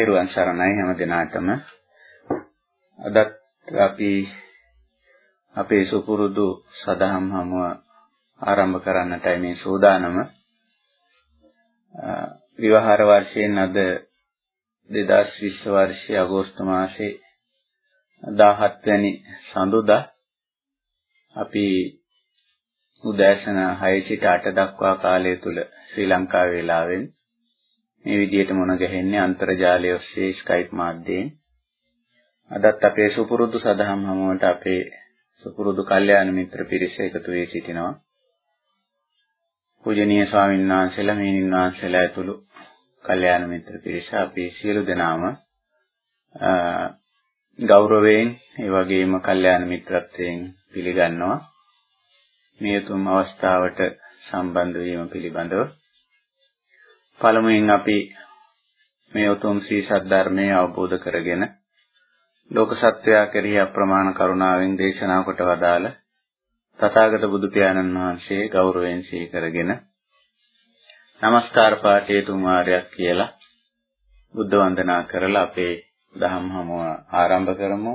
තෙරුවන් සරණයි හැම දිනාටම. අදත් අපි අපේ සුපුරුදු සදහම් හමුව ආරම්භ කරන්නටයි මේ සූදානම? විවාහාර වර්ෂයෙන් අද 2020 වර්ෂයේ අගෝස්තු මාසයේ 17 වෙනි සඳුදා අපි උදෑසන 6 සිට 8 දක්වා කාලය තුල ශ්‍රී ලංකා වේලාවෙන් මේ විදිහට මුණ ගැහෙන්නේ අන්තර්ජාලය ඔස්සේ Skype මාධ්‍යයෙන්. අදත් අපේ සුපුරුදු සදහම් හමුවට අපේ සුපුරුදු කල්යාණ මිත්‍ර පිරිස එකතු වී සිටිනවා. පූජනීය ස්වාමීන් වහන්සේලා මේනින් වහන්සේලා ඇතුළු කල්යාණ මිත්‍ර පිරිස අපි සියලු දෙනාම ගෞරවයෙන් ඒ වගේම කල්යාණ මිත්‍රත්වයෙන් පිළිගන්නවා. මේ උතුම් අවස්ථාවට සම්බන්ධ වීම පිළිබඳව පළමුවෙන් අපි මේ උතුම් සී සද්ධර්මය අවබෝධ කරගෙන ලෝක සත්වයා කෙරෙහි අප්‍රමාණ කරුණාවෙන් දේශනා කොට වදාළ තථාගත බුදු පියාණන් වහන්සේ ගෞරවයෙන් සිහි කරගෙන নমස්කාර පාඨයේ තුන් වාරයක් කියලා බුද්ධ වන්දනා කරලා අපේ දහම් හමුව ආරම්භ කරමු.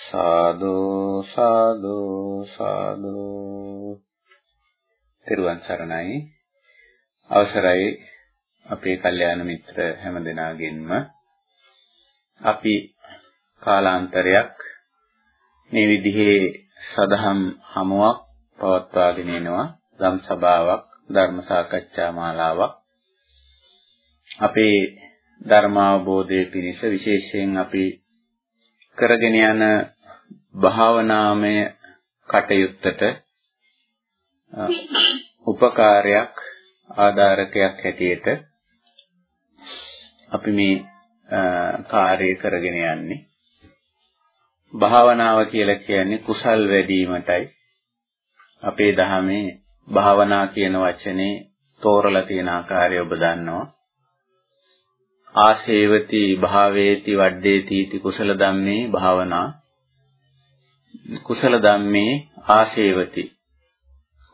සාදු සාදු සාදු. තෙරුවන් සරණයි. අවසරයි අපේ කල්යාණ මිත්‍ර හැම දෙනාගෙන්ම. අපි කාලාන්තරයක් මේ විදිහේ සදහම් හමුවක් පවත්වාගෙන යනවා ධම් සභාවක් ධර්ම සාකච්ඡා මාලාවක්. අපේ ධර්මාවබෝධයේ පිණිස විශේෂයෙන් අපි කරගෙන යන භාවනාමය කටයුත්තට උපකාරයක් ආධාරකයක් හැටියට අපි මේ කාර්යය කරගෙන යන්නේ. භාවනාව කියලා කියන්නේ කුසල් වැඩිවීමටයි අපේ ධහමේ භාවනා කියන වචනේ තෝරලා තියෙන ආකාරය ඔබ දන්නවා. ආසේවති භාවේති වඩ්ඩේති इति කුසල ධම්මේ භාවනා. කුසල ධම්මේ ආසේවති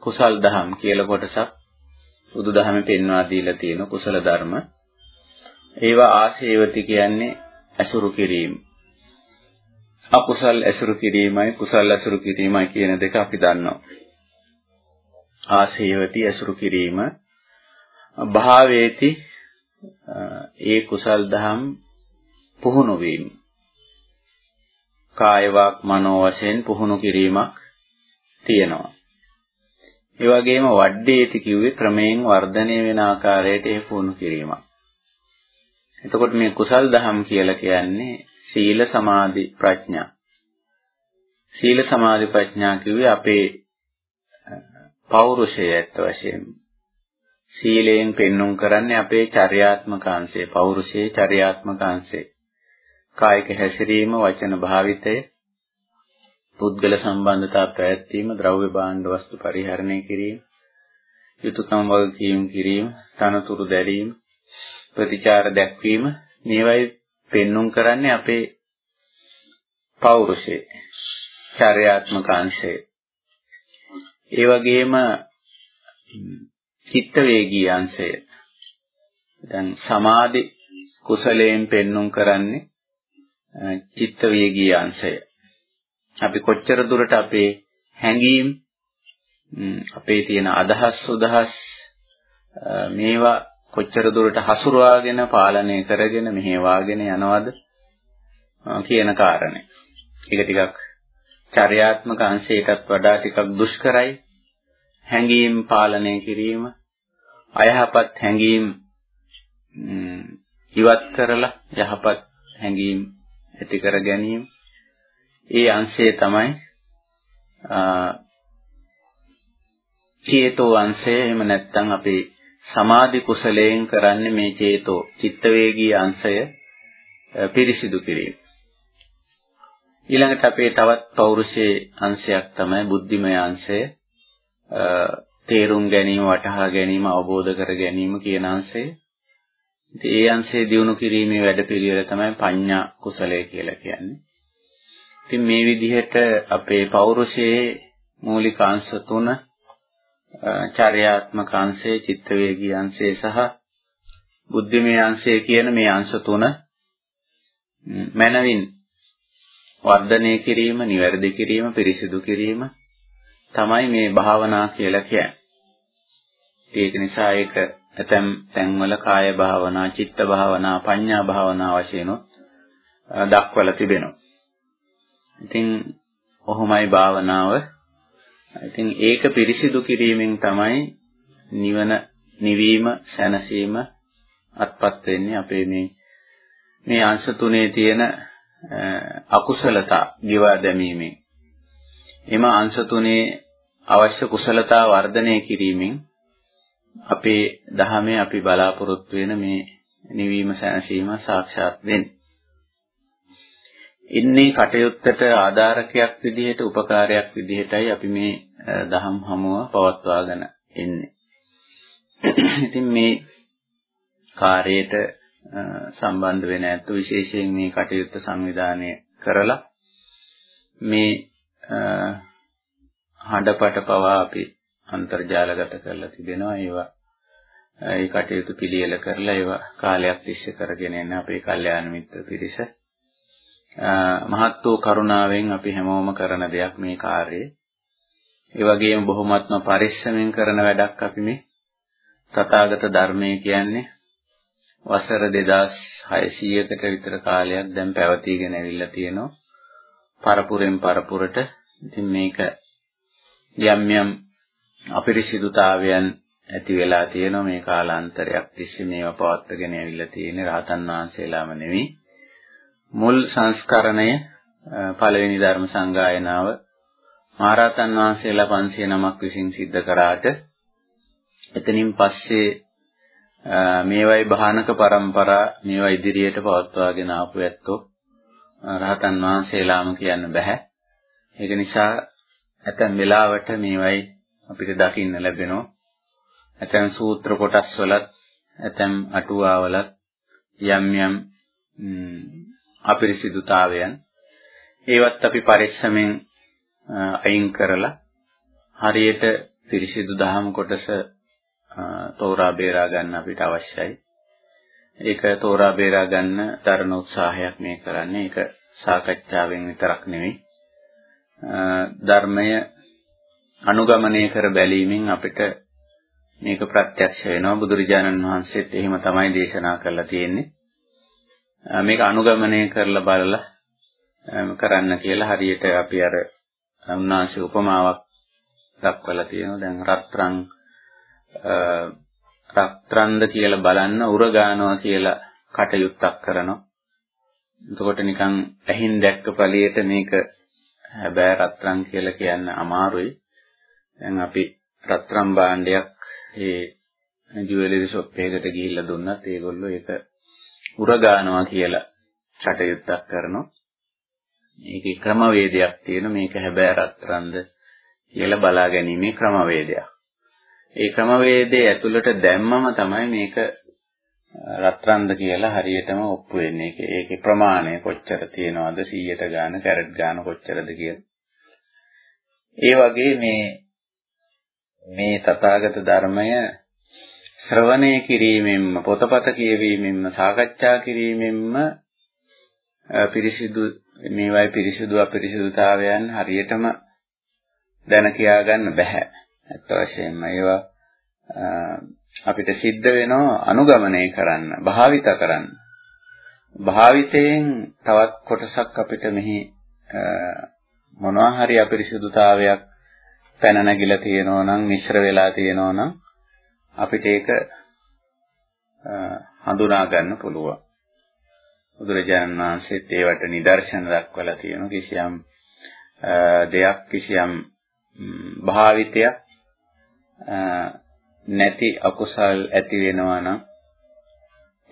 කුසල් දහම් කියලා කොටසක් බුදුදහමේ පෙන්වා දීලා තියෙන කුසල ධර්ම. ඒවා ආසේවති කියන්නේ ඇසුරු කිරීම. අකුසල් ඇසුරු කිරීමයි කුසල් ඇසුරු කිරීමයි කියන දෙක අපි දන්නවා. ආසේවති ඇසුරු කිරීම. භාවේති ඒ කුසල් දහම් පුහුණු වීම කායවක් මනෝ වශයෙන් පුහුණු කිරීමක් තියෙනවා. ඒ වගේම වඩේති කිව්වේ ක්‍රමයෙන් වර්ධනය වෙන ආකාරයට ඒ පුහුණු කිරීමක්. එතකොට මේ කුසල් දහම් කියලා කියන්නේ සීල සමාධි ප්‍රඥා. සීල සමාධි ප්‍රඥා කිව්වේ අපේ පෞරුෂය ඇත්ත වශයෙන්ම සීලයෙන් පෙන්눔 කරන්නේ අපේ චර්යාත්මක අංශය, පෞරුෂයේ චර්යාත්මක අංශය. කායික හැසිරීම, වචන භාවිතය, පුද්ගල සම්බන්ධතා පැවැත්වීම, ද්‍රව්‍ය භාණ්ඩ වස්තු පරිහරණය කිරීම, යුතුයකම් වගකීම් කිරීම, තනතුරු දැරීම, ප්‍රතිචාර දැක්වීම මේවයි පෙන්눔 කරන්නේ අපේ පෞරුෂය, චර්යාත්මක අංශය. ඒ වගේම චිත්ත වේගී අංශය. දැන් සමාධි කුසලයෙන් පෙන්눔 කරන්නේ චිත්ත වේගී අංශය. අපි කොච්චර දුරට අපේ හැඟීම් අපේ තියෙන අදහස් උදහස් මේවා කොච්චර දුරට හසුරවාගෙන පාලනය කරගෙන මෙහෙවාගෙන යනවද කියන කාරණේ. ඒක ටිකක් චර්යාත්මක අංශයටත් වඩා ටිකක් දුෂ්කරයි. හැඟීම් පාලනය කිරීම අයහපත් හැඟීම් ඉවත් කරලා යහපත් හැඟීම් ඇති කර ගැනීම ඒ අංශය තමයි චේතෝ අංශය එහෙම නැත්නම් අපේ සමාධි කුසලයෙන් කරන්නේ මේ චේතෝ චිත්ත වේගී අංශය පිරිසිදු කිරීම. ඊළඟට අපේ තවත් පෞරුෂයේ අංශයක් තමයි බුද්ධිමය අංශය. තේරුම් ගැනීම, වටහා ගැනීම, අවබෝධ කර ගැනීම කියන අංශය. ඉතින් ඒ අංශය දියුණු කිරීමේ වැඩපිළිවෙල තමයි පඤ්ඤා කුසලය කියලා කියන්නේ. ඉතින් මේ විදිහට අපේ පෞරුෂයේ මූලික අංශ තුන චර්යාත්මක අංශය, චිත්ත වේගී අංශය සහ බුද්ධිමය අංශය කියන මේ අංශ තුන මනවින් වර්ධනය කිරීම, නිවැරදි කිරීම, පිරිසිදු කිරීම තමයි මේ භාවනා කියලා කියන්නේ. ඒක නිසා ඒක ඇතැම් තැන්වල කාය භාවනා, චිත්ත භාවනා, පඤ්ඤා භාවනා වශයෙන් දක්වලා තිබෙනවා. ඉතින් ඔහොමයි භාවනාව. ඉතින් ඒක පිරිසිදු කිරීමෙන් තමයි නිවන නිවීම සැනසීම අත්පත් වෙන්නේ අපේ මේ මේ අංශ තුනේ තියෙන අකුසලතා ගිවා දැමීමෙන් එම අංශ තුනේ අවශ්‍ය කුසලතා වර්ධනය කිරීමෙන් අපේ දහමේ අපි බලාපොරොත්තු වෙන මේ නිවීම සැනසීම සාක්ෂාත් වෙන්නේ. ඉන්නේ කටයුත්තට ආධාරකයක් විදිහට උපකාරයක් විදිහටයි අපි මේ දහම් හමුව පවත්වාගෙන එන්නේ. ඉතින් මේ කාර්යයට සම්බන්ධ වෙන ඇත්ත විශේෂයෙන් මේ කටයුත්ත සංවිධානය කරලා මේ හඬපට පවා අපි අන්තර්ජාලගත කරලා තිබෙනවා ඒවා ඒ කටයුතු පිළියෙල කරලා ඒවා කාලයක් තිස්සේ කරගෙන යන අපේ කල්යාණ මිත්‍ර පිරිස මහත් වූ කරුණාවෙන් අපි හැමෝම කරන දෙයක් මේ කාර්යය. ඒ වගේම බොහොමත්ම පරිස්සමෙන් කරන වැඩක් අපි මේ තථාගත ධර්මයේ කියන්නේ වසර 2600කට විතර කාලයක් දැන් පැවතීගෙන ඇවිල්ලා තියෙනවා. පරපුරෙන් පරපුරට. ඉතින් මේක යම් යම් අපිරිසිදුතාවයන් ඇති වෙලා තියෙනවා මේ කාලාන්තරයක් තිස්සේ මේවා පවත්වාගෙන ඇවිල්ලා තියෙන රහතන් වහන්සේලාම නෙවෙයි. මුල් සංස්කරණය පළවෙනි ධර්ම සංගායනාව මහරහතන් වහන්සේලා 500 නමක් විසින් සිද්ධ කරාට එතනින් පස්සේ මේවයි භානක પરම්පරා මේවා ඉදිරියට පවත්වාගෙන ආපු ඇත්තෝ රහතන් වහන්සේලාම කියන්න බෑ. ඒක නිසා ඇතැම් වෙලාවට මේවයි අපිට දකින්න ලැබෙනවා. ඇතැම් සූත්‍ර කොටස් වලත් ඇතැම් අටුවාවලත් යම් යම් අපිරිසිදුතාවයන් ඒවත් අපි පරිස්සමෙන් අයින් කරලා හරියට පිරිසිදු දහම් කොටස තෝරා බේරා ගන්න අපිට අවශ්‍යයි. ඒක තෝරා බේරා ගන්න දරන උත්සාහයක් මේ කරන්නේ. ඒක සාකච්ඡාවෙන් විතරක් නෙවෙයි. ධර්මය අනුගමනය කර බැලීමෙන් අපිට මේක ප්‍රත්‍යක්ෂ වෙනවා. බුදුරජාණන් වහන්සේත් එහෙම තමයි දේශනා කරලා තියෙන්නේ. මේක අනුගමනය කරලා බලලා කරන්න කියලා හරියට අපි අර උන්වහන්සේ උපමාවක් දක්වලා තියෙනවා. දැන් රත්රන් රත්රන්ද කියලා බලන්න උරගානවා කියලා කටයුත්තක් කරනවා. එතකොට නිකන් ඇහින් දැක්ක ඵලියට මේක හැබැයි රත්රන් කියලා කියන්න අමාරුයි. දැන් අපි රත්රන් භාණ්ඩයක් ඒ ජුවෙලරි ෂොප් එකකට ගිහිල්ලා දුන්නත් ඒගොල්ලෝ ඒක උරගානවා කියලා කටයුත්තක් කරනවා. මේකේ ක්‍රමවේදයක් තියෙන මේක හැබැයි රත්රන්ද කියලා බලා ගැනීමේ ක්‍රමවේදයක්. ඒ ක්‍රමවේදයේ ඇතුළට දැම්මම තමයි මේක රත්රන්ද කියලා හරියටම ඔප්පු වෙන්නේ. ඒකේ ප්‍රමාණය කොච්චර තියෙනවද 100ට ගාන කැරට් ගාන කොච්චරද කියලා. ඒ වගේ මේ මේ තථාගත ධර්මය ශ්‍රවණය කිරීමෙන්ම පොතපත කියවීමෙන්ම සාකච්ඡා කිරීමෙන්ම පිරිසිදු මේවයි පිරිසිදු අපිරිසිදුතාවයන් හරියටම දැන කියා ගන්න බෑ. ඇත්ත වශයෙන්ම ඒවා අපිට සිද්ධ වෙනවා අනුගමනය කරන්න, භාවිත කරන්න. භාවිතයෙන් තවත් කොටසක් අපිට මෙහි මොනවා හරි අපිරිසිදුතාවයක් පැන නැගිලා තියෙනවා නම් මිශ්‍ර වෙලා තියෙනවා නම් අපිට ඒක හඳුනා ගන්න පුළුවන්. බුදුරජාණන් වහන්සේත් ඒවට නිදර්ශන දක්වලා තියෙනවා කිසියම් දෙයක් කිසියම් භාවිතයක් නැති අකුසල් ඇති වෙනවා නම්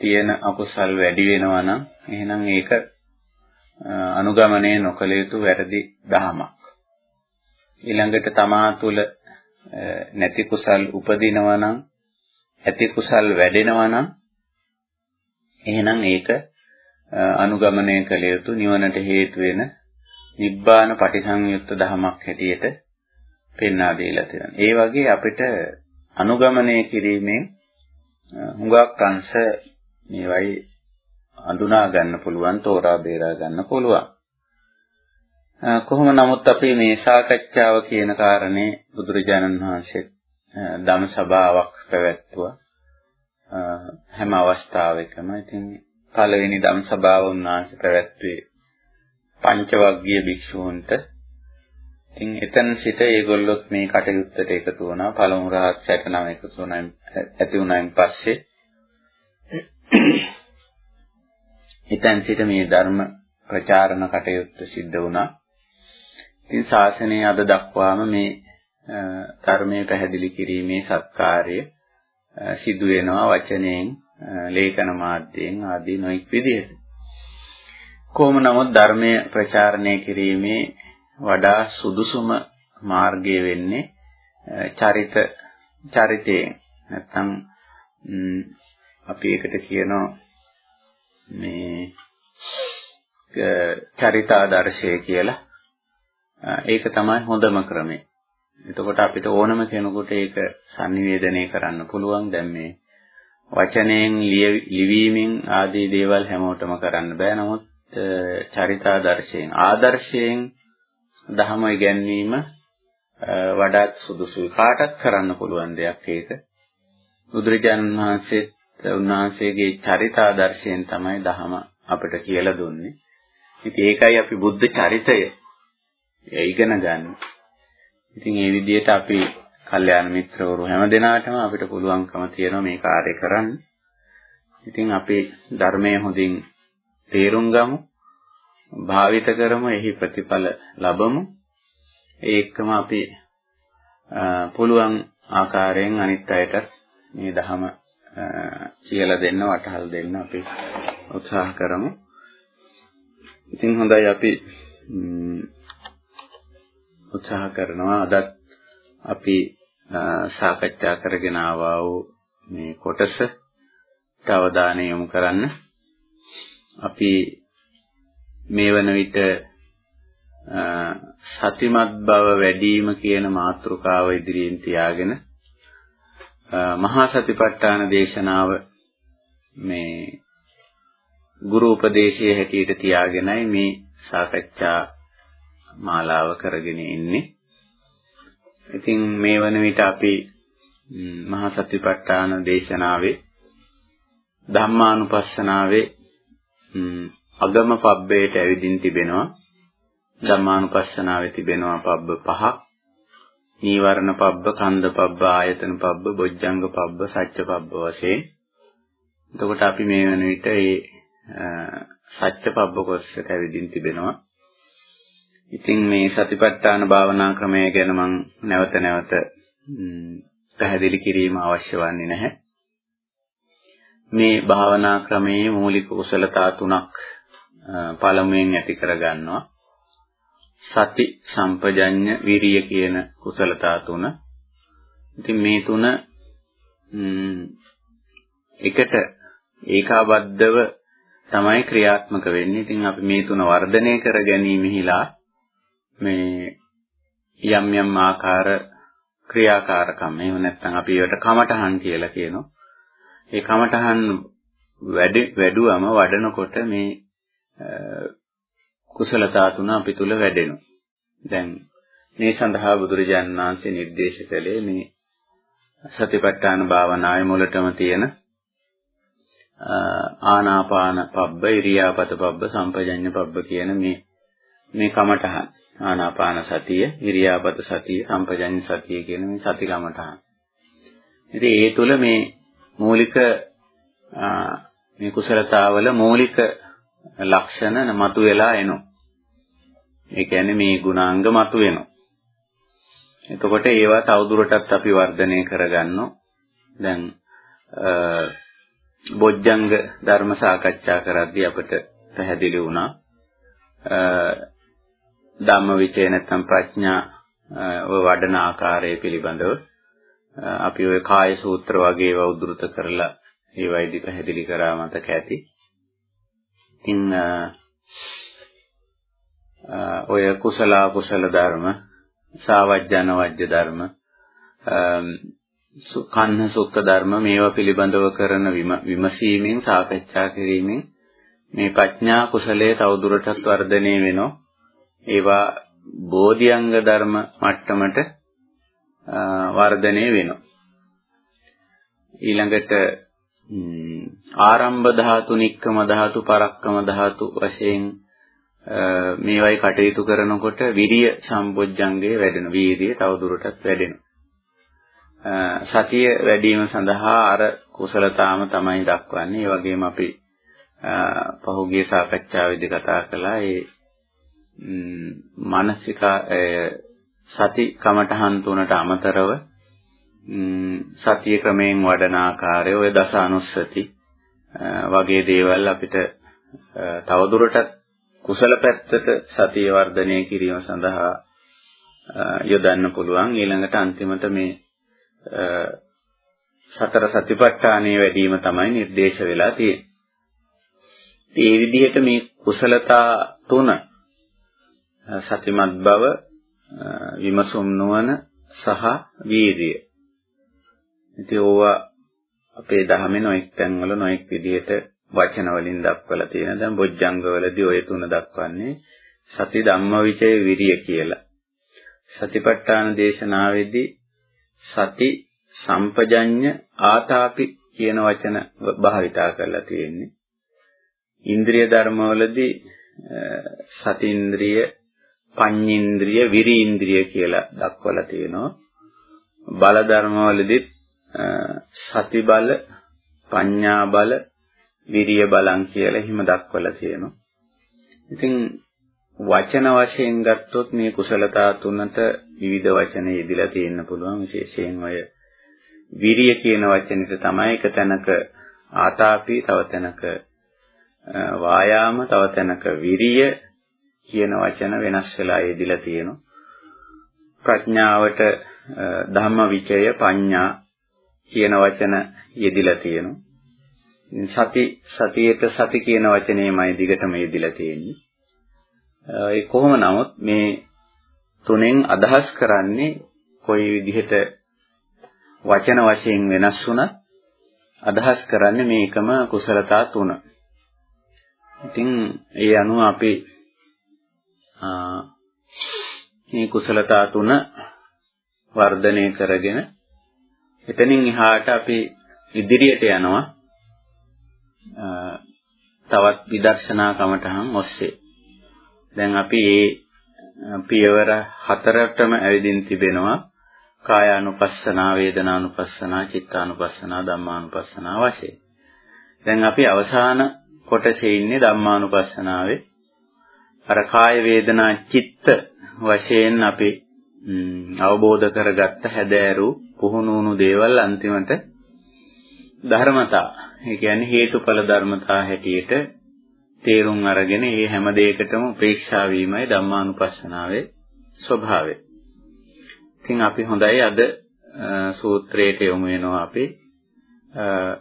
තියෙන අකුසල් වැඩි වෙනවා නම් එහෙනම් ඒක අනුගමනය නොකළ යුතු වැරදි දහමක්. ඊළඟට තමා තුළ නැති කුසල් උපදිනවා නම් ඇති කුසල් වැඩෙනවා නම් එහෙනම් ඒක අනුගමනය කළ යුතු නිවනට හේතු වෙන නිබ්බාන පටිසංයුක්ත ධමයක් හැටියට පෙන්වා දීලා තියෙනවා. ඒ වගේ අපිට අනුගමනය කිරීමෙන් හුඟක් අංශ මේවයි අඳුනා ගන්න පුළුවන්, තෝරා බේරා ගන්න පුළුවන්. කොහොම නමුත් අපි මේ සාකච්ඡාව කියන කාරණේ බුදුරජාණන් වහන්සේ ධම් සභාවක් පැවැත්තුවා. හැම අවස්ථාවකම ඉතින් පළවෙනි ධම් සභාව උන්වහන්සේ පැවැත්වුවේ පංචවග්ගීය භික්ෂූන්ට. ඉතින් එතන සිට ඒගොල්ලොත් මේ කටයුත්තට එකතු වුණා. පළමු රහත් 69 එකතු වුණා ඇති වුණායින් පස්සේ එතෙන් සිට මේ ධර්ම ප්‍රචාරණ කටයුත්ත සිද්ධ වුණා. ඉතින් ශාසනය අද දක්වාම මේ ධර්මයේ පැහැදිලි කිරීමේ සත්කාරය සිදු වෙනවා වචනයෙන් ලේඛන මාධ්‍යයෙන් ආදී නොඑක් විදිහට. කොහොම නමුත් ධර්මයේ ප්‍රචාරණය කිරීමේ වඩා සුදුසුම මාර්ගය වෙන්නේ චරිත චරිතයෙන් නැත්නම් අපි ඒකට කියනවා මේ චරිතාදර්ශය කියලා ඒක තමයි හොඳම ක්‍රමය. එතකොට අපිට ඕනම කෙනෙකුට ඒක sannivedanaya කරන්න පුළුවන්. දැන් මේ වචනයෙන් ලිවීමෙන් ආදී දේවල් හැමෝටම කරන්න බෑ. නමුත් චරිතාදර්ශයෙන් ආදර්ශයෙන් ධහම ඉගැන්වීම වඩාත් සුදුසුයි. කාටත් කරන්න පුළුවන් දෙයක් ඒක. බුදුරජාණන් වහන්සේ උන්වහන්සේගේ චරිතාදර්ශයෙන් තමයි ධහම අපිට කියලා දුන්නේ. ඉතින් ඒකයි අපි බුද්ධ චරිතය ඉගෙන ගන්න. ඉතින් ඒ විදිහට අපි කල්යාණ මිත්‍රවරු හැම දිනාටම අපිට පුළුවන්කම තියෙනවා මේ කාර්ය කරන්න. ඉතින් අපි ධර්මයේ හොඳින් තේරුම් ගමු. භාවිත කරමු එහි ප්‍රතිඵල ලබමු. ඒ එක්කම අපි පුළුවන් ආකාරයෙන් අනිත් අයට මේ ධහම කියලා දෙන්න වටහල් දෙන්න අපි උත්සාහ කරමු. ඉතින් හොඳයි අපි උත්සාහ කරනවා අදත් අපි සාකච්ඡා කරගෙන ආවා වූ මේ කොටස අවධානය යොමු කරන්න. අපි මේ වන විට සතිමත් බව වැඩිම කියන මාතෘකාව ඉදිරියෙන් තියාගෙන මහා සතිපට්ඨාන දේශනාව මේ ගුරු උපදේශයේ හැටියට තියාගෙනයි මේ සාකච්ඡා මාලාව කරගෙන ඉන්නේ. ඉතින් මේ වන විට අපි මහා සතිපට්ඨාන දේශනාවේ ධම්මානුපස්සනාවේ අගම පබ්බේට ඇවිදින් තිබෙනවා. ධම්මානුපස්සනාවේ තිබෙනවා පබ්බ පහක්. නීවරණ පබ්බ, කන්ද පබ්බ, ආයතන පබ්බ, බොජ්ජංග පබ්බ, සච්ච පබ්බ වශයෙන්. එතකොට අපි මේ වෙන විට මේ සච්ච පබ්බ කොටසට ඇවිදින් තිබෙනවා. ඉතින් මේ සතිපට්ඨාන භාවනා ක්‍රමය ගැන මම නැවත නැවත පැහැදිලි කිරීම අවශ්‍ය වන්නේ නැහැ. මේ භාවනා ක්‍රමයේ මූලික කුසලතා තුනක් පළමුවෙන් ඇති කරගන්නවා. සති සම්පජඤ්ඤ විරිය කියන කුසලතා තුන. ඉතින් මේ තුන එකට ඒකාබද්ධව තමයි ක්‍රියාත්මක වෙන්නේ. ඉතින් අපි මේ තුන වර්ධනය කර ගැනීමෙහිලා මේ යම් යම් ආකාර ක්‍රියාකාරකම් එහෙම නැත්නම් අපි ඒවට කමටහන් කියලා කියනවා. ඒ කමටහන් වැඩ වැඩුවම වඩනකොට මේ කුසලතා තුන අපි තුල වැඩෙනවා. දැන් මේ සඳහා බුදුරජාණන් වහන්සේ නිර්දේශ කළේ මේ සතිපට්ඨාන භාවනාවේ මුලටම තියෙන ආනාපාන පබ්බ, ඉරියාපත පබ්බ, සම්පජඤ්ඤ පබ්බ කියන මේ මේ කමඨහන්. ආනාපාන සතිය, ඉරියාපත සතිය, සම්පජඤ්ඤ සතිය කියන මේ සති කමඨහන්. ඉතින් ඒ තුල මේ මූලික මේ කුසලතාවල මූලික ලක්ෂණ මතුවලා එනවා. ඒ කියන්නේ මේ ගුණාංග මතුවෙනවා. එතකොට ඒවා තවදුරටත් අපි වර්ධනය කරගන්නවා. දැන් බොජ්ජංග ධර්ම සාකච්ඡා කරද්දී අපට පැහැදිලි වුණා ධම්මවිචේ නැත්නම් ප්‍රඥා වඩන ආකාරය පිළිබඳව අපි ওই කාය සූත්‍ර වගේ ඒවා උද්දෘත කරලා ඒවයිදි පැහැදිලි කරා මතක ඇති. ඉතින් ඔය කුසල කුසල ධර්ම, සාවජ්ජන වජ්‍ය ධර්ම, කන්න සුක්ඛ ධර්ම මේවා පිළිබඳව කරන විමසීමෙන් සාකච්ඡා කිරීමෙන් මේ ප්‍රඥා කුසලයේ තවදුරටත් වර්ධනය වෙනවා. ඒවා බෝධිඅංග ධර්ම මට්ටමට වර්ධනය වෙනවා. ඊළඟට ආරම්භ ධාතු, නික්කම ධාතු, පරක්කම ධාතු වශයෙන් මේවයි කටයුතු කරනකොට විරිය සම්බොජ්ජංගේ වැඩෙන. වීර්යය තවදුරටත් වැඩෙනවා. සතිය වැඩි වීම සඳහා අර කුසලතාවම තමයි දක්වන්නේ. ඒ වගේම අපි පහුගිය සාකච්ඡාවේදී කතා කළා ඒ මානසික සති කමඨහන් තුනට අමතරව සතිය ක්‍රමයෙන් වඩන ආකාරය ඔය දස අනුස්සති වගේ දේවල් අපිට තවදුරටත් කුසල පැත්තට සතිය වර්ධනය කිරීම සඳහා යොදන්න පුළුවන් ඊළඟට අන්තිමට මේ සතර සතිපට්ඨානයේ වැඩිම තමයි නිර්දේශ වෙලා තියෙන්නේ. ඒ විදිහට මේ කුසලතා තුන සතිමත් බව විමසුම් නොවන සහ වීර්යය. ඉතින් ඕවා අපේ දහමේ නොඑක් තැන්වල නොඑක් විදිහට වචන වලින් දක්වලා තියෙනවා. දැන් බොජ්ජංගවලදී ওই තුන දක්වන්නේ සති ධම්මවිචය විරිය කියලා. සතිපට්ඨාන දේශනාවේදී සති සම්පජඤ්ඤ ආතාපි කියන වචන භාවිතා කරලා තියෙන්නේ. ඉන්ද්‍රිය ධර්මවලදී සතිඉන්ද්‍රිය පඤ්ඤේන්ද්‍රිය විරීන්ද්‍රිය කියලා දක්වලා තියෙනවා. බල ධර්මවලදීත් සති බල, පඤ්ඤා බල, විරිය බලං කියලා එහෙම දක්වලා තියෙනවා. ඉතින් වචන වශයෙන් ගත්තොත් මේ කුසලතා තුනට විවිධ වචන යෙදিলা තියෙන්න පුළුවන් විශේෂයෙන් ඔය විරිය කියන වචනෙට තමයි එක තැනක ආතාපි තව තැනක වායාම තව තැනක විරිය කියන වචන වෙනස් වෙලා යෙදිලා තියෙනවා. ප්‍රඥාවට ධම්ම විචය පඤ්ඤා කියන වචන යෙදිලා තියෙනවා. සති සතියේට සති කියන වචනේමයි දිගටම යෙදිලා තියෙන්නේ. ඒ කොහොම නමුත් මේ තුනෙන් අදහස් කරන්නේ කොයි විදිහට වචන වශයෙන් වෙනස් වුණත් අදහස් කරන්නේ මේකම කුසලතා තුන. ඉතින් ඒ අනුව අපි මේ කුසලතා තුන වර්ධනය කරගෙන එතනින් එහාට අපි ඉදිරියට යනවා තවත් විදර්ශනා කමටහන් ඔස්සේ. දැන් අපි මේ පියවර හතරටම ඇවිදින් තිබෙනවා කායානුපස්සනා, වේදනානුපස්සනා, චිත්තානුපස්සනා, ධම්මානුපස්සනා වශයෙන්. දැන් අපි අවසාන කොටසේ ඉන්නේ ධම්මානුපස්සනාවේ අර කාය වේදනා චිත්ත වශයෙන් අපි අවබෝධ කරගත්ත හැදෑරු පුහුණු වුණු දේවල් අන්තිමට ධර්මතා ඒ කියන්නේ හේතුඵල ධර්මතා හැටියට තේරුම් අරගෙන මේ හැම දෙයකටම උපේක්ෂා වීමයි ධම්මානුපස්සනාවේ ස්වභාවය. ඉතින් අපි හොඳයි අද සූත්‍රයට යොමු වෙනවා අපි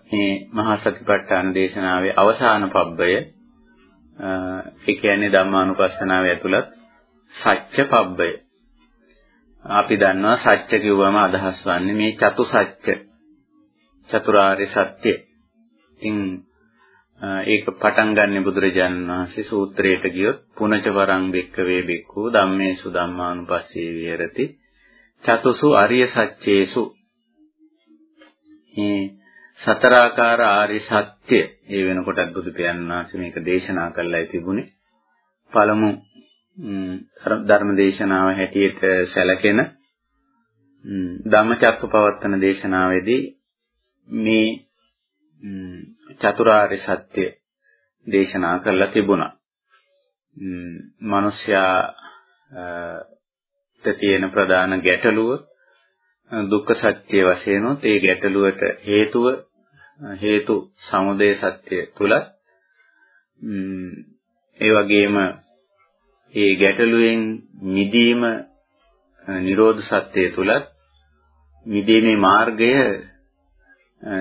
මේ මහා සතිපට්ඨාන දේශනාවේ අවසාන පබ්බය ඒ කියන්නේ ධම්මානුපස්සනාවේ ඇතුළත් සත්‍ය පබ්බය. අපි දන්නවා සත්‍ය කිව්වම අදහස් වන්නේ මේ චතු සත්‍ය. චතුරාර්ය සත්‍ය. ඉන් ඒක පටන් ගන්න බුදුරජාණන් වහන්සේ සූත්‍රයට ගියොත් පුනච වරං බෙක්කවේ බෙක්කු ධම්මේසු ධම්මානුපස්සේ විහෙරති චතුසු අරිය සත්‍යේසු මේ සතරාකාර ආර්ය සත්‍ය ඒ වෙනකොටත් බුදු පියාණන් වහන්සේ මේක දේශනා කළායි තිබුණේ පළමු ධර්ම දේශනාව හැටියට සැලකෙන ධම්මචක්කපවත්තන දේශනාවේදී මේ චතුරාර්ය සත්‍ය දේශනා කරලා තිබුණා. මිනිස්යා තියෙන ප්‍රධාන ගැටලුව දුක්ඛ සත්‍ය වශයෙන් උත් ඒ ගැටලුවට හේතුව හේතු සමුදය සත්‍ය තුල ඒ වගේම ඒ ගැටලුවෙන් මිදීම නිරෝධ සත්‍ය තුලත් මිදීමේ මාර්ගය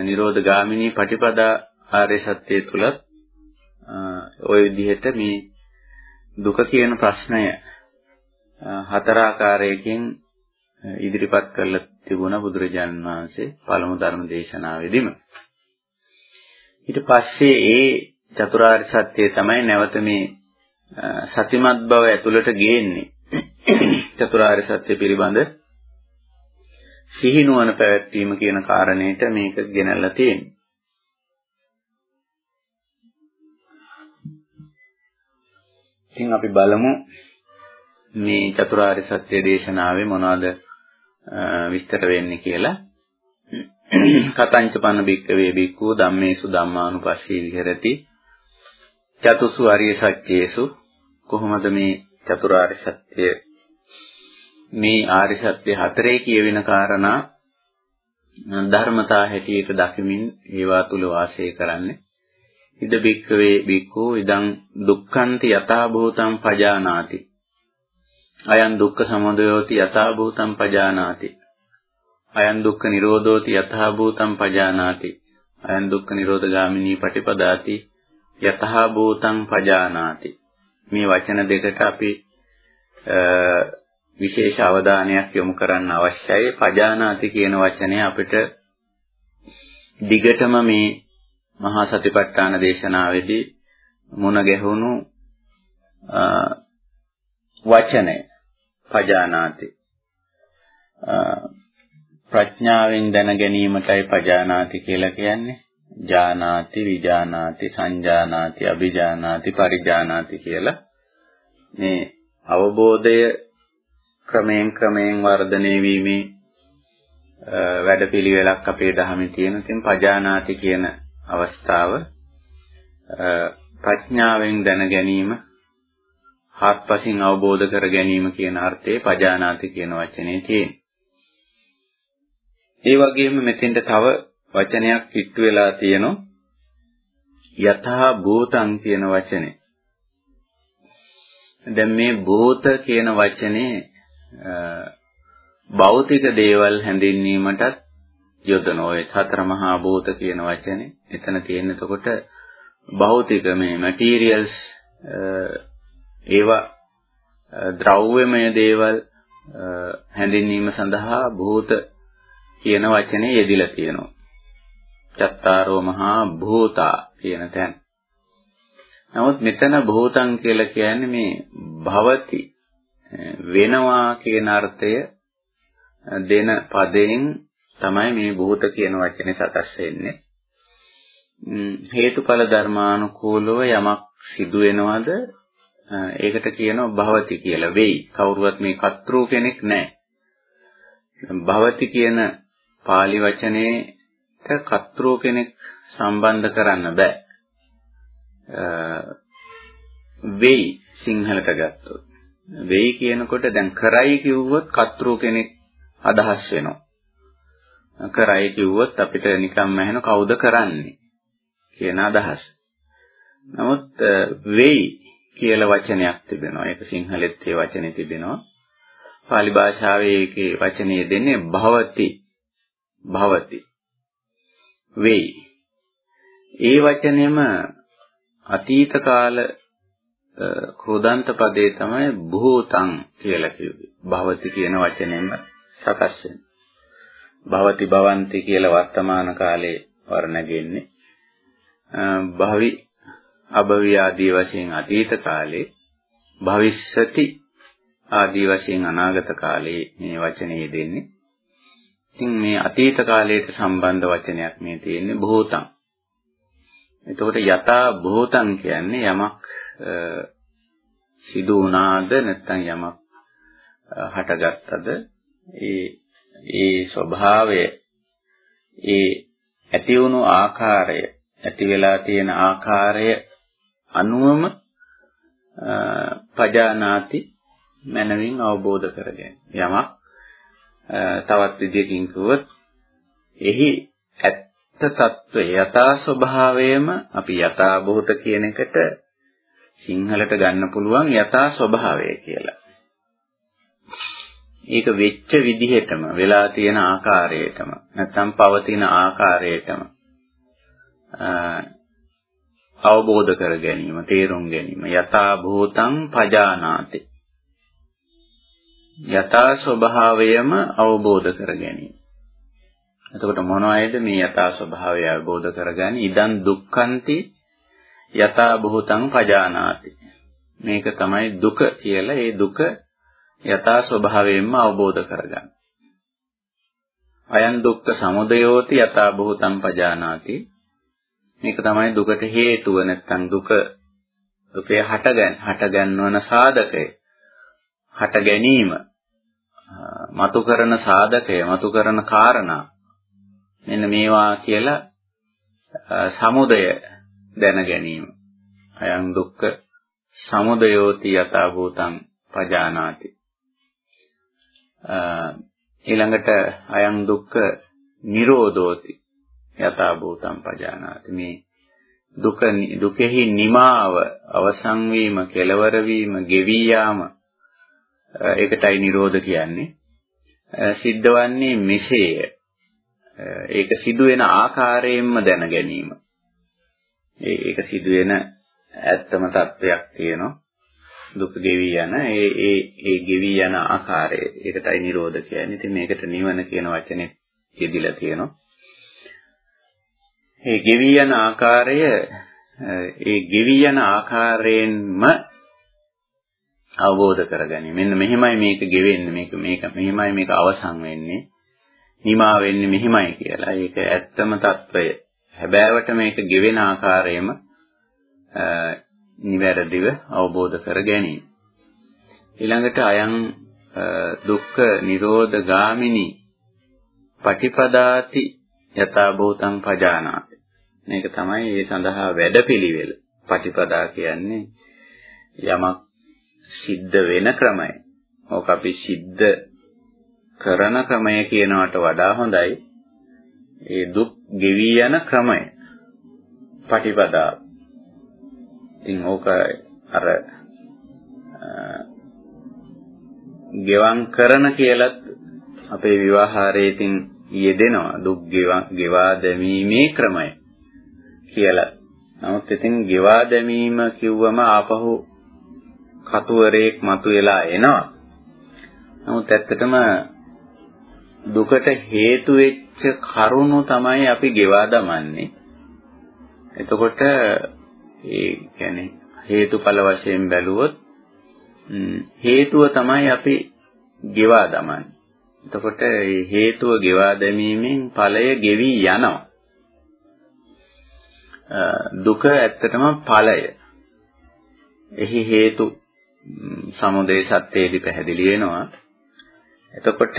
නිරෝධ ගාමිනී පටිපදා ආර්ය සත්‍ය තුලත් ওই විදිහට මේ දුක කියන ප්‍රශ්නය හතර ආකාරයකින් ඉදිරිපත් කරලා තිබුණා බුදුරජාණන් වහන්සේ පළමු ධර්ම දේශනාවේදීම. ඊට පස්සේ ඒ චතුරාර්ය සත්‍යය තමයි නැවත මේ සතිමත් බව ඇතුළට ගේන්නේ. චතුරාර්ය සත්‍ය පිළිබඳ සිහි නුවණ පැවැත්වීම කියන කාරණේට මේක ගෙනල්ලා තියෙන්නේ. ඉතින් අපි බලමු මේ චතුරාර්ය සත්‍ය දේශනාවේ මොනවද විස්තර වෙන්නේ කියලා. කතංච පන බික්කවේ බික්කු ධම්මේසු ධම්මානුපස්සී විහෙරති චතුසු අරිය සත්‍යේසු කොහොමද මේ චතුරාර්ය සත්‍ය මේ ආර්ය සත්‍ය හතරේ කියවෙන කාරණා ධර්මතා හැටියට දකිමින් ඒවා තුල වාසය කරන්නේ? ඉද බික්කවේ බික්කෝ ඉදං දුක්ඛන්ති යථා භූතං පජානාති. අයං දුක්ඛ සමුදයෝති යථා භූතං පජානාති. අයං දුක්ඛ නිරෝධෝති යථා භූතං පජානාති. අයං දුක්ඛ නිරෝධ ගාමිනී පටිපදාති යථා භූතං පජානාති. මේ වචන දෙකට අපි විශේෂ අවධානයක් යොමු කරන්න අවශ්‍යයි. පජානාති කියන වචනය අපිට දිගටම මේ මහා සතිපට්ඨාන දේශනාවේදී මුණ ගැහුණු වචනය. පජානාති. ප්‍රඥාවෙන් දැන ගැනීමටයි පජානාති කියලා කියන්නේ. ජානාති විජානාති සංජානාති අභිජානාති පරිජානාති කියලා මේ අවබෝධය ක්‍රමයෙන් ක්‍රමයෙන් වර්ධනය වීමේ වැඩපිළිවෙලක් අපේ ධර්මයේ තියෙන. ඉතින් පජානාති කියන අවස්ථාව ප්‍රඥාවෙන් දැන ගැනීම හත්පසින් අවබෝධ කර ගැනීම කියන අර්ථයේ පජානාති කියන වචනේ තියෙනවා. ඒ වගේම මෙතෙන්ට තව වචනයක් කිට්ටු වෙලා තියෙනවා. යථා භූතං කියන වචනේ. දැන් මේ භූත කියන වචනේ භෞතික දේවල් හැඳින්වීමටත් යොදන ඔය සතර මහා භූත කියන වචනේ එතන තියෙන එතකොට භෞතික මේ මැටීරියල්ස් ඒවා ද්‍රව්‍යමය දේවල් හැඳින්වීම සඳහා භූත කියන වචනේ යෙදිලා තියෙනවා. චත්තාරෝ මහා භූතා කියන තැන. නමුත් මෙතන භූතං කියලා කියන්නේ මේ භවති වෙනවා කියන අර්ථය දෙන පදයෙන් තමයි මේ භූත කියන වචනේ සකස් වෙන්නේ. හේතුඵල ධර්මානුකූලව යමක් සිදු වෙනවද ඒකට කියනවා භවති කියලා වෙයි. කවුරුවත් මේ කතෘ කෙනෙක් නැහැ. භවති කියන pāli වචනේට කතෘ කෙනෙක් සම්බන්ධ කරන්න බෑ. වෙයි සිංහලට ගත්තොත්. වෙයි කියනකොට දැන් කරයි කිව්වොත් කතෘ කෙනෙක් අදහස් වෙනවා. කරයි කිව්වොත් අපිට නිකම්ම ඇහෙන කවුද කරන්නේ කියන අදහස. නමුත් වෙයි කියලා වචනයක් තිබෙනවා. ඒක සිංහලෙත් ඒ වචනේ තිබෙනවා. pāli භාෂාවේ ඒකේ වචනේ දෙන්නේ භවති. භවති. වෙයි. ඒ වචනේම අතීත කාල කෘදන්ත පදේ තමයි භූතං කියලා කිව්වේ. භවති කියන වචනයෙන්ම සකස් වෙන්නේ. භවති භවಂತಿ කියලා වර්තමාන කාලේ වර්ණගෙන්නේ. භවි අභවි ආදී වශයෙන් අතීත කාලේ භවිෂ්‍යති ආදී වශයෙන් අනාගත කාලේ මේ වචනේ දෙන්නේ. ඉතින් මේ අතීත කාලයට සම්බන්ධ වචනයක් මේ තියෙන්නේ භූතං. එතකොට යථා භූතං කියන්නේ යමක් සිදු වුණාද නැත්නම් යමක් හටගත්තද ඒ ඒ ස්වභාවය ඒ ඇති වුණු ආකාරය ඇති වෙලා තියෙන ආකාරය අනුවම පජානාති මනවින් අවබෝධ කරගෙන යමක් තවත් විදියකින් කිව්වොත් එහි ඇත්ත తත්වය යථා ස්වභාවයම අපි යථා භූත කියන එකට සිංහලට ගන්න පුළුවන් යථා ස්වභාවය කියලා. ඒක වෙච්ච විදිහටම වෙලා තියෙන ආකාරයටම නැත්නම් පවතින ආකාරයටම අවබෝධ කර ගැනීම තේරුම් ගැනීම යථා භූතං පජානාති යථා ස්වභාවයම අවබෝධ කර ගැනීම එතකොට මොනවයිද මේ යථා ස්වභාවය අවබෝධ කරගන්නේ? ඉදන් දුක්ඛන්ති යථා භූතං පජානාති. මේක තමයි දුක කියලා. ඒ දුක යථා ස්වභාවයෙන්ම අවබෝධ කරගන්න. අයන් දුක්ඛ සමුදයෝති යථා භූතං පජානාති. මේක තමයි දුකට හේතුව නැත්නම් දුක. දුකේ හටගන්න හටගන්වන සාධකය. හට ගැනීම මතු කරන සාධකය මතු කරන කාරණා. මෙන්න මේවා කියලා සමුදය දැන ගැනීම. අයං දුක්ඛ සමුදයෝති යථා භූතං පජානාති. ඊළඟට අයං දුක්ඛ නිරෝධෝති යථා භූතං පජානාති. මේ දුක දුකෙහි නිමාව අවසන් වීම කෙලවර වීම ගෙවි යාම ඒකටයි නිරෝධ කියන්නේ. සිද්ධවන්නේ මෙසේය ඒක සිදුවෙන ආකාරයෙන්ම දැන ගැනීම. ඒක සිදුවෙන ඇත්තම තත්වයක් තියෙනවා. දුක ගෙවි යන ඒ ඒ ඒ ගෙවි යන ආකාරය. ඒකටයි නිරෝධ කියන්නේ. ඉතින් මේකට නිවන කියන වචනේ යෙදිලා තියෙනවා. ඒ ගෙවි යන ආකාරය ඒ ගෙවි යන ආකාරයෙන්ම අවබෝධ කරගනි. මෙන්න මෙහෙමයි මේක ගෙවෙන්නේ. මේක මේක මෙහෙමයි මේක අවසන් වෙන්නේ. නිමා වෙන්නේ මෙහෙමයි කියලා. ඒක ඇත්තම తত্ত্বය. හැබෑවට මේක ගෙවෙන ආකාරයෙන්ම නිවැරදිව අවබෝධ කර ගැනීම. ඊළඟට අයං දුක්ඛ නිරෝධ ගාමිනී පටිපදාති යථාභූතං පජානාති. මේක තමයි ඒ සඳහා වැඩපිළිවෙල. පටිපදා කියන්නේ යමක් සිද්ධ වෙන ක්‍රමය. ඕක අපි සිද්ධ කරන ක්‍රමය කියනවට වඩා හොඳයි. ඒ දුක් ගෙවි යන ක්‍රමය. පටිපදාව. ඉතින් ඕක අර ගෙවම් කරන කියලත් අපේ විවාහාරයේ ඉතින් යෙදෙනවා දුක් ගෙවා දැමීමේ ක්‍රමය කියලා. නමුත් ඉතින් ගෙවා දැමීම කිව්වම ආපහු කතුවරේක් මතුවලා එනවා. නමුත් ඇත්තටම දුකට හේතු වෙච්ච කරුණු තමයි අපි ගෙවා දමන්නේ. එතකොට ඒ කියන්නේ හේතුඵල වශයෙන් බැලුවොත් හේතුව තමයි අපි ගෙවා දමන්නේ. එතකොට මේ හේතුව ගෙවා දැමීමෙන් ඵලය ගෙවි යනවා. දුක ඇත්තටම ඵලය. එහි හේතු සමුදය සත්‍යයේදී පැහැදිලි වෙනවා. එතකොට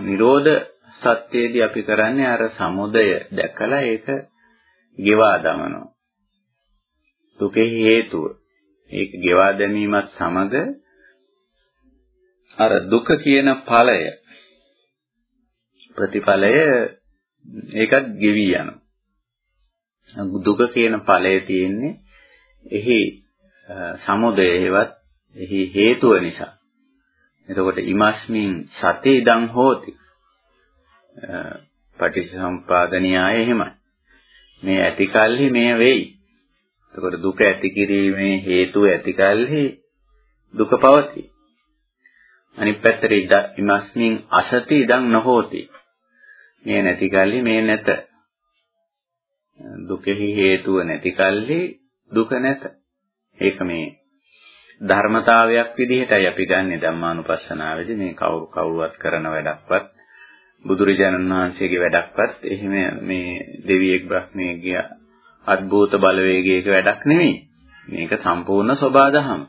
නිරෝධ සත්‍යයේදී අපි කරන්නේ අර සමුදය දැකලා ඒක ගෙවා දමනවා. දුකේ හේතුව. ඒක ගෙවා දැමීමත් සමග අර දුක කියන ඵලය ප්‍රතිඵලය ඒකත් ගෙවි යනවා. දුක කියන ඵලය තියෙන්නේ එහි සමුදය හේවත් එහි හේතුව නිසා. එතකොට ඉමස්මින් සතේ ඉදං හෝති. පටිච්චසමුපාදනියය එහෙමයි. මේ ඇති කල්හි මෙය වෙයි. එතකොට දුක ඇති කිරීමේ හේතුව ඇති කල්හි දුක පවතී. අනිත් පැත්තට ඉමස්මින් අසති ඉදං නොහෝති. මේ නැති කල්හි මේ නැත. දුකෙහි හේතුව නැති කල්හි දුක නැත. ඒක මේ ධර්මතාවයක් විදිහටයි අපි ගන්නෙ ධම්මානුපස්සනාවේදී මේ කවුරු කවුරුවත් කරන වැඩක්වත් බුදුරජාණන් වහන්සේගේ වැඩක්වත් එහෙම මේ දෙවියෙක් බ්‍රහ්මයෙක්ගේ අద్භූත බලවේගයක වැඩක් නෙමෙයි. මේක සම්පූර්ණ සබාදහම.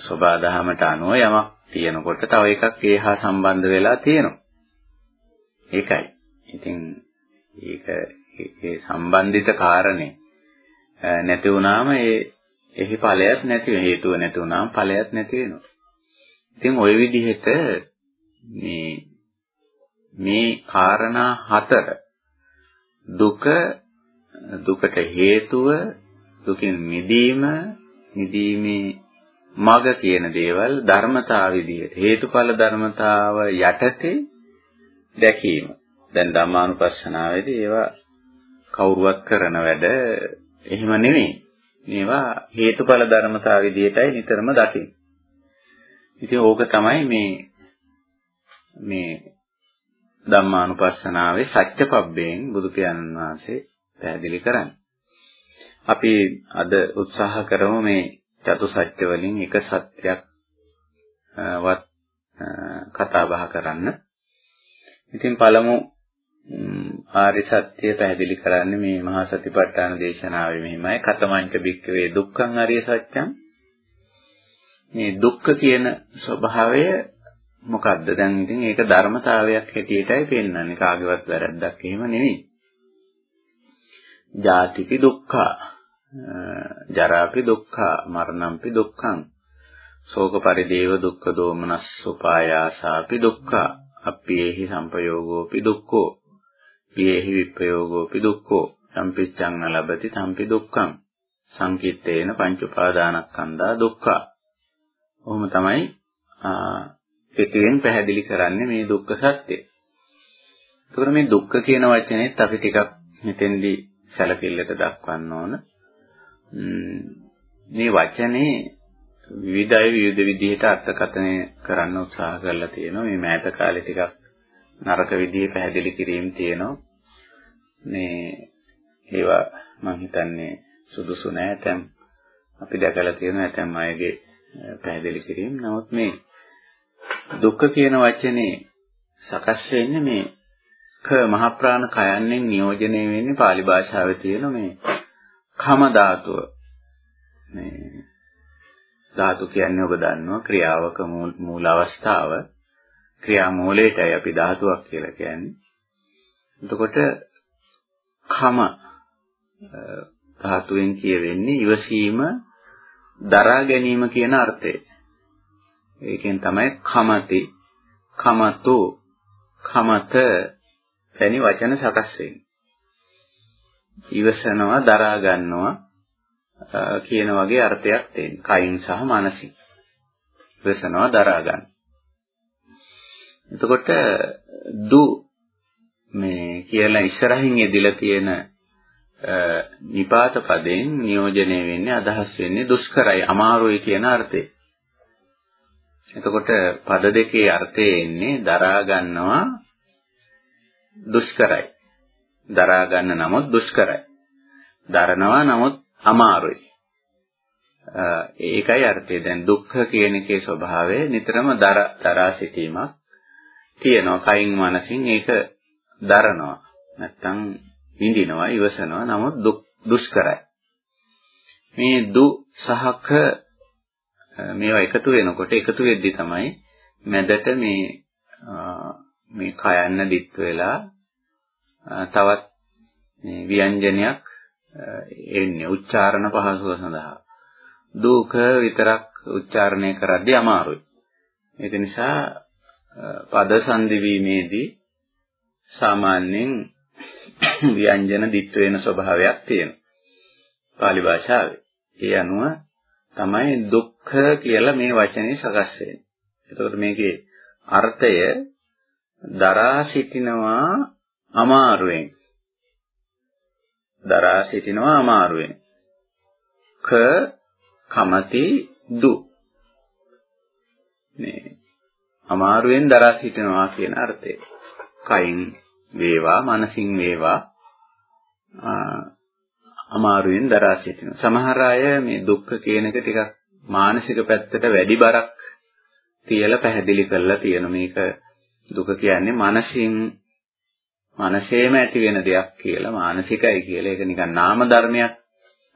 සබාදහමට අනුව යමක් තියෙනකොට තව එකක් ඒහා සම්බන්ධ වෙලා තියෙනවා. ඒකයි. ඉතින් ඒක ඒ සම්බන්ධිත කාරණේ නැති වුණාම ඒ එහි ඵලයක් නැති වෙන හේතුව නැති වුණාම ඵලයක් නැති වෙනවා. ඉතින් ওই විදිහට මේ මේ காரணා හතර දුක දුකට හේතුව දුකින් මිදීම මිදීමේ මග කියන දේවල් ධර්මතාව විදිහට හේතුඵල ධර්මතාව යටතේ දැකීම. දැන් ධම්මානුපස්සනාවේදී ඒවා කවුරුවක් කරන වැඩ එහෙම නෙමෙයි. මේවා හේතුඵල ධර්මතාව විදිහටයි නිතරම දකින්නේ. ඉතින් ඕක තමයි මේ මේ ධම්මානුපස්සනාවේ සත්‍යපබ්බයෙන් බුදු පියාණන් වහන්සේ පැහැදිලි කරන්නේ. අපි අද උත්සාහ කරමු මේ චතුසත්‍ය වලින් එක සත්‍යයක් වත් කතා බහ කරන්න. ඉතින් පළමු ආර්ය සත්‍ය පැහැදිලි කරන්නේ මේ මහා සතිපට්ඨාන දේශනාවේ මෙහිමයි. කතමංච බික්කවේ දුක්ඛං ආර්ය සත්‍යං. මේ දුක්ඛ කියන ස්වභාවය මොකද්ද? දැන් ඉතින් ඒක ධර්මතාවයක් හැටියටයි පෙන්වන්නේ. කාගේවත් වැරද්දක් එහෙම නෙවෙයි. ජාතිපි දුක්ඛා ජරාපි දුක්ඛා මරණම්පි දුක්ඛං ශෝක පරිදේව දුක්ඛ දෝමනස් උපායාසාපි දුක්ඛා අප්පියේහි සම්පයෝගෝපි දුක්ඛෝ පියේහි විප්පයෝගෝපි දුක්ඛෝ සම්පිච්ඡං නලබති සම්පි දුක්ඛං සංකිට්ඨේන පංච උපාදානස්කන්ධා දුක්ඛා ඔහොම තමයි පිටින් පැහැදිලි කරන්නේ මේ දුක්ඛ සත්‍ය. ඒකර මේ දුක්ඛ කියන වචනේත් අපි ටිකක් මෙතෙන්දී සැලකිල්ලට දක්වන්න ඕන. මේ වචනේ විවිධයි විවිධ විදිහට අර්ථකථනය කරන්න උත්සාහ කරලා තියෙනවා. මේ මෑත කාලේ ටිකක් නරක විදිහේ පැහැදිලි කිරීම තියෙනවා. මේ ඒවා මම හිතන්නේ සුදුසු නෑ. ඇතම් අපි දැකලා තියෙන ඇතම් අයගේ පැහැදිලි කිරීම. නමුත් මේ දුක්ඛ කියන වචනේ සකස් වෙන්නේ මේ ක මහ ප්‍රාණ කයන්ෙන් නියෝජනය වෙන්නේ pāli භාෂාවේ තියෙන මේ කම ධාතුව මේ ධාතු කියන්නේ ඔබ දන්නවා ක්‍රියාවක මූල අවස්ථාව ක්‍රියා මූලයටයි අපි ධාතුවක් කියලා කියන්නේ. එතකොට කම ධාතුවෙන් කියවෙන්නේ ඉවසීම දරා ගැනීම කියන අර්ථය. ඒකෙන් තමයි කමති කමතෝ කමත වැනි වචන සකස් වෙන්නේ. ඉවසනවා දරා ගන්නවා කියන වගේ අර්ථයක් තියෙනවා. කයින් සහ මනසින්. ඉවසනවා දරා ගන්න. එතකොට දු මේ කියලා ඉස්සරහින් යෙදිලා තියෙන නිපාත පදයෙන් නියෝජනය වෙන්නේ අදහස් වෙන්නේ දුෂ්කරයි අමාරුයි කියන අර්ථය. එතකොට පද දෙකේ අර්ථය එන්නේ දරා ගන්නවා දුෂ්කරයි. දරා ගන්න නමුත් දුෂ්කරයි. දරනවා නමුත් අමාරුයි. ඒකයි අර්ථය. දැන් දුක්ඛ කියන එකේ ස්වභාවය නිතරම දරා සිටීමක් තියෙනවා. කයින් මනසින් ඒක දරනවා. නැත්තම් විඳිනවා, ඉවසනවා. නමුත් දුෂ්කරයි. මේ දු සහක මේවා එකතු වෙනකොට එකතු වෙද්දි තමයි මැදට මේ මේ කයන්න දිත් වෙලා තවත් මේ ව්‍යංජනයක් එන්නේ උච්චාරණ පහසුව සඳහා දුක විතරක් උච්චාරණය කරද්දී අමාරුයි ඒක නිසා පද සංදි වීමේදී සාමාන්‍යයෙන් ව්‍යංජන දිත් වෙන ස්වභාවයක් තියෙනවා. pāli භාෂාවේ. ඒ අනුව තමයි දුක්ඛ කියලා මේ වචනේ සකස් වෙන්නේ. එතකොට මේකේ අර්ථය දරා සිටිනවා අමාරුවෙන්. දරා සිටිනවා අමාරුවෙන්. ක කමති දු. මේ අමාරුවෙන් දරා සිටිනවා කියන අර්ථය. කයින් වේවා මනසින් වේවා අමාරුවෙන් දරා සිටිනවා සමහර අය මේ දුක්ඛ කියන එක ටිකක් මානසික පැත්තට වැඩි බරක් තියලා පැහැදිලි කරලා තියෙන. මේක දුක කියන්නේ මනසින් මනසේම ඇති වෙන දෙයක් කියලා මානසිකයි කියලා. ඒක නිකන් නාම ධර්මයක්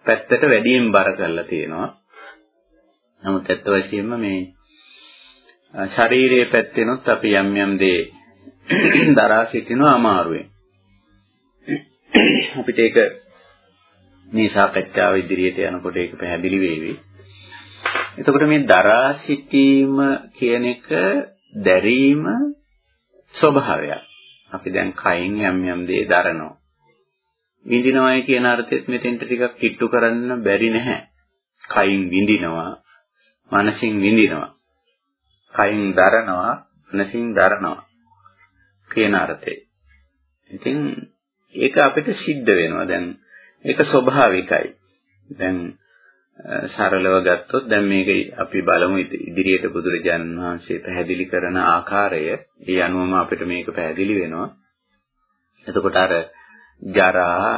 පැත්තට වැඩියෙන් බර කරලා තියෙනවා. නමුත් ඇත්ත වශයෙන්ම මේ ශරීරයේ පැත්තෙනොත් අපි යම් යම් දේ දරා සිටිනවා අමාරුවෙන්. අපිට ඒක මේ සාකච්ඡාව ඉදිරියට යනකොට ඒක පැහැදිලි වෙවි. එතකොට මේ දරා සිටීම කියන එක දැරීම ස්වභාවයක්. අපි දැන් කයින් යම් යම් දේ දරනවා. විඳිනවයි කියන අර්ථෙත් මෙතෙන්ට ටිකක් කිට්ටු කරන්න බැරි නැහැ. කයින් විඳිනවා, මනසින් විඳිනවා. කයින් දරනවා, මනසින් දරනවා කියන අර්ථේ. ඉතින් ඒක අපිට සිද්ධ වෙනවා. දැන් ඒක ස්වභාවිකයි. දැන් සරලව ගත්තොත් දැන් මේක අපි බලමු ඉදිරියට බුදුරජාණන් වහන්සේ පැහැදිලි කරන ආකාරය ඒ අනුවම අපිට මේක පැහැදිලි වෙනවා. එතකොට අර ජරා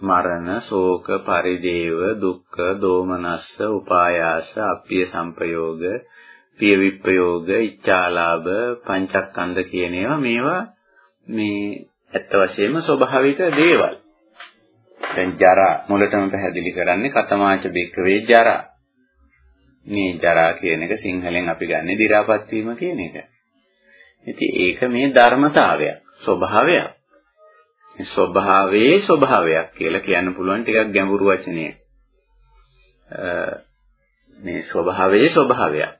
මරණ ශෝක පරිදේව දුක්ඛ දෝමනස්ස උපායාස අප්පිය සංපයෝග පිය විප්‍රයෝග ඉච්ඡාලාභ පංචස්කන්ධ කියන ඒවා මේවා මේ ඇත්ත වශයෙන්ම ස්වභාවික දේවල්. දැන් ජරා මුලටම පැහැදිලි කරන්නේ කතමාච බික්කවේ ජරා. මේ ජරා කියන එක සිංහලෙන් අපි ගන්නේ දි รา පත් වීම කියන එක. ඉතින් ඒක මේ ධර්මතාවයක්, ස්වභාවයක්. ස්වභාවයේ ස්වභාවයක් කියලා කියන්න පුළුවන් ටිකක් ගැඹුරු වචනයක්. මේ ස්වභාවයේ ස්වභාවයක්.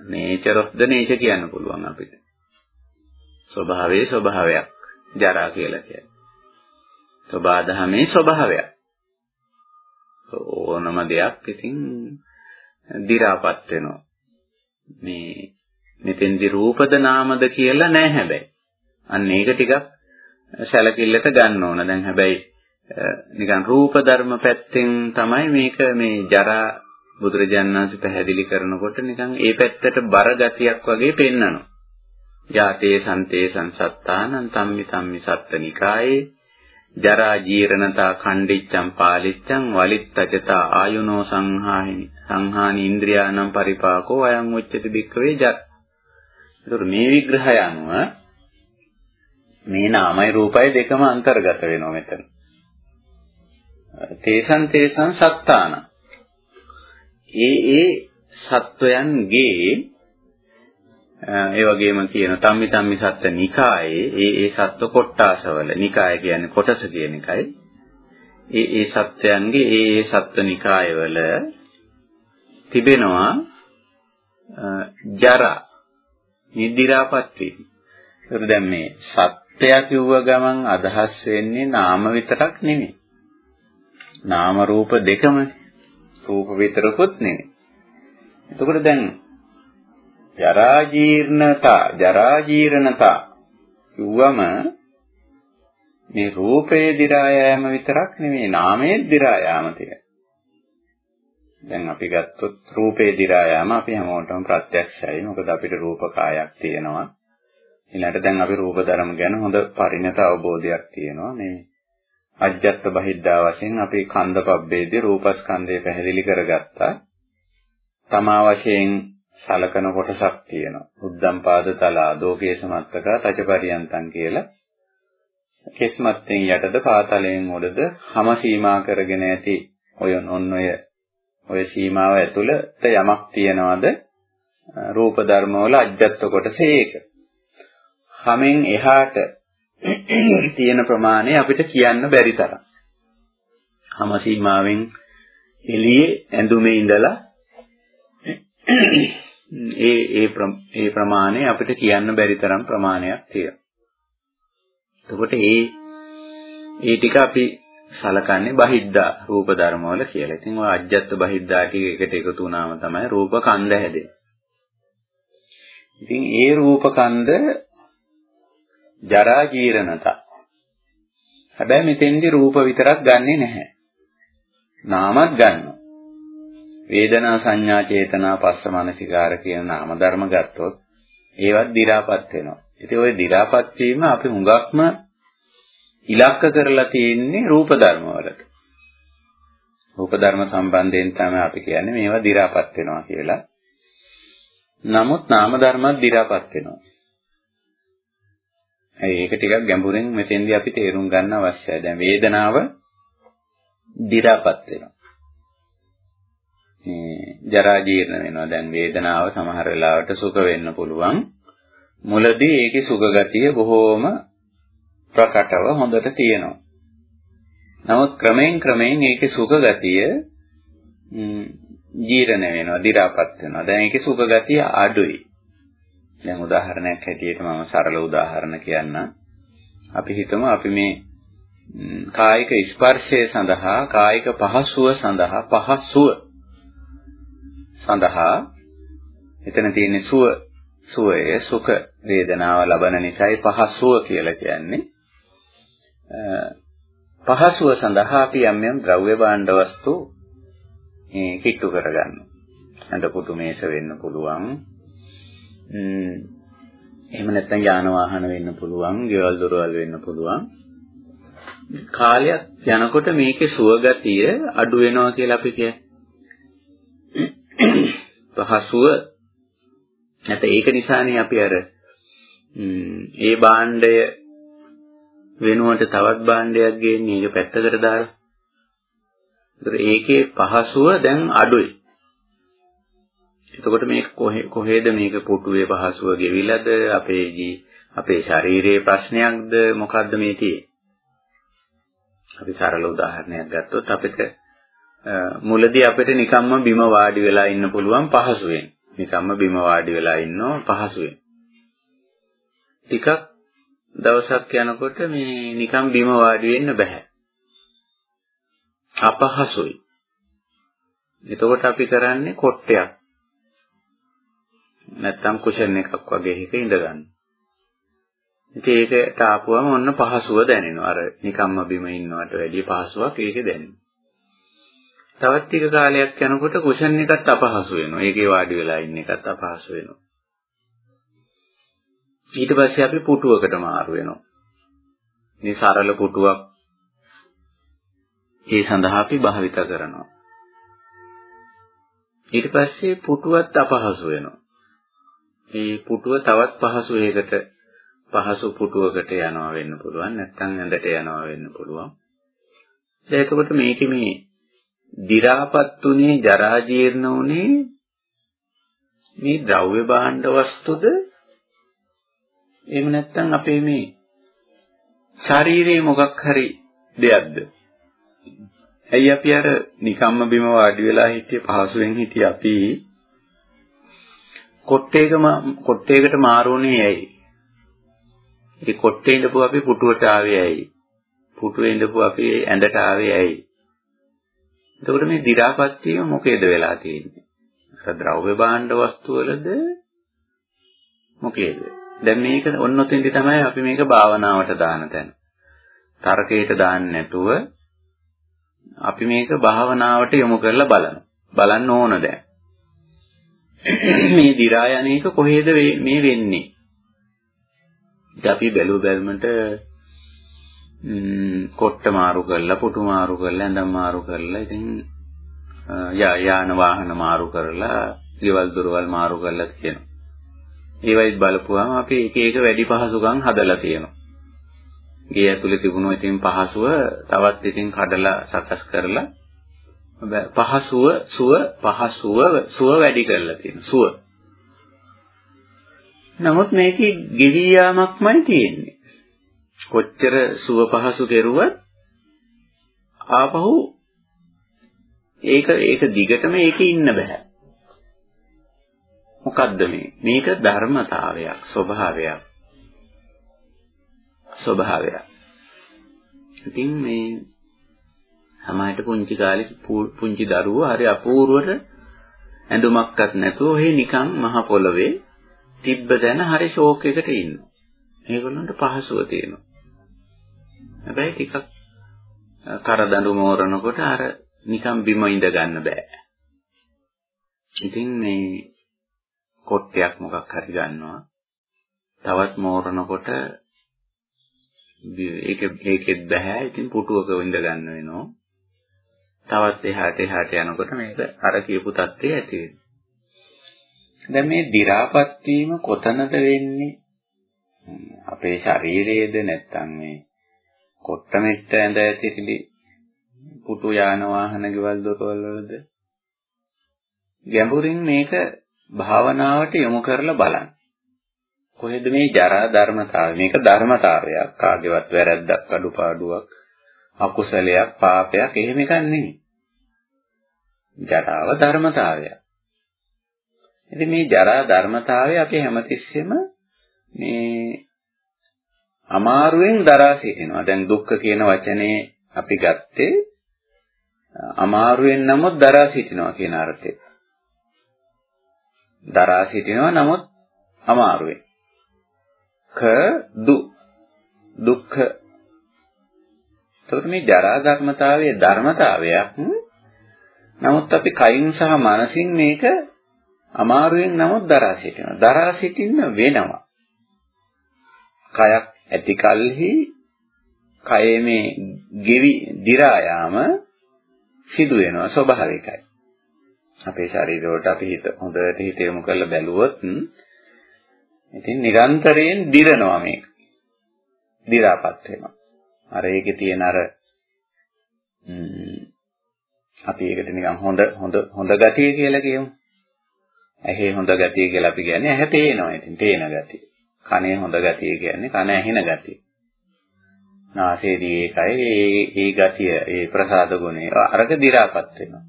Nature of the nature කියන්න පුළුවන් අපිට. ස්වභාවයේ ස්වභාවයක් ජරා කියලා කියන්නේ. සබාධමේ ස්වභාවයක්. ඕනම දෙයක් ඉතින් දි รา පත් වෙනවා. මේ මෙතෙන්දි රූපද නාමද කියලා නෑ හැබැයි. අන්න ඒක ටිකක් සැලකිල්ලට ගන්න ඕන. දැන් හැබැයි නිකන් රූප ධර්ම පැත්තෙන් තමයි මේක මේ ජරා බුදුරජාණන් වහන්සේ පැහැදිලි කරනකොට නිකන් ඒ පැත්තට බර ගතියක් වගේ පෙන්නනවා. ජාතේ සන්තේ සංසත්තානං තම්මි තම්මි සත්තනිකායේ ජරා ජීරණතා ඛණ්ඩිච්ඡං පාලිච්ඡං වලිත්තචතා ආයුනෝ සංහාහිනි සංහානි ඉන්ද්‍රියානම් පරිපාකෝ අයං උච්චති බික්කවේ ජත්. ඒතර මේ විග්‍රහය අනුව මේ නාමයි රූපයි දෙකම අන්තර්ගත වෙනවා මෙතන. තේසං තේසං සත්තාන. ඒ ඒ සත්වයන්ගේ ඒ වගේම කියන තම්මි තම්මි සත්ත්ව නිකායේ ඒ ඒ සත්ව කොට්ටාසවල නිකාය කියන්නේ කොටස කියන එකයි. ඒ ඒ සත්වයන්ගේ ඒ ඒ සත්ව නිකායවල තිබෙනවා ජරා නිදිරාපත් වීම. ඒක දැන් මේ සත්‍යය කිව්ව ගමන් අදහස් වෙන්නේ නාම විතරක් නෙමෙයි. නාම රූප දෙකම රූප විතරකුත් නෙමෙයි. එතකොට දැන් ජරා ජීර්ණතා ජරා ජීර්ණතා කිව්වම මේ රූපේ දි รา යෑම විතරක් නෙමෙයි නාමයේ දි รา යාම තියෙන. දැන් අපි ගත්තොත් රූපේ දි รา යාම අපි හැමෝටම ප්‍රත්‍යක්ෂයි. මොකද අපිට රූප කායක් තියෙනවා. ඊළඟට දැන් අපි රූප ධර්ම ගැන හොඳ පරිණත අවබෝධයක් තියෙනවා. මේ අජ්ජත් බහිද්දා වශයෙන් අපි කන්ද පබ්බේදී රූපස්කන්ධය පැහැදිලි කරගත්තා. තමා වශයෙන් සලකන කොටසක් තියෙනවා. උද්දම් පාද තලා දෝකේ සමත්තක තචපරියන්තං කියලා. කෙස්මත්ෙන් යටද පාතලයෙන් උඩද හැම සීමා කරගෙන ඇති ඔය ඔන්න ඔය ඔය සීමාව ඇතුළත යමක් තියනවාද රූප ධර්මවල අජ්ජත්ව කොටස ඒක. හැමෙන් එහාට තියෙන ප්‍රමාණය අපිට කියන්න බැරි තරම්. හැම සීමාවෙන් එළියේ ඇඳුමේ ඉඳලා ඒ ඒ ඒ ප්‍රමාණය අපිට කියන්න බැරි තරම් ප්‍රමාණයක් තියෙනවා. එතකොට ඒ ඒ ටික අපි සලකන්නේ බහිද්දා රූප ධර්මවල කියලා. ඉතින් ඔය අජ්ජත් බහිද්දා ටික එකට එකතු වුණාම තමයි රූප කන්ද හැදෙන්නේ. ඉතින් ඒ රූප කන්ද ජරා ජීරණතා. හැබැයි මෙතෙන්දි රූප විතරක් ගන්නෙ නැහැ. නාමත් ගන්නවා. වේදනා සංඥා චේතනා පස්ස මනසිකාර කියන නාම ධර්ම ගත්තොත් ඒවත් දි รา පත් වෙනවා. ඉතින් ওই දි รา පත් වීම අපි හුඟක්ම ඉලක්ක කරලා තියෙන්නේ රූප ධර්ම වලට. රූප ධර්ම සම්බන්ධයෙන් තමයි අපි කියන්නේ මේවා දි รา පත් වෙනවා කියලා. නමුත් නාම ධර්මත් දි รา පත් වෙනවා. ඒක ටිකක් ගැඹුරින් මෙතෙන්දී අපි තේරුම් ගන්න අවශ්‍යයි. දැන් වේදනාව දි รา පත් වෙනවා. ජරා ජීර්ණ වෙනවා. දැන් වේදනාව සමහර වෙලාවට සුඛ වෙන්න පුළුවන්. මුලදී ඒකේ සුඛ ගතිය බොහෝම ප්‍රකටව හොඳට තියෙනවා. නමුත් ක්‍රමයෙන් ක්‍රමයෙන් ඒකේ සුඛ ගතිය ජීර්ණ වෙනවා, දි รา පත් වෙනවා. දැන් ඒකේ සුඛ ගතිය අඩුයි. දැන් උදාහරණයක් හැටියට මම සරල උදාහරණ කියන්නම්. අපි හිතමු අපි මේ කායික ස්පර්ශය සඳහා කායික පහසුව සඳහා පහසුව සඳහා එතන තියෙන සුව සුවය සුඛ වේදනාව ලබන නිසායි පහසුව කියලා කියන්නේ පහසුව සඳහා අපි යම් යම් ද්‍රව්‍ය භාණ්ඩ වස්තු මේ කිට්ටු කරගන්නවා. අඳ පුතු මේස වෙන්න පුළුවන්. එහෙම නැත්නම් යාන වාහන වෙන්න පුළුවන්, ගෙවල් දොරවල් වෙන්න පුළුවන්. කාලයක් යනකොට මේකේ සුවගතිය අඩු වෙනවා කියලා අපි කියන්නේ. පහසුව නැත්නම් ඒක නිසානේ අපි අර ඒ භාණ්ඩය වෙනුවට තවත් භාණ්ඩයක් ගේන්නේ ඒක පැත්තකට දාලා. ඒතර ඒකේ පහසුව දැන් අඩුයි. එතකොට මේක කොහේද මේක පුටුවේ පහසුව ගෙවිලාද අපේ අපේ ශරීරයේ ප්‍රශ්නයක්ද මොකද්ද මේ තියෙන්නේ? අපි සරල උදාහරණයක් ගත්තොත් අපිට මුලදී අපිට නිකම්ම බිම වාඩි වෙලා ඉන්න පුළුවන් පහසුවෙන්. නිකම්ම බිම වාඩි වෙලා ඉන්නෝ පහසුවෙන්. ටිකක් දවසක් යනකොට මේ නිකම් බිම වාඩි වෙන්න බෑ. අපහසුයි. එතකොට අපි කරන්නේ කොට්ටයක්. නැත්තම් කුෂන් එකක් වගේ එකක ඉඳ ගන්න. ඉතින් ඒකට ආපුවම ඔන්න පහසුව දැනෙනවා. අර නිකම්ම බිම ඉන්නවට වැඩිය පහසුවක් ඒකේ දැනෙනවා. තවත් ටික කාලයක් යනකොට කුෂන් එකත් අපහසු වෙනවා. ඒකේ වාඩි වෙලා ඉන්න එකත් අපහසු වෙනවා. ඊට පස්සේ අපි පුටුවකට මාරු වෙනවා. මේ සරල පුටුවක් ඒ සඳහා අපි භාවිත කරනවා. ඊට පස්සේ පුටුවත් අපහසු වෙනවා. මේ පුටුව තවත් පහසු එකකට පහසු පුටුවකට යනවා වෙන්න පුළුවන් නැත්නම් ඇඳට යනවා වෙන්න පුළුවන්. දැන් එතකොට මේකේ මේ දි รา පත් උනේ ජරා ජීර්ණ උනේ මේ ද්‍රව්‍ය භාණ්ඩ වස්තුද එහෙම නැත්නම් අපේ මේ ශරීරයේ මොකක් හරි දෙයක්ද? ඇයි අපි අර නිකම්ම බිම වාඩි වෙලා හිටියේ පහසුවෙන් හිටියේ අපි කොට්ටේකම කොට්ටේකට මාරුනේ ඇයි? ඒ කොට්ටේ ඉඳපු අපි පුටුවට ආවේ ඇයි? පුටුවේ ඉඳපු අපි ඇඳට ආවේ ඇයි? එතකොට මේ දි รา පත් වීම මොකේද වෙලා තියෙන්නේ? අර ද්‍රව්‍ය භාණ්ඩ වස්තු වලද මොකේද? දැන් මේක ඔන්න ඔතෙන්දි තමයි අපි මේක භාවනාවට දාන තැන. තර්කයට දාන්නේ නැතුව අපි මේක භාවනාවට යොමු කරලා බලනවා. බලන්න ඕන දැන්. මේ දි รา යන්නේක කොහේද මේ වෙන්නේ? ඉතින් අපි බැලු බැලමට කොට්ට මාරු කරලා පුටු මාරු කරලා ඇඳන් මාරු කරලා ඉතින් යාන වාහන මාරු කරලා ගෙවල් දොරවල් මාරු කරලා තියෙනවා. ඒවයිත් බලපුවාම අපි එක එක වැඩි පහසුකම් හදලා තියෙනවා. ගේ ඇතුලේ තිබුණු ඉතින් පහසුව තවත් ඉතින් කඩලා සකස් කරලා පහසුව සුව පහසුව සුව වැඩි කරලා තියෙනවා. සුව. නමුත් මේකේ ගෙවි යාමක්මයි තියෙන්නේ. කොච්චර සුව පහසු කෙරුවත් ආපහු ඒක ඒක දිගටම ඒකේ ඉන්න බෑ. මොකද්ද මේ? මේක ධර්මතාවයක්, ස්වභාවයක්. ස්වභාවයක්. ඉතින් මේ සමහරට පුංචි කාලේ පුංචි දරුවෝ හරි අපූර්වට ඇඳුමක්වත් නැතුව ඔහේ නිකන් මහ පොළවේ තිබ්බ දැන හරි ෂෝක් එකට ඉන්නවා. ඒගොල්ලන්ට පහසුව තියෙනවා. හැබැයි ටිකක් කරදඬු මෝරනකොට අර නිකන් බිම ඉඳ ගන්න බෑ. ඉතින් මේ කොට්ටයක් මොකක් හරි ගන්නවා. තවත් මෝරනකොට ඒක ඒකෙත් බෑ. ඉතින් පුටුවක ඉඳ ගන්න වෙනවා. තවත් එහාට එහාට යනකොට මේක අර කියපු தත්ත්වය ඇති වෙනවා. දැන් මේ දි รา පත් වීම කොතනද වෙන්නේ? අපේ ශරීරයේද නැත්නම් මේ කොට්ට මෙට්ට ඇඳ ඇතිලි පුටු යාන වාහන ගෙවල් දොරවල් වලද ගැඹුරින් මේක භාවනාවට යොමු කරලා බලන්න. කොහෙද මේ ජරා ධර්මතාවය? මේක ධර්මතාවයක්. කාගේවත් වැරැද්දක් අඩුපාඩුවක් අකුසලයක් පාපයක් එහෙම එකක් නෙමෙයි. ජරාව ධර්මතාවයක්. ඉතින් මේ ජරා ධර්මතාවය අපි හැමතිස්සෙම මේ අමාරුවෙන් දරා සිටිනවා. දැන් දුක්ඛ කියන වචනේ අපි ගත්තේ අමාරුවෙන් නමුත් දරා සිටිනවා කියන අර්ථය. දරා සිටිනවා නමුත් අමාරුවෙන්. ක දු දුක්ඛ එතකොට මේ ජරා ධර්මතාවයේ ධර්මතාවයක් නමුත් අපි කයින් සහ මනසින් මේක අමාරුවෙන් නමුත් දරා සිටිනවා. දරා සිටින්න වෙනවා. කයක් ඇති කලෙහි කයේ මේ ගෙවි දි รา යාම සිදු වෙනවා ස්වභාවිකයි. අපේ ශරීරවලට අපි හිත හොඳට හිත යොමු කරලා බැලුවොත් ඉතින් නිරන්තරයෙන් දිරනවා මේක. දිරාපත් වෙනවා. අර ඒකේ තියෙන අර අපි ඒකට නිකන් හොඳ හොඳ හොඳ ගතිය කියලා කියමු. ඇහි හොඳ ගතිය කියලා අපි කියන්නේ ඇහැ පේනවා. ඉතින් පේන ගතිය. කනේ හොඳ ගතිය කියන්නේ කන ඇහෙන ගතිය. නාසයේදී ඒකයි ඒ ඒ ගතිය ඒ ප්‍රසාද ගුණය අරක දි รา පත් වෙනවා.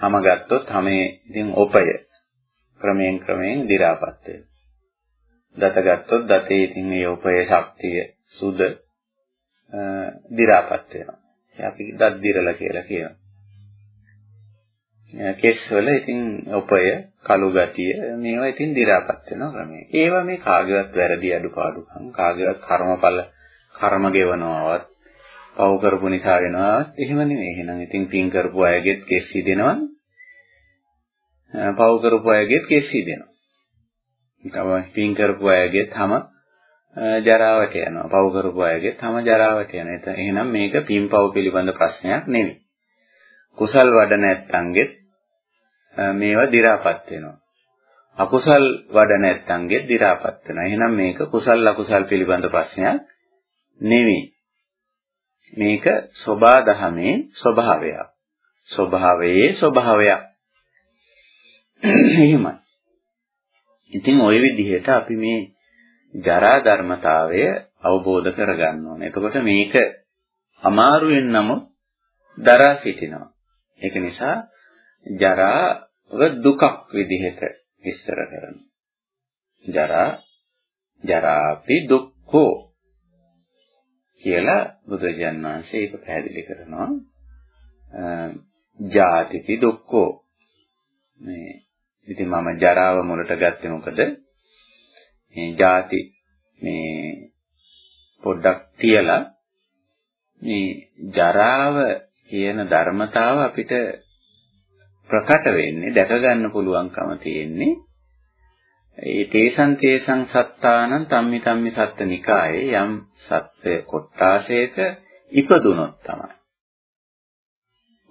හැම ගත්තොත් හැමේ ඉතින් ඔපය ක්‍රමයෙන් ක්‍රමයෙන් දි รา පත් වෙනවා. දත ගත්තොත් දතේ ඉතින් ඒ ඔපය ශක්තිය සුද දි รา පත් වෙනවා. අපි දත් දිරලා කියලා කියනවා. කෙස් වල ඉතින් උපය කළු ගතිය මේවා ඉතින් දි รา පත් වෙනවා ක්‍රමයෙන්. ඒවා මේ කාගේවත් වැරදි අඩුපාඩුකම් කාගේවත් කර්මඵල කර්ම ගෙවනවවත් පව් කරපු නිසා වෙනවත් එහෙම නෙමෙයි. එහෙනම් ඉතින් පින් කරපු අයගෙත් කෙස් හිදෙනවා. පව් කරපු අයගෙත් කෙස් හිදෙනවා. තමයි පින් කරපු අයගෙත් හැම ජරාවට යනවා. පව් කරපු අයගෙත් හැම ජරාවට යනවා. එහෙනම් මේක පින්පව් පිළිබඳ ප්‍රශ්නයක් නෙමෙයි. කුසල් වඩ නැත්තන්ගෙත් මේවා දි รา පත් වෙනවා. අකුසල් වඩ නැත්තන්ගෙත් දි รา පත් වෙනවා. එහෙනම් මේක කුසල් අකුසල් පිළිබඳ ප්‍රශ්නයක් නෙවෙයි. මේක සෝබා දහමේ ස්වභාවයක්. ස්වභාවයේ ස්වභාවයක්. එහෙමයි. ඉතින් ওই විදිහට අපි මේ ජරා ධර්මතාවය අවබෝධ කරගන්න ඕනේ. එතකොට මේක අමාරුවෙන් නමුත් දරා සිටිනවා. ඒක නිසා ජරාව දුකක් විදිහට විස්තර කරනවා. ජරා ජරාපි දුක්ඛෝ කියලා බුදුරජාන් වහන්සේ ඒක පැහැදිලි කරනවා. ජාතිපි දුක්ඛෝ මේ ඉතින් මම ජරාව මුලට ගත්තේ මොකද? මේ ಜಾති මේ පොඩ්ඩක් තියලා මේ ජරාව කියන ධර්මතාව අපිට ප්‍රකට වෙන්නේ දැක ගන්න පුළුවන්කම තියෙන්නේ ඒ තේසං තේසං සත්තානං තම්මි තම්මි සත්ත්‍නිකායේ යම් සත්‍ය කොට්ටාසයක ඉපදුනොත් තමයි.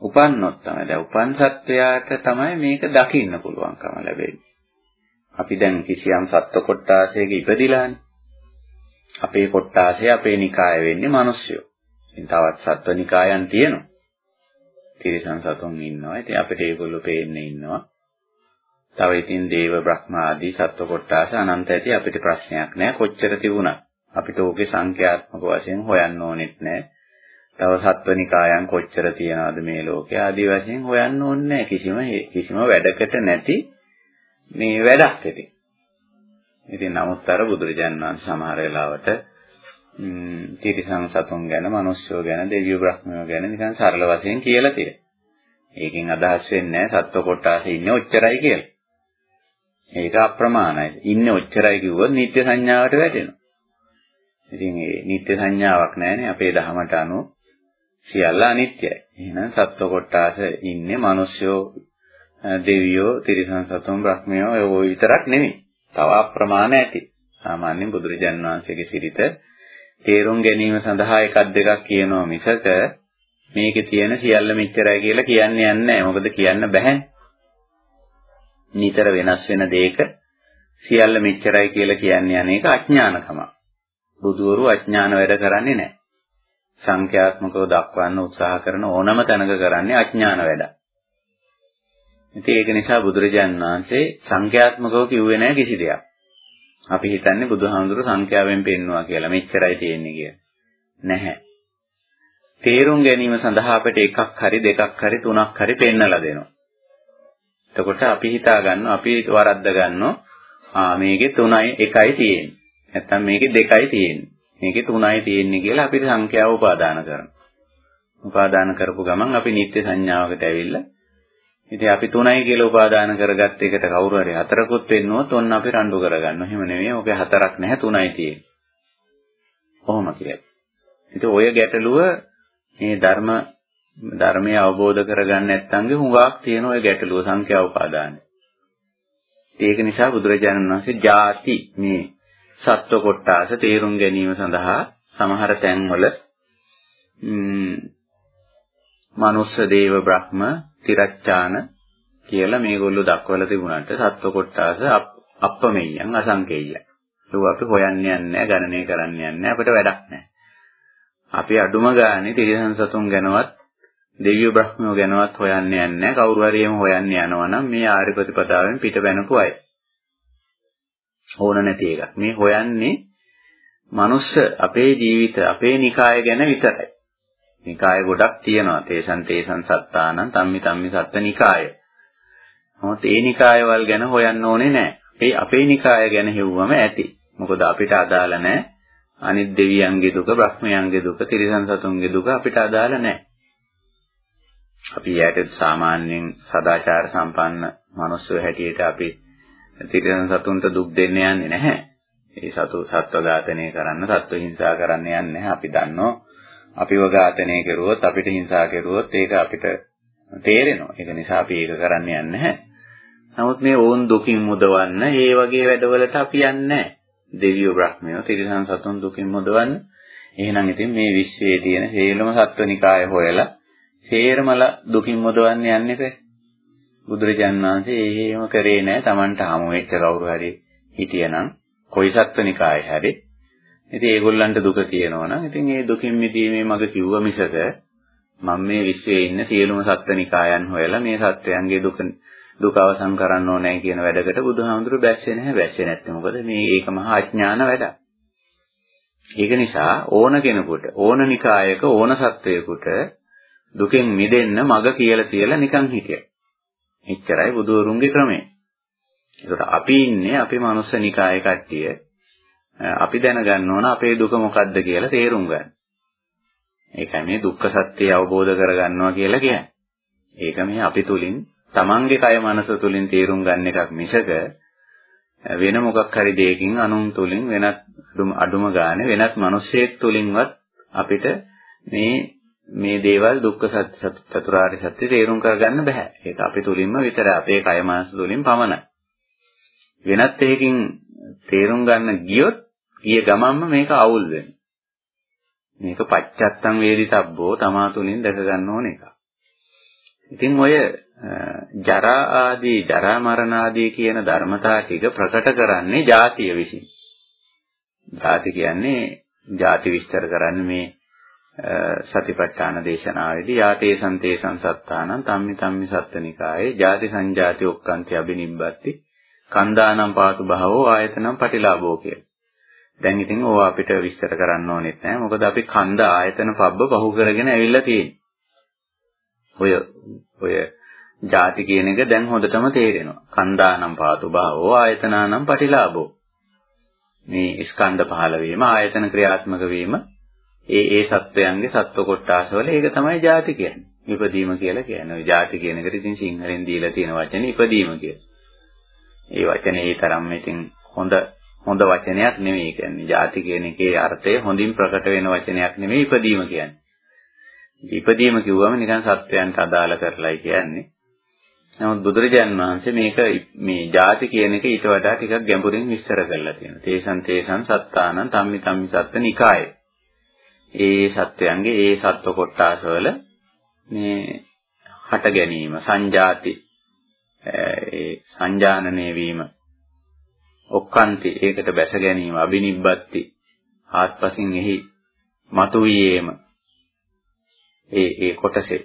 උපන්නොත් තමයි. දැන් උපන් සත්වයාට තමයි මේක දකින්න පුළුවන්කම ලැබෙන්නේ. අපි දැන් කිසියම් සත්ව කොට්ටාසයක ඉපදිලානේ. අපේ කොට්ටාසය අපේ නිකාය වෙන්නේ මිනිස්සුયો. ඉතින් තවත් සත්ව නිකායන් තියෙනවා. තිරිසන් සතුන් ඉන්නවා. ඉතින් අපිට ඒගොල්ලෝ පේන්නේ ඉන්නවා. තව ඉතින් දේව බ්‍රහ්ම ආදී සත්ව කොට්ටාස අනන්ත ඇති අපිට ප්‍රශ්නයක් නෑ කොච්චර තිබුණත්. අපිට ඕකේ සංඛ්‍යාත්මක වශයෙන් හොයන්න ඕනෙත් නෑ. තව සත්වනිකායන් කොච්චර තියනවද මේ ලෝකේ ආදී වශයෙන් හොයන්න ඕනේ නෑ කිසිම කිසිම වැඩකට නැති මේ වැඩක් ඉතින්. ඉතින් නමුත් අර බුදුරජාණන් වහන්සේ සමහර වෙලාවට තිරිසන් සතුන් ගැන, මිනිස්සුયો ගැන, දෙවියෝ බ්‍රහ්මයෝ ගැන නිකන් සරල වශයෙන් කියලා තියෙනවා. ඒකෙන් අදහස් වෙන්නේ නැහැ සත්ව කොටාසේ ඉන්නේ ඔච්චරයි කියලා. ඒක අප්‍රමාණයි. ඉන්නේ ඔච්චරයි කිව්වොත් නිත්‍ය සංඥාවට වැටෙනවා. ඉතින් ඒ නිත්‍ය සංඥාවක් නැහැනේ අපේ දහමට අනුව සියල්ල අනිත්‍යයි. එහෙනම් සත්ව කොටාස ඉන්නේ මිනිස්සුયો දෙවියෝ, තිරිසන් සතුන්, බ්‍රහ්මයෝ ඒව විතරක් නෙමෙයි. තව අප්‍රමාණ ඇති. සාමාන්‍යයෙන් බුදුරජාන් වහන්සේගේ සිරිත තේරුම් ගැනීම සඳහා එකක් දෙකක් කියනවා මිසක මේකේ තියෙන සියල්ල මෙච්චරයි කියලා කියන්නේ නැහැ. මොකද කියන්න බැහැ. නිතර වෙනස් වෙන දෙයක සියල්ල මෙච්චරයි කියලා කියන්නේ අනේක අඥානකම. බුදුවරු අඥාන වැඩ කරන්නේ නැහැ. සංඛ්‍යාත්මකව දක්වන්න උත්සාහ කරන ඕනම තැනක කරන්නේ අඥාන වැඩක්. ඉතින් ඒක නිසා බුදුරජාණන් වහන්සේ සංඛ්‍යාත්මකව කිව්වේ නැහැ කිසි දෙයක්. අපි හිතන්නේ බුදුහාමුදුරු සංඛ්‍යාවෙන් පෙන්නවා කියලා මෙච්චරයි තියෙන්නේ කියලා. නැහැ. තේරුම් ගැනීම සඳහා අපිට එකක් හරි දෙකක් හරි තුනක් හරි පෙන්නලා දෙනවා. එතකොට අපි හිතා ගන්නවා අපි වරද්ද ගන්නවා ආ මේකේ 3යි 1යි තියෙන්නේ. නැත්තම් මේකේ 2යි තියෙන්නේ. මේකේ 3යි තියෙන්නේ කියලා අපිට සංඛ්‍යාව උපාදාන කරනවා. උපාදාන කරපු ගමන් අපි නිත්‍ය සංඥාවකට ඇවිල්ලා ඉතින් අපි 3යි කියලා උපාදාන කරගත්ත එකට කවුරු හරි හතරකුත් වෙන්නොත් ඔන්න අපි රණ්ඩු කරගන්නවා. එහෙම නෙමෙයි. ඔකේ හතරක් නැහැ 3යි තියෙන්නේ. කොහොම කියලා. ඉතින් ඔය ගැටලුව මේ ධර්ම ධර්මය අවබෝධ කරගන්න නැත්නම්ගේ හුඟක් තියෙන ඔය ගැටලුව සංඛ්‍යා උපාදානයි. ඒක නිසා බුදුරජාණන් වහන්සේ ಜಾති මේ සත්ව කොටාස තේරුම් ගැනීම සඳහා සමහර තැන්වල මනුස්ස දේව බ්‍රහ්ම තිරච්ඡාන කියලා මේගොල්ලෝ දක්වලා තිබුණාට සත්ව කොටාස අප්පමෙය්‍යන් අසංකේයයන්. ඒක අපි හොයන්න යන්නේ ගණනය කරන්න යන්නේ අපිට වැඩක් නැහැ. අපි අඩුම ගානේ තිරිසන් සතුන් ගැනවත් දෙවියෝ බ්‍රහ්මයෝ ගැනවත් හොයන්න යන්නේ කවුරු හරි එහෙම හොයන්න යනවා නම් මේ ආර්ය ප්‍රතිපදාවෙන් පිට වෙනපු අය. ඕන නැති එකක්. මේ හොයන්නේ මනුස්ස අපේ ජීවිත අපේ නිකාය ගැන විතරයි. නිකාය ගොඩක් තියෙනවා. තේසන් තේසන් සත්තානං තම්මි තම්මි සත්ත නිකාය. මොකද ඒ නිකායවල් ගැන හොයන්න ඕනේ නැහැ. ඒ අපේ නිකාය ගැන හෙව්වම ඇති. මොකද අපිට අදාළ නැහැ. අනිත් දෙවියන්ගේ දුක, බ්‍රහ්මයන්ගේ දුක, තිරිසන් සතුන්ගේ දුක අපිට අදාළ නැහැ. අපි යට සාමාන්‍යයෙන් සදාචාර සම්පන්න මිනිස්සු හැටියට අපි තිරිසන් සතුන්ට දුක් දෙන්න යන්නේ නැහැ. ඒ සතු සත්ව ඝාතනය කරන්න, සත්ව හිංසා කරන්න යන්නේ නැහැ. අපි දන්නවා අපිව ඝාතනය කරුවොත්, අපිට හිංසා කරුවොත් ඒක අපිට තේරෙනවා. ඒක නිසා අපි ඒක කරන්න යන්නේ නැහැ. නමුත් මේ ඕන් දුකින් මුදවන්න, ඒ වගේ වැඩවලට අපි යන්නේ නැහැ. දෙවියෝ බ්‍රහ්මයෝ තිරිසන් සතුන් දුකින් මුදවන්න. එහෙනම් ඉතින් මේ විශ්වයේ තියෙන හේලම සත්වනිකාය හොයලා හේරමල දුකින් මුදවන්න යන්නේ නැහැ. බුදුරජාන් වහන්සේ එහෙම කරේ නැහැ. Tamanට හමු වෙච්ච කවුරු හරි හිටියනම් කොයි සත්වනිකායේ හරි ඉතින් ඒගොල්ලන්ට දුක තියෙනවා නම් ඉතින් ඒ දුකින් මිදීමේ මඟ කිව්ව මිසක මම මේ විශ්වයේ ඉන්න සියලුම සත්වනිකායන් හොයලා මේ සත්වයන්ගේ දුක දුක අවසන් කරන්න ඕනේ කියන වැඩකට බුදුහාමුදුරු බැස්සේ නැහැ. බැස්සේ නැත්නම් මොකද මේ ඒක මහා අඥාන වැඩක්. ඒක නිසා ඕන කෙනෙකුට ඕන නිකායක ඕන සත්වයකට දුකෙන් මිදෙන්න මග කියලා තියලා නිකන් හිටියා. එච්චරයි බුදුවරුන්ගේ ක්‍රමය. ඒකට අපි ඉන්නේ අපේ මනුස්ස නිකායේ කට්ටිය අපි දැනගන්න ඕන අපේ දුක මොකද්ද කියලා තේරුම් ගන්න. ඒකයි මේ දුක්ඛ සත්‍යය අවබෝධ කරගන්නවා කියලා කියන්නේ. ඒක මේ අපි තුලින් තමන්ගේ කය මනස තුලින් තේරුම් ගන්න එකක් මිසක වෙන මොකක් හරි දෙයකින් අනුන් තුලින් වෙනත් අඩුම ගානේ වෙනත් මිනිස්සෙක් තුලින්වත් අපිට මේ මේ දේවල් දුක්ඛ සත්‍ය චතුරාර්ය සත්‍ය තේරුම් කරගන්න බෑ. ඒක අපි තුලින්ම විතරයි අපේ කය මනස තුලින් පමණයි. වෙනත් එකකින් තේරුම් ගන්න ගියොත් ගිය ගමන්ම මේක අවුල් වෙනවා. මේක පච්චත්තම් වේදිතබ්බෝ තමා තුنين දැක ගන්න ඕන එක. ඉතින් ඔය ජරා ආදී ජරා මරණ ආදී කියන ධර්මතා ටික ප්‍රකට කරන්නේ ಜಾතිය විසින්. ಜಾති කියන්නේ ಜಾති විස්තර කරන්නේ මේ සතිපට්ඨාන දේශනාවේදී යාතේ සන්තේ සංසත්තානං තම්මි තම්මි සත්තනිකායේ ಜಾති සංජාති ඔක්칸ති අබිනිබ්බති කන්දානම් පාතු භවෝ ආයතනම් පටිලාභෝ කියලා. දැන් ඉතින් ඕවා අපිට විස්තර කරන්න ඕනෙත් නැහැ. මොකද අපි ඛණ්ඩ ආයතන පබ්බ පහු කරගෙන ඇවිල්ලා තියෙන්නේ. ඔය ඔය ಜಾති කියන එක දැන් හොඳටම තේරෙනවා. ඛණ්ඩානම් පාතු භාවෝ ආයතනානම් පටිලාභෝ. මේ ස්කන්ධ පහළ වීම ආයතන ක්‍රියාත්මක වීම ඒ ඒ සත්වයන්ගේ සත්ව කොටාසවල ඒක තමයි ಜಾති කියන්නේ. ඉපදීම කියලා කියන්නේ. ඔය ಜಾති කියන එකට ඉතින් සිංහලෙන් දීලා තියෙන වචනේ ඉපදීම කියලා. ඒ වචනේ ඒ තරම් ඉතින් හොඳ හොඳ වචනයක් නෙමෙයි කියන්නේ. ಜಾති කියන එකේ අර්ථය හොඳින් ප්‍රකට වෙන වචනයක් නෙමෙයි ඉපදීම කියන්නේ. ඉපදීම කිව්වම නිකන් සත්වයන්ට අදාළ කරලයි කියන්නේ. නමුත් බුදුරජාන් වහන්සේ මේක මේ ಜಾති කියන එක ඊට වඩා ටිකක් ගැඹුරින් විස්තර කරලා තියෙනවා. තේසං තේසං සත්තානං තම්මි තම්මි සත්ත නිකාය. ඒ සත්වයන්ගේ ඒ සත්ව කොටාසවල මේ හට ගැනීම සංජාති ඒ සංජානනය වීම ඔක්කාන්ති. ඒකට බැස ගැනීම අබිනිබ්බත්ති. ආත්පසින් එහි මතුවීම ඒ ඒ කොටසේ.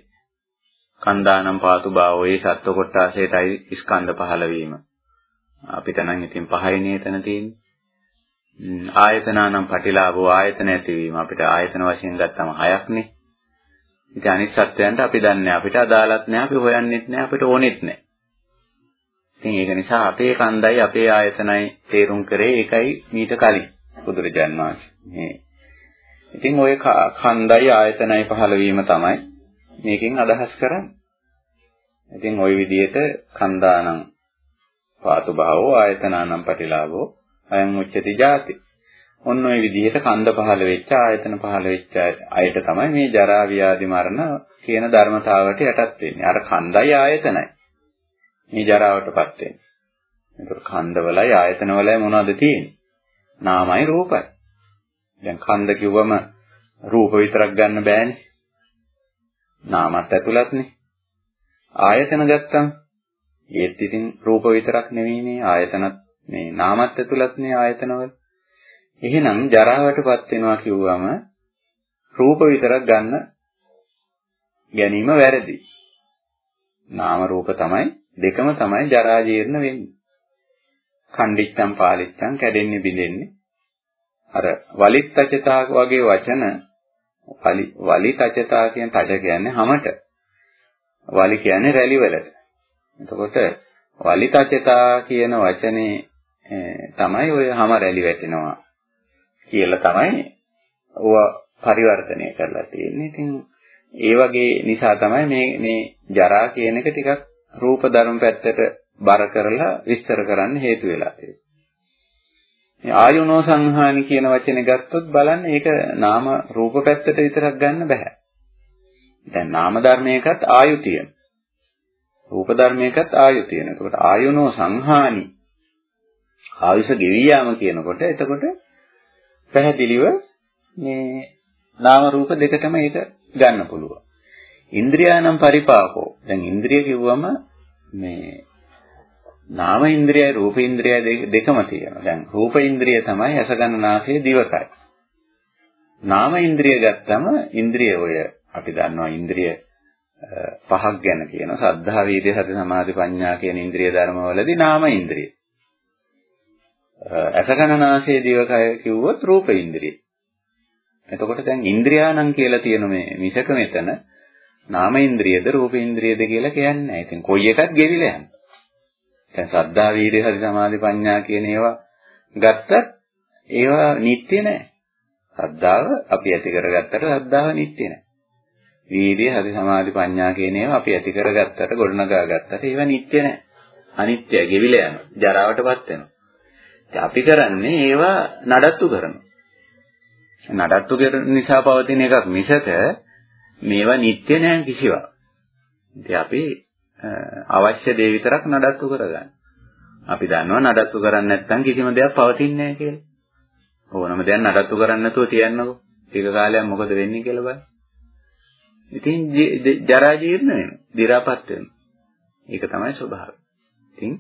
කන්දානම් පාතු භාවෝ ඒ සත්ව කොටාසයටයි ස්කන්ධ පහළ වීම. අපිට නම් ඉතින් පහයිනේ එතන තියෙන්නේ. ආයතනානම් පටිලාභෝ. ආයතන ඇතිවීම. අපිට ආයතන වශයෙන් ගත්තම හයක්නේ. ඉතින් අනිත් සත්‍යයන්ට අපි දන්නේ අපිට අදාළත් නැහැ. අපි හොයන්නෙත් නැහැ. අපිට ඕනෙත් නැහැ. ඉතින් ඒක නිසා අපේ කන්දයි අපේ ආයතනයි තේරුම් කරේ ඒකයි මීට කලින් බුදුරජාන් වහන්සේ. මේ ඉතින් ওই කන්දයි ආයතනයි පහළ වීම තමයි මේකෙන් අදහස් කරන්නේ. ඉතින් ওই විදිහට කන්දානම් පාතු භාවෝ ආයතනානම් පටිලාභෝ අයං උච්චති ජාති. ඔන්න ඔය විදිහට කන්ද පහළ වෙච්ච ආයතන පහළ වෙච්ච අයට තමයි මේ ජරා ව්‍යාධි මරණ කියන ධර්මතාවට යටත් වෙන්නේ. අර කන්දයි ආයතනයි. මේ ජරාවටපත් වෙන්නේ. ඒතර කන්දවලයි ආයතනවලයි මොනවද තියෙන්නේ? නාමයි රූපයි. දැන් කන්ද කිව්වම රූප විතරක් ගන්න බෑනේ. නාමත් ඇතුළත්නේ. ආයතන ගත්තම ඒත් ඉතින් රූප විතරක් නෙවෙයිනේ ආයතනත් මේ නාමත් ඇතුළත්නේ ආයතනවල. එහෙනම් ජරාවටපත් වෙනවා කිව්වම රූප විතරක් ගන්න ගැනීම වැරදි. නාම රූප තමයි දෙකම තමයි ජරා ජීර්ණ වෙන්නේ. කණ්ඩිච්ඡම් පාලිච්ඡම් කැඩෙන්නේ බිඳෙන්නේ. අර වලිත්තචතා වගේ වචන වලිතචතා කියන තඩ කියන්නේ හැමත. වලි කියන්නේ රැලි වලට. එතකොට වලිතචතා කියන වචනේ තමයි ඔය හැම රැලි වැටෙනවා කියලා තමයි ඕවා පරිවර්තනය කරලා තියෙන්නේ. ඉතින් ඒ වගේ නිසා තමයි මේ මේ ජරා කියන එක ටිකක් රූප ධර්ම පැත්තට බර කරලා විස්තර කරන්න හේතු වෙලා තියෙන්නේ. මේ ආයුනෝ සංහානි කියන වචනේ ගත්තොත් බලන්න ඒක නාම රූප පැත්තට විතරක් ගන්න බෑ. දැන් නාම ධර්මයකත් ආයු තියෙනවා. රූප ධර්මයකත් ආයු තියෙනවා. එතකොට ආයුනෝ සංහානි ආයුෂ ගෙවි යාම කියනකොට එතකොට පැහැදිලිව මේ නාම රූප දෙකටම ඒක ගන්න පුළුවන්. ඉන්ද්‍රියානම් පරිපාකෝ. දැන් ඉන්ද්‍රිය කිව්වම මේ නාම ඉන්ද්‍රියයි රූප ඉන්ද්‍රියයි දෙකම තියෙනවා. දැන් රූප ඉන්ද්‍රිය තමයි ඇස ගන්න නාසය දිවකයි. නාම ඉන්ද්‍රිය ගත්තම ඉන්ද්‍රිය ඔය අපි දන්නවා ඉන්ද්‍රිය පහක් ගැන කියනවා. සද්ධා, වීර්ය, සති, සමාධි, ප්‍රඥා කියන ඉන්ද්‍රිය ධර්මවලදී නාම ඉන්ද්‍රිය. අසකනාසයේ දිවකය කිව්වොත් රූප ඉන්ද්‍රිය. එතකොට දැන් ඉන්ද්‍රියානම් කියලා තියෙන මේ මිසක මෙතන නාම ඉන්ද්‍රියද රූප ඉන්ද්‍රියද කියලා කියන්නේ නැහැ. ඉතින් කොයි එකත් ගෙවිලා යනවා. දැන් සද්ධා වීර්ය හරි සමාධි ප්‍රඥා කියන ඒවා ගත්තත් ඒවා නිට්ටය නෑ. සද්ධාව අපි ඇති කරගත්තට සද්ධාව නිට්ටය නෑ. වීර්ය හරි සමාධි ප්‍රඥා කියන ඒවා අපි ඇති කරගත්තට ගොඩනගා ගත්තට ඒවා නිට්ටය නෑ. අනිත්‍යයි ගෙවිලා යනවා. ජරාවටපත් වෙනවා. ඉතින් අපි කරන්නේ ඒවා නඩත්තු කරනවා. නඩත්තු කරන නිසා පවතින එකක් මිසක මේවා නිට්ටය නෑ කිසිවක්. ඉතින් අපි අවශ්‍ය දේ විතරක් නඩත්තු කරගන්න. අපි දන්නවා නඩත්තු කරන්නේ නැත්නම් කිසිම දෙයක් පවතින්නේ නැහැ කියලා. ඕනම දෙයක් නඩත්තු කරන්නේ නැතුව තියන්නකෝ. ටික කාලයක් මොකද වෙන්නේ කියලා බලන්න. ඉතින් ජරා ජීර්ණ වෙනවා. දි รา පත් වෙනවා. ඒක තමයි ස්වභාවය. ඉතින්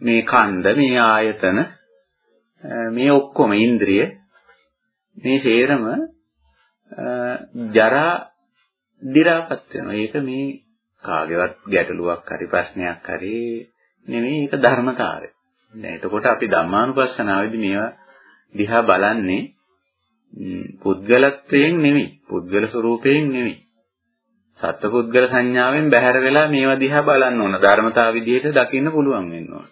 මේ කන්ද, මේ ආයතන, මේ ඔක්කොම ඉන්ද්‍රිය මේ සේරම ජරා දිරාපත් වෙනවා. ඒක මේ කාගේවත් ගැටලුවක් හරි ප්‍රශ්නයක් හරි නෙමෙයි ඒක ධර්මතාවය. දැන් එතකොට අපි ධම්මානුපස්සනාවේදී මේවා දිහා බලන්නේ පුද්ගලත්වයෙන් නෙමෙයි පුද්ගල ස්වરૂපයෙන් නෙමෙයි සත්පුද්ගල සංඥාවෙන් බැහැර වෙලා මේවා දිහා බලන්න ඕන ධර්මතාව විදිහට දකින්න පුළුවන් වෙන්න ඕන.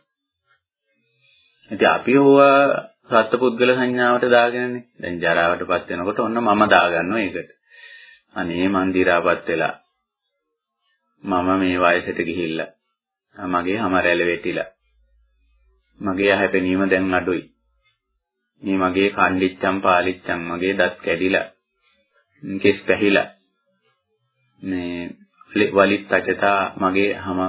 ඉතින් අපි ඕවා සත්පුද්ගල සංඥාවට දාගෙනනේ. දැන් ජරාවටපත් වෙනකොට ඔන්න මම දාගන්නවා ඒකට. අනේ මන් දි รา පත් වෙලා. මම මේ වයසට ගිහිල්ලා. මගේ හැම රැළ වෙටිලා. මගේ ඇහැ පෙනීම දැන් අඩුයි. මේ මගේ කණ්ඩිච්චම් පාලිච්චම් මගේ දත් කැඩිලා. කෙස් පැහිලා. මේ වලිත් අචතා මගේ හැම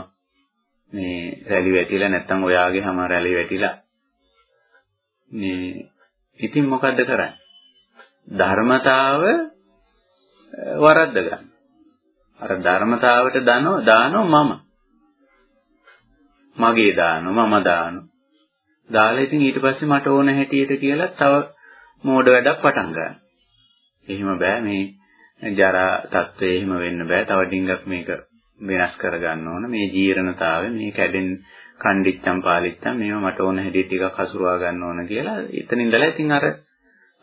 මේ රැලි වැටිලා නැත්තම් ඔයාගේ හැම රැලි වැටිලා. මේ ඉතින් මොකද්ද කරන්නේ ධර්මතාව වරද්ද ගන්න අර ධර්මතාවට දානෝ දානෝ මම. මගේ දානෝ මම දානෝ. දාලා ඉතින් ඊට පස්සේ මට ඕන හැටියට කියලා තව මෝඩ වැඩක් පටන් ගන්න. එහෙම බෑ මේ ජරා තත්ත්වය එහෙම වෙන්න බෑ. තව ඩිංගක් මේක වෙනස් කරගන්න ඕන. මේ ජීර්ණතාවය මේ කැඩෙන් කණ්ඩිච්චම් පාලිච්චම් මේව මට ඕන හැටියට ටිකක් හසුරවා ගන්න ඕන කියලා එතන ඉඳලා ඉතින් අර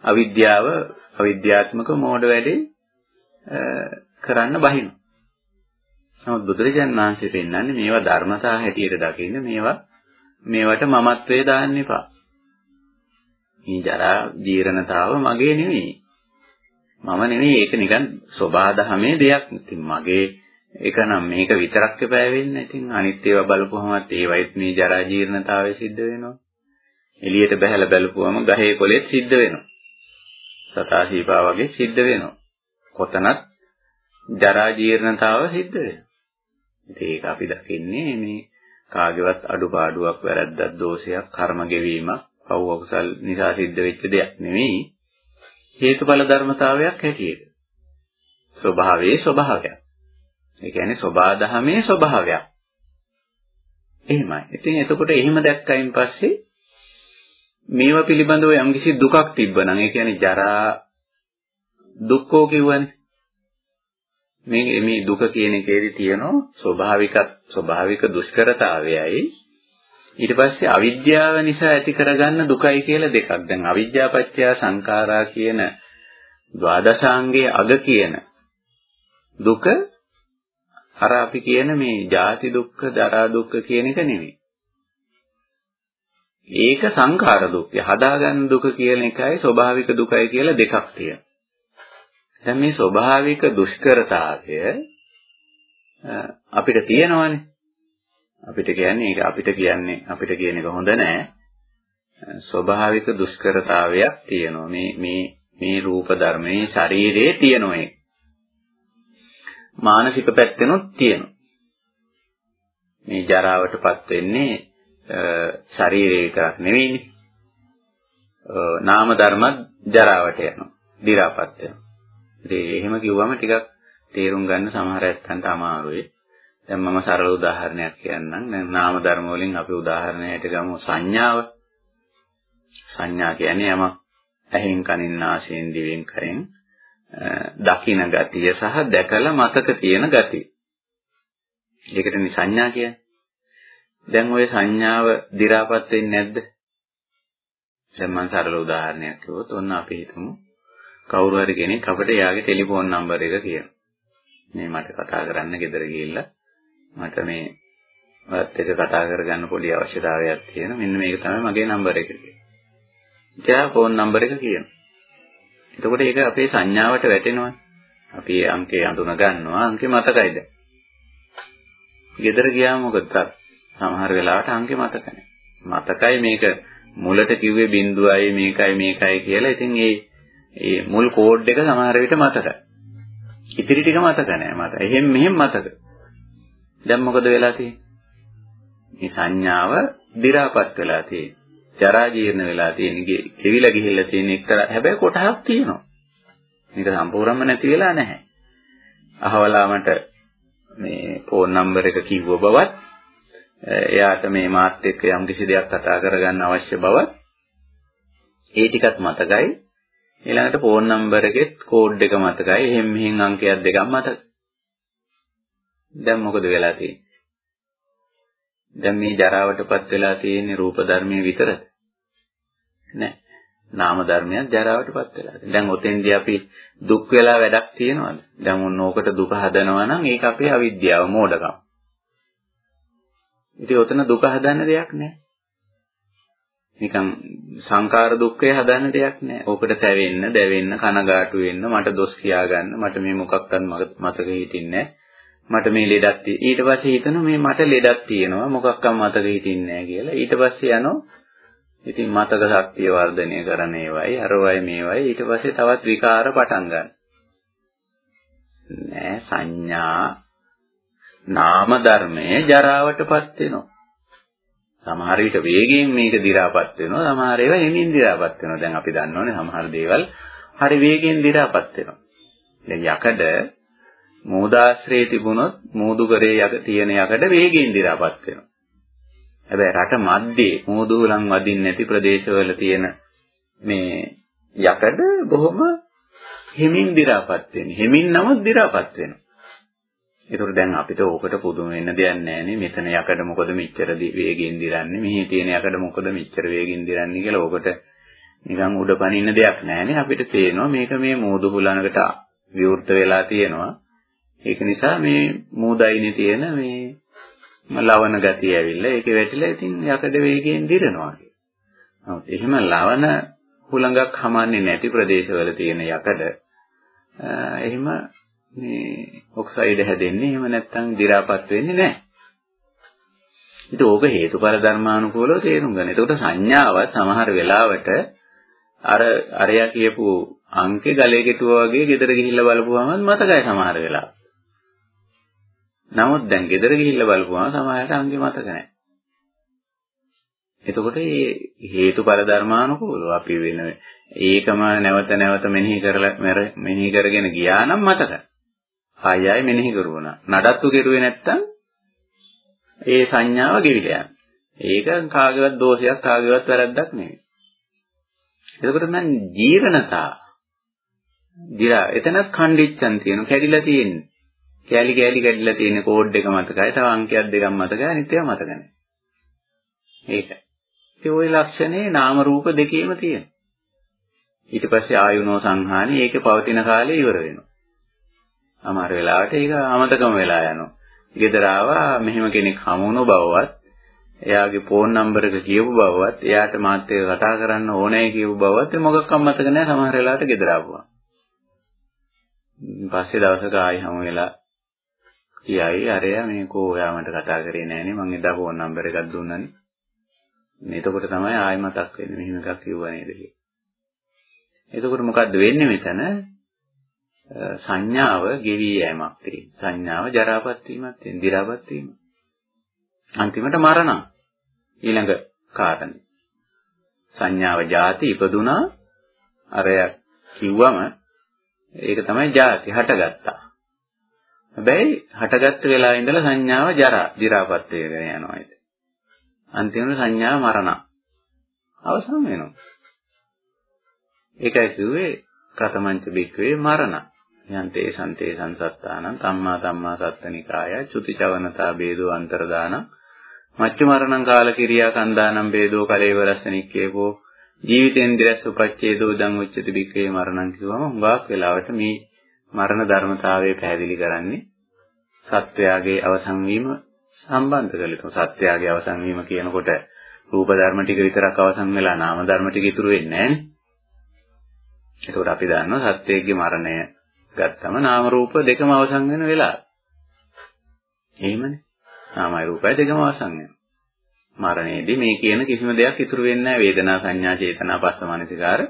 අවිද්‍යාව අවිද්‍යාත්මක මෝඩ වැඩේ කරන්න බහිනවා. නමුත් බුදුරජාණන් වහන්සේ පෙන්වන්නේ මේවා ධර්මතා හැටියට දකින්න මේවා මේවට මමත්වයේ දාන්න එපා. මේ ජරා ජීර්ණතාව මගේ නෙවෙයි. මම නෙවෙයි ඒක නිකන් සබාධමේ දෙයක්. ඉතින් මගේ ඒක නම් මේක විතරක් එපා වෙන්නේ. ඉතින් අනිත් ඒවා බලපුවමත් ඒවයිත් මේ ජරා ජීර්ණතාවය සිද්ධ වෙනවා. එළියට බහැලා බැලුවම ගහේ කොලෙත් සිද්ධ වෙනවා. සතා සීපා වගේ සිද්ධ වෙනවා. කොතනත් ජරා ජීර්ණතාව සිද්ධ වෙනවා. ඉතින් ඒක අපි දකින්නේ මේ කාගේවත් අඩුපාඩුවක් වැරද්දක් දෝෂයක් කර්ම ගෙවීමක් පව් අකුසල් නිසා සිද්ධ වෙච්ච දෙයක් නෙවෙයි හේතුඵල ධර්මතාවයක් හැටියට ස්වභාවයේ ස්වභාවයක් ඒ කියන්නේ සබා දහමේ ස්වභාවයක්. එහෙමයි. ඉතින් එතකොට එහෙම දැක්කයින් පස්සේ මේවා පිළිබඳව යම්කිසි දුකක් තිබ්බනම් ඒ කියන්නේ ජරා දුක්ඛෝ කියවනේ මේ මේ දුක කියන එකේදී තියෙනවා ස්වභාවික ස්වභාවික දුෂ්කරතාවයයි. ඊට පස්සේ අවිද්‍යාව නිසා ඇති කරගන්න දුකයි කියලා දෙකක්. දැන් අවිද්‍යාපත්‍ය සංඛාරා කියන ද්වාදශාංගයේ අග කියන දුක අර අපි කියන මේ ජාති දුක්ඛ, දරා දුක්ඛ කියන එක නෙමෙයි. ඒක සංඛාර දුක්ඛය. හදාගන්න දුක කියන එකයි ස්වභාවික දුකයි කියලා දෙකක් තියෙනවා. දැන් මේ ස්වභාවික දුෂ්කරතාවය අපිට තියෙනවනේ. අපිට කියන්නේ ඒක අපිට කියන්නේ අපිට කියන එක හොඳ නෑ. ස්වභාවික දුෂ්කරතාවයක් තියෙනවා. මේ මේ මේ රූප ධර්මයේ ශරීරයේ තියෙනවා ඒක. මානසික පැත්තෙනුත් තියෙනවා. මේ ජරාවටපත් වෙන්නේ ශරීරය විතරක් නෙවෙයිනේ. නාම ධර්මත් ජරාවට යනවා. දි รา පත් වෙනවා. ඉතින් එහෙම කිව්වම ටිකක් තේරුම් ගන්න සමහර ඇත්තන්ට අමාරුයි. දැන් මම සරල උදාහරණයක් කියන්නම්. දැන් නාම ධර්ම වලින් අපි උදාහරණයට ගමු සංඥාව. සංඥා කියන්නේ යමක් ඇහෙන් කනින් නාසයෙන් දිවෙන් කයෙන් දකින ගතිය සහ දැකලා මතක තියෙන ගතිය. ඒකටනේ සංඥා කියන්නේ. දැන් ওই සංඥාව දි รา පත් වෙන්නේ නැද්ද? දැන් මම සරල උදාහරණයක් කිව්වොත් ඔන්න අපි හිතමු කවුරු හරි කෙනෙක් අපිට එයාගේ ටෙලිෆෝන් නම්බර එක කියනවා. මේ මට කතා කරන්න ගෙදර ගිහිල්ලා මට මේ ඔයත් එක්ක කතා කරගන්න පොඩි අවශ්‍යතාවයක් තියෙනවා. මෙන්න මේක තමයි මගේ නම්බර එක කියලා. ඉතින් ෆෝන් නම්බර එක කියනවා. එතකොට ඒක අපේ සංඥාවට වැටෙනවා. අපි ඒ අංකේ අඳුන ගන්නවා. අංකේ මතකයිද? ගෙදර ගියාම මොකද සමහර වෙලාවට අංකේ මතක නැහැ. මතකයි මේක මුලට කිව්වේ බිඳුවයි මේකයි මේකයි කියලා. ඉතින් ඒ ඒ මුල් කෝඩ් එක සමහර විට මතකයි. ඉතිරි ටික මතක නෑ මට. එහෙම මෙහෙම මතක. දැන් මොකද වෙලා තියෙන්නේ? මේ සංඥාව දි รา පත් වෙලා තියෙන්නේ. ජරා ජීර්ණ වෙලා තියෙන්නේ. කෙවිලා ගිහිල්ලා තියෙන එක්තරා හැබැයි කොටහක් තියෙනවා. මේක සම්පූර්ණයෙන්ම නැති වෙලා නැහැ. අහවලාමට මේ ෆෝන් නම්බර් එක කිව්ව බවත් එයාට මේ මාත් එක්ක යම් කිසි දෙයක් කතා කරගන්න අවශ්‍ය බවත් ඒ ටිකත් මතකයි ඊළඟට ෆෝන් නම්බර් එකෙත් කෝඩ් එක මතකයි. එහෙන් මෙහෙන් අංකයක් දෙකක් මතකයි. දැන් මොකද වෙලා තියෙන්නේ? දැන් මේ ජරාවටපත් වෙලා තියෙන්නේ රූප ධර්මයේ විතරද? නෑ. නාම ධර්මයක් ජරාවටපත් වෙලා තියෙනවා. දැන් ඔතෙන්දී අපි දුක් වෙලා වැඩක් තියනවද? දැන් මොන ඕකට දුක හදනවා නම් ඒක අපේ අවිද්‍යාව මෝඩකම. ඉතින් ඔතන දුක හදන්න දෙයක් නෑ. නිකන් සංකාර දුක්ඛය හදන්න දෙයක් නැහැ. ඕකට තැවෙන්න, දැවෙන්න, කනගාටු වෙන්න, මට දොස් කියාගන්න, මට මේ මොකක්වත් මතක හිටින්නේ මට මේ ලෙඩක් ඊට පස්සේ හිතනවා මේ මට ලෙඩක් තියෙනවා මොකක්වත් මතක හිටින්නේ නැහැ කියලා. ඊට පස්සේ යනවා ඉතින් මතක ශක්තිය වර්ධනය කරන ඒවයි, අරවයි මේවයි ඊට පස්සේ තවත් විකාර පටන් ගන්න. නෑ සංඥා නාම ධර්මයේ ජරාවටපත් වෙනවා. සමහර විට වේගයෙන් මේක දි รา පත් වෙනවා. සමහර ඒවා හිමින් දි รา පත් වෙනවා. දැන් අපි දන්නවනේ සමහර දේවල් හරි වේගයෙන් දි รา පත් වෙනවා. දැන් යකඩ මෝදාශ්‍රයේ තිබුණොත් මෝදුකරේ යක තියෙන යකඩ වේගයෙන් දිරාපත් වෙනවා. හැබැයි රට මැද්දේ මෝදුහුලන් වදින්නේ නැති ප්‍රදේශවල තියෙන මේ යකඩ බොහොම හිමින් දිරාපත් වෙන්නේ. හිමින් නමුත් දිරාපත් වෙනවා. ඒතකොට දැන් අපිට ඕකට පුදුම වෙන්න දෙයක් නැහැනේ. මෙතන යකඩ මොකද මෙච්චර වේගෙන් දිරන්නේ? මෙහි තියෙන යකඩ මොකද මෙච්චර වේගෙන් දිරන්නේ කියලා ඕකට නිකන් උඩ පනින්න දෙයක් නැහැනේ. අපිට පේනවා මේක මේ මෝදුහුලනකට විවෘත වෙලා තියෙනවා. ඒක නිසා මේ මූදයිනේ තියෙන මේ ලවණ ගතිය ඇවිල්ලා ඒකේ වැටිලා ඉතින් යකඩ වේගයෙන් දිරනවා. නමුත් එහෙම ලවණ හුලඟක් හමන්නේ නැති ප්‍රදේශවල තියෙන යකඩ එහෙම මේ ඔක්සයිඩ් හැදෙන්නේ එහෙම නැත්නම් දි รา පත් වෙන්නේ නැහැ. ඉතින් ඕක හේතුඵල ධර්මානුකූලව තේරුම් ගන්න. එතකොට සංඥාවත් සමහර වෙලාවට අර අරයා කියපු අංකේ ගලේ කෙටුවා වගේ ගෙදර ගිහිල්ලා බලපුවම මතකයි සමහර වෙලාවට. නමුත් දැන් ගෙදර ගිහිල්ලා බලපුවම සමහරට අංගේ මතක නැහැ. එතකොට මේ හේතුඵල ධර්මානුකූලව අපි වෙන ඒකම නැවත නැවත මෙනෙහි කරලා මෙනෙහි කරගෙන ගියා නම් මතකයි. ආය ආය මෙනෙහි කරුණා. නඩත්තු කෙරුවේ නැත්තම් ඒ සංඥාව ගෙවිලා යනවා. ඒක කාගේවත් දෝෂයක් කාගේවත් වැරද්දක් නෙවෙයි. එතකොට මම ජීරණතා දිරා එතනත් ඛණ්ඩිච්චන් තියෙනවා කැඩිලා තියෙන්නේ. කෑලි කෑලි කැඩිලා තියෙන කෝඩ් එක මතකයි. තව අංකයක් දෙකක් මතකයි. අනිත් ඒවා මතක නැහැ. ඒකයි. ඒ ওই ලක්ෂණේ නාම රූප දෙකේම තියෙනවා. ඊට පස්සේ ආයුනෝ සංහානි ඒකේ පවතින කාලේ ඉවර වෙනවා. අමාර වෙලාවට ඒක අමතකම වෙලා යනවා. ගෙදර ආවා මෙහෙම කෙනෙක් හමුණු බවවත් එයාගේ ෆෝන් නම්බර එක කියපු බවවත් එයාට මාත් එක්ක කතා කරන්න ඕනේ කියපු බවවත් මොකක්වත් මතක නැහැ සමහර වෙලාවට ගෙදර ආවම. පස්සේ දවසක ආයි හමු වෙලා කියයි අරයා මේකෝ ඔයා මට කතා කරේ නෑනේ මං එදා ෆෝන් නම්බර් එකක් දුන්නනේ. එතකොට තමයි ආයෙ මතක් වෙන්නේ මෙහෙම එකක් කිව්වා නේද කියලා. එතකොට මොකද්ද වෙන්නේ මෙතන? සංඥාව ගෙවි යෑමක් තියෙනවා. සංඥාව ජරාපත් වීමක් තියෙනවා. දි รา පත් වීම. අන්තිමට මරණ. ඊළඟ කාරණේ. සංඥාව ಜಾති ඉපදුනා අරය කිව්වම ඒක තමයි ಜಾති හටගත්තා. හැබැයි හටගත්ත වෙලාවේ ඉඳලා සංඥාව ජරා, දි รา පත් වෙගෙන යනවා ඒක. අන්තිමට සංඥාව මරණ. අවසන් වෙනවා. ඒකයි කිව්වේ කතමංච බික්කවේ මරණ. යන්තේ සන්තේ සංසත්තානං කම්මා ධම්මා සත්තනිකාය චුතිචවනතා බේදෝ අන්තරදාන මච්චු මරණං කාල කිරියා කන්දානම් බේදෝ කලේවරස්සනික්කේකෝ ජීවිතෙන් දිරස් උපච්ඡේදෝ දං උච්චති බික්කේ මරණං කිව්වම හුඟක් වෙලාවට මේ මරණ ධර්මතාවය පැහැදිලි කරන්නේ සත්වයාගේ අවසන් වීම සම්බන්ධ කරලා සත්‍යයේ අවසන් වීම කියනකොට රූප ධර්ම ටික විතරක් අවසන් වෙලා නාම ධර්ම ටික ඉතුරු වෙන්නේ නැහැ. ඒකෝට අපි දන්නවා සත්‍යයේ මරණය ගත්තම නාම රූප දෙකම අවසන් වෙන වෙලාව. එහෙමනේ. නාමයි රූපයි දෙකම අවසන් වෙනවා. මරණයේදී මේ කියන කිසිම දෙයක් ඉතුරු වෙන්නේ නැහැ. වේදනා සංඥා චේතනා පස්ස මනසිකාර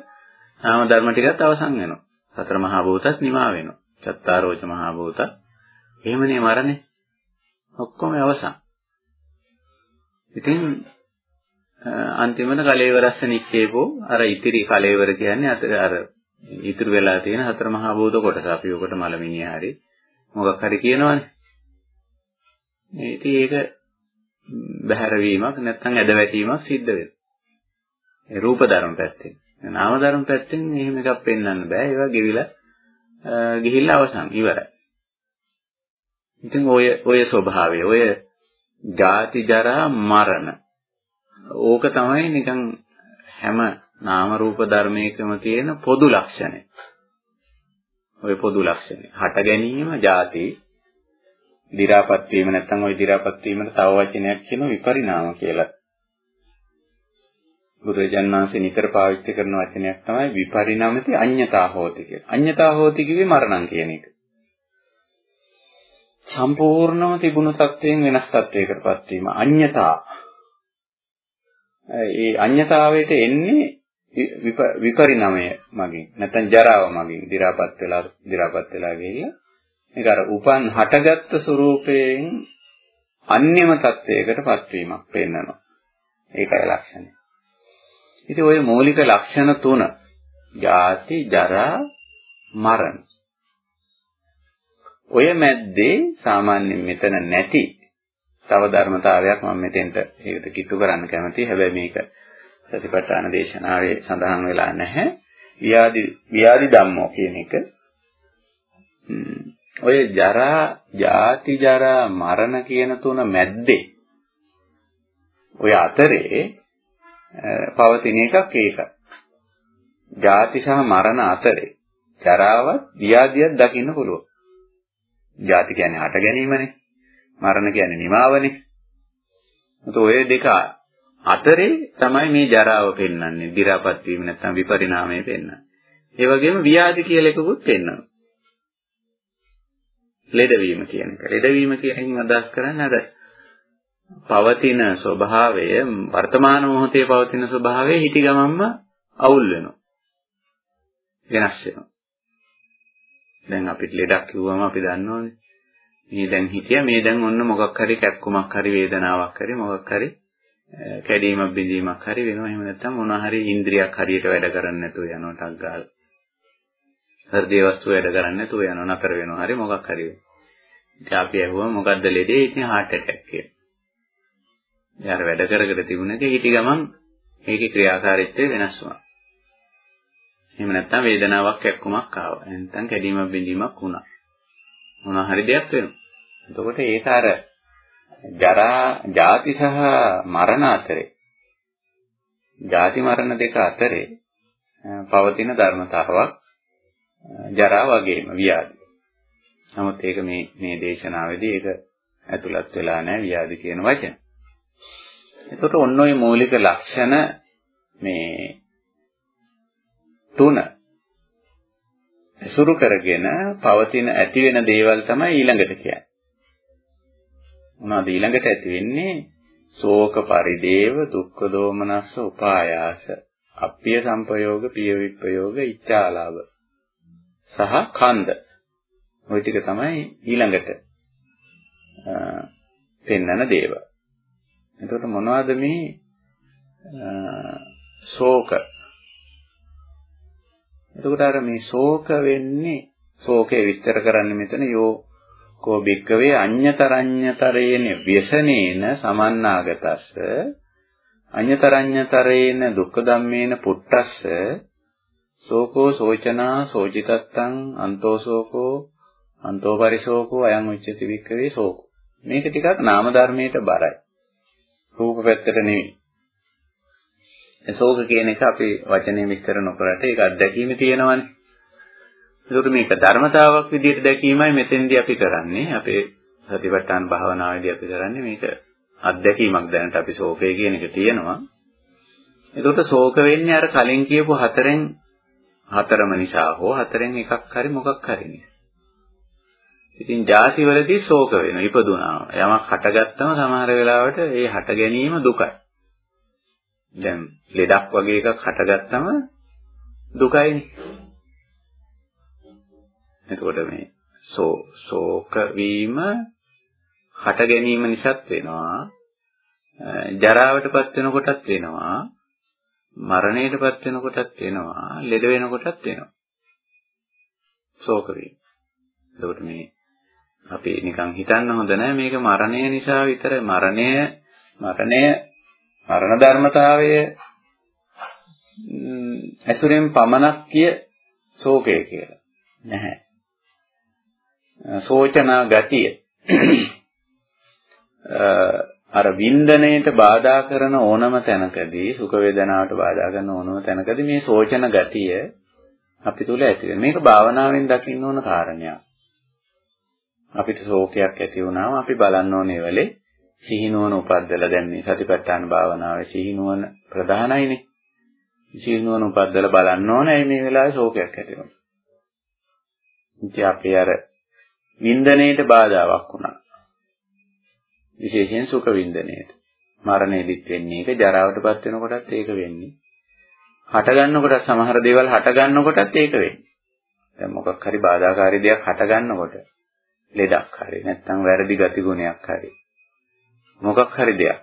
නාම ධර්ම ටිකත් අවසන් වෙනවා. සතර මහා භූතත් නිමා වෙනවා. චත්තාරෝච මහා භූත. එහෙමනේ මරණය. ඔක්කොම අවසන්. ඉතින් අන්තිමට කලේවරස්ස නික්කේපෝ අර ඉතිරි කලේවර කියන්නේ අර ඉතුරු වෙලා තියෙන හතර මහා භූත කොටස. අපි ඔකට මලමිනිය හරි මොකක් හරි කියනවනේ. ඉතින් ඒක බහැර වීමක් නැත්නම් ඇදවැටීමක් සිද්ධ වෙනවා. ඒ රූප ධර්ම පැත්තෙන්. නාම ධර්ම පැත්තෙන් එහෙම එකක් පෙන්වන්න බෑ. ඒවා ගෙවිලා ගිහිල්ලා අවසන් ඉවරයි. ඉතින් ඔය ඔය ස්වභාවය, ඔය ජාති ජරා මරණ. ඕක තමයි නිකන් හැම නාම රූප ධර්මයකම තියෙන පොදු ලක්ෂණය. ওই පොදු ලක්ෂණය. හට ගැනීම, ජාති, දි รา පත් වීම නැත්නම් ওই දි รา පත් වීමට තව වචනයක් කියන විපරිණාම කියලා. බුදුරජාන් වහන්සේ නිතර පාවිච්චි කරන වචනයක් තමයි විපරිණාමති අඤ්ඤතා හෝති කියලා. අඤ්ඤතා හෝති කිව්වේ මරණම් කියන එක. සම්පූර්ණම තිබුණු සත්‍යයෙන් වෙනස් තත්වයකටපත් වීම අඤ්ඤතා. ඒ අඤ්ඤතාවයට එන්නේ විපරිණාමය මගින් නැත්නම් ජරාව මගින් දි รา පත් වෙලා දි รา පත් වෙලා ගිහින් මේක අර උපන් හටගත් ස්වરૂපයෙන් අන්‍යම තත්වයකටපත් වීමක් පෙන්වනවා ඒකයි ලක්ෂණය ඉතින් ওই මූලික ලක්ෂණ තුන ජාති ජරා මරණ. ඔය මැද්දේ සාමාන්‍යයෙන් මෙතන නැති තව ධර්මතාවයක් මම මෙතෙන්ට ඒකට කිතු කරන්න කැමතියි. හැබැයි මේක සතිපට්ඨාන දේශනාවේ සඳහන් වෙලා නැහැ. ව්‍යාධි ව්‍යාධි ධම්මෝ කියන එක. ඔය ජරා ජාති ජරා මරණ කියන තුන මැද්දේ. ඔය අතරේ පවතින එකක් ඒකයි. ජාති සහ මරණ අතරේ ජරාවත් ව්‍යාධියක් දකින්න පුළුවන්. ජාති කියන්නේ හට ගැනීමනේ. මරණ කියන්නේ නිමාවනේ. ඒත් ඔය දෙක අතරේ තමයි මේ ජරාව පෙන්වන්නේ. දි รา පත් වීම නැත්නම් විපරිණාමය පෙන්වන්නේ. ඒ වගේම ව්‍යාධි කියලා එකකුත් පෙන්වනවා. ලෙඩවීම කියන එක. ලෙඩවීම කියන එකෙන් අදහස් කරන්නේ අර පවතින ස්වභාවය වර්තමාන මොහොතේ පවතින ස්වභාවය හිටි ගමන්ම අවුල් වෙනවා. වෙනස් වෙනවා. දැන් අපිට ලෙඩක් කිව්වම අපි දන්නවනේ. මේ දැන් හිතියා මේ දැන් ඔන්න මොකක් හරි කැක්කුමක් හරි වේදනාවක් හරි මොකක් හරි කැඩීමක් බිඳීමක් හරි වෙනවා. එහෙම නැත්නම් මොනවා හරි ඉන්ද්‍රියක් හරියට වැඩ කරන්නේ නැතුව යනවා ටක් ගාලා. හෘදේ වස්තු වැඩ කරන්නේ නැතුව යනවා නතර වෙනවා. හරි මොකක් හරි වෙනවා. ඉතින් අපි ඇහුවා මොකද්ද ලෙඩේ? ඉතින් heart attack කියලා. යාර වැඩ කර කර තිබුණක හිටි ගමන් ඒකේ ක්‍රියාකාරීත්වය වෙනස් වුණා. එහෙම නැත්නම් වේදනාවක් එක්කමක් ආවා. නැත්නම් කැඩීමක් බිඳීමක් වුණා. මොනවා හරි දෙයක් වෙනවා. එතකොට ඒක අර ජරා, ජාති සහ මරණ අතරේ ජාති මරණ දෙක අතරේ පවතින ධර්මතාවක් ජරා වගේම ව්‍යාධි. නමුත් ඒක මේ මේ දේශනාවේදී ඒක ඇතුළත් වෙලා නැහැ ව්‍යාධි කියන වචන. එතකොට ඔන්න ඔය මූලික ලක්ෂණ මේ තුන සුරු කරගෙන පවතින ඇති වෙන දේවල් තමයි ඊළඟට කියන්නේ. මොනවද ඊළඟට ඇති වෙන්නේ? ශෝක පරිදේව දුක්ඛ දෝමනස්ස උපායාස අප්පිය සංපයෝග පිය විප්පයෝග ඉච්ඡාලාභ සහ කන්ද ওই ටික තමයි ඊළඟට පෙන්වන දේවල්. එතකොට මොනවද මේ ශෝක? එතකොට අර මේ ශෝක වෙන්නේ ශෝකේ විස්තර කරන්නේ මෙතන යෝ කෝ බික්කවේ අඤ්‍යතරඤ්‍යතරේන ව්‍යසනේන සමන්නාගතස්ස අඤ්‍යතරඤ්‍යතරේන දුක්ඛ ධම්මේන පුට්ටස්ස සෝකෝ සෝචනා සෝචිතත්තං අන්තෝ සෝකෝ අන්තෝ පරිශෝකෝ අයං උච්චති වික්කවේ සෝකෝ මේක ටිකක් නාම ධර්මයට බරයි. රූප පැත්තට නෙවෙයි ශෝක කියන එක අපි වචනේ විස්තර නොකරට ඒක අත්දැකීමේ තියෙනවානේ. ඒකට මේක ධර්මතාවක් විදිහට දැකීමයි මෙතෙන්දී අපි කරන්නේ. අපේ සතිපට්ඨාන භාවනාවේදී අපි කරන්නේ මේක අත්දැකීමක් දැනට අපි ශෝකය කියන එක තියෙනවා. ඒකට ශෝක වෙන්නේ අර කලින් කියපු හතරෙන් හතරම නිසා හෝ හතරෙන් එකක් හරි මොකක් හරි නිසා. ඉතින් ಜಾතිවලදී ශෝක වෙනවා ඉපදුනා. යමක් හටගත්තම සමහර වෙලාවට ඒ හට ගැනීම දුකයි. දැන් ලෙඩක් වගේ එකක් හටගත්තම දුකයිනේ. එතකොට මේ සෝ ශෝක වීම හට ගැනීම නිසාත් වෙනවා. ජරාවටපත් වෙනකොටත් වෙනවා. මරණයටපත් වෙනකොටත් වෙනවා. ලෙඩ වෙනකොටත් වෙනවා. ශෝක වීම. එතකොට මේ අපි නිකන් හිතන්න හොඳ නැහැ මේක මරණය නිසා විතරයි මරණය මරණය මරණ ධර්මතාවය ඇසුරෙන් පමණක් කිය ශෝකය කියලා. නැහැ. සෝචනා ගතිය අර වින්දනයට බාධා කරන ඕනම තැනකදී සුඛ වේදනාවට බාධා කරන ඕනම තැනකදී මේ සෝචන ගතිය අපි තුල ඇති වෙනවා. මේක භාවනාවෙන් දකින්න ඕන කාරණයක්. අපිට ශෝකයක් ඇති වුණාම අපි බලන්න ඕනේ වෙලේ සිහිනුවන උපද්දලා දැන් මේ සතිපට්ඨාන භාවනාවේ සිහිනුවන ප්‍රධානයිනේ. සිහිනුවන උපද්දලා බලන්න ඕනේ මේ වෙලාවේ ශෝකයක් ඇති වෙනවා. ඉතින් අපේ අර වින්දනයේට බාධාවක් වුණා. විශේෂයෙන් සුඛ වින්දනයේට. මරණයදිත් වෙන්නේ ඒක, ජරාවටපත් වෙනකොටත් ඒක වෙන්නේ. හට ගන්නකොට සමහර දේවල් හට ගන්නකොටත් ඒක වෙන්නේ. දැන් මොකක් හරි බාධාකාරී දෙයක් හට ගන්නකොට ලෙඩක් හරි නැත්නම් වැරදි ගතිගුණයක් හරි මොකක් හරි දෙයක්.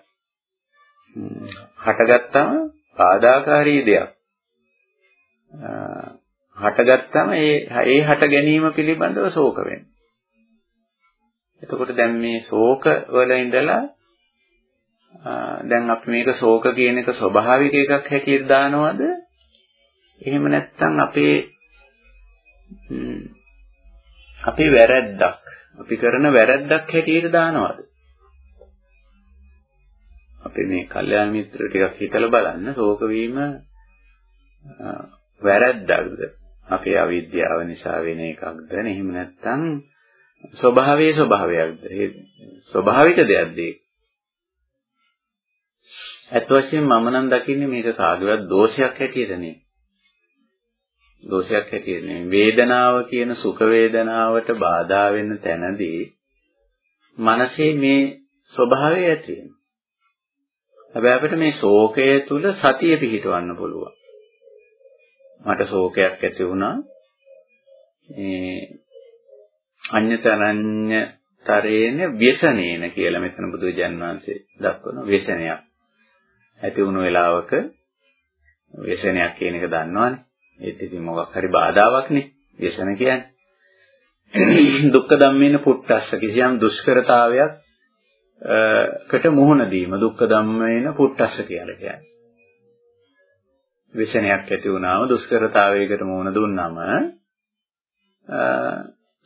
හටගත්තම බාධාකාරී දෙයක්. හටගත්තම ඒ ඒ හට ගැනීම පිළිබඳව ශෝක වෙනවා. එතකොට දැන් මේ ශෝක වල ඉඳලා දැන් අපි මේක ශෝක කියන එක ස්වභාවික එකක් හැටියට දානවද? එහෙම නැත්නම් අපේ අපේ වැරැද්දක් අපි කරන වැරැද්දක් හැටියට දානවද? අපේ මේ කල්යාණ මිත්‍ර ටිකක් හිතලා බලන්න ශෝක වීම වැරැද්දක්ද අපේ අවිද්‍යාව නිසා වෙන එකක්ද එහෙම නැත්නම් ස්වභාවයේ ස්වභාවයක්ද? ස්වභාවික දෙයක්ද ඒක? ඇත්ත වශයෙන්ම මම නම් දකින්නේ මේක කාගේවත් දෝෂයක් හැටියට නෙවෙයි. දෝෂයක් හැටියට නෙවෙයි. වේදනාව කියන සුඛ වේදනාවට බාධා වෙන තැනදී මනසේ මේ ස්වභාවය ඇති වෙනවා. හැබැයි අපිට මේ ශෝකය තුල සතිය පිහිටවන්න පුළුවන්. මට ශෝකයක් ඇති වුණා. මේ අඤ්‍යතරඤ්‍ය තරේන ව්‍යසනේන කියලා මෙතන බුදුජන් වහන්සේ දක්වන ව්‍යසනයක්. ඇති වුණු වෙලාවක ව්‍යසනයක් කියන එක දන්නවනේ. ඒත් ඉතින් මොකක් හරි බාධාවක්නේ ව්‍යසන කියන්නේ. දුක්ඛ ධම්මේන පුට්ටස්ස කිසියම් දුෂ්කරතාවයක් කට මුහුණ දීම දුක්ඛ ධම්මේන පුට්ටස්ස කියලා කියන්නේ. විෂණයක් ඇති වුණාම දුෂ්කරතාවයකට මුහුණ දුන්නාම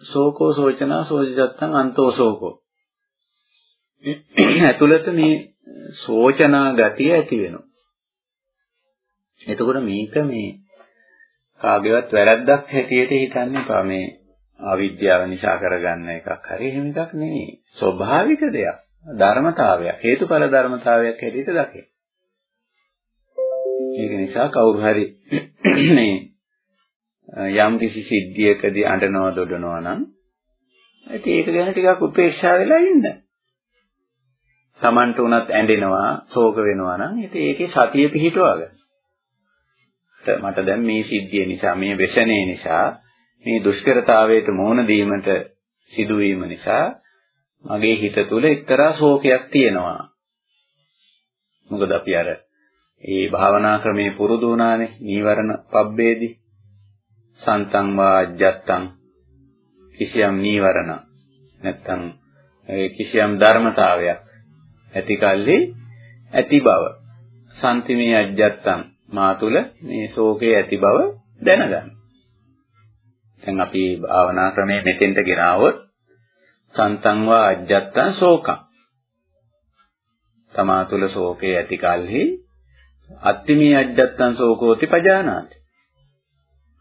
සෝකෝ සෝචනා සෝජිතත්තං අන්තෝ සෝකෝ ඇතුළත මේ සෝචනා ගතිය ඇති වෙනවා. එතකොට මේක මේ කාගේවත් වැරද්දක් හැටියට හිතන්න එපා මේ අවිද්‍යාව නිසා කරගන්න එකක් හරි එහෙම එකක් නෙවෙයි. ස්වභාවික දෙයක්. ධර්මතාවයක්. හේතුඵල ධර්මතාවයක් හැටියට දකින්න. ඒක නිසා කවුරු හරි මේ යම් කිසි සිද්ධියකදී අඬනවා දොඩනවා නම් ඉතින් ඒක ගැන ටිකක් උපේක්ෂා වෙලා ඉන්න. Tamanට උනත් ඇඬෙනවා, ශෝක වෙනවා නම් ඉතින් ඒකේ සතිය පිහිටවා ගන්න. මට දැන් මේ සිද්ධිය නිසා, මේ වෙෂණේ නිසා, මේ දුෂ්කරතාවයට මුහුණ දීමට සිදුවීම නිසා මගේ හිත තුළ එක්තරා ශෝකයක් තියෙනවා. මොකද අපි අර ඒ භාවනා ක්‍රමේ පුරුදු වුණානේ නීවරණ පබ්බේදී. සන්තං වා අජ්ජත්තං කිසියම් නීවරණ නැත්තම් කිසියම් ධර්මතාවයක් ඇති කල්ලි ඇති බව. සම්තිමේ අජ්ජත්තං මා තුල මේ ශෝකේ ඇති බව දැනගන්න. දැන් අපි භාවනා ක්‍රමයේ මෙතෙන්ට ගෙනාවොත් සන්තං වා අජ්ජත්තං ශෝකං තමා තුල ශෝකේ ඇති කල්හි අත්තිමේ අජ්ජත්තං ශෝකෝති පජානාති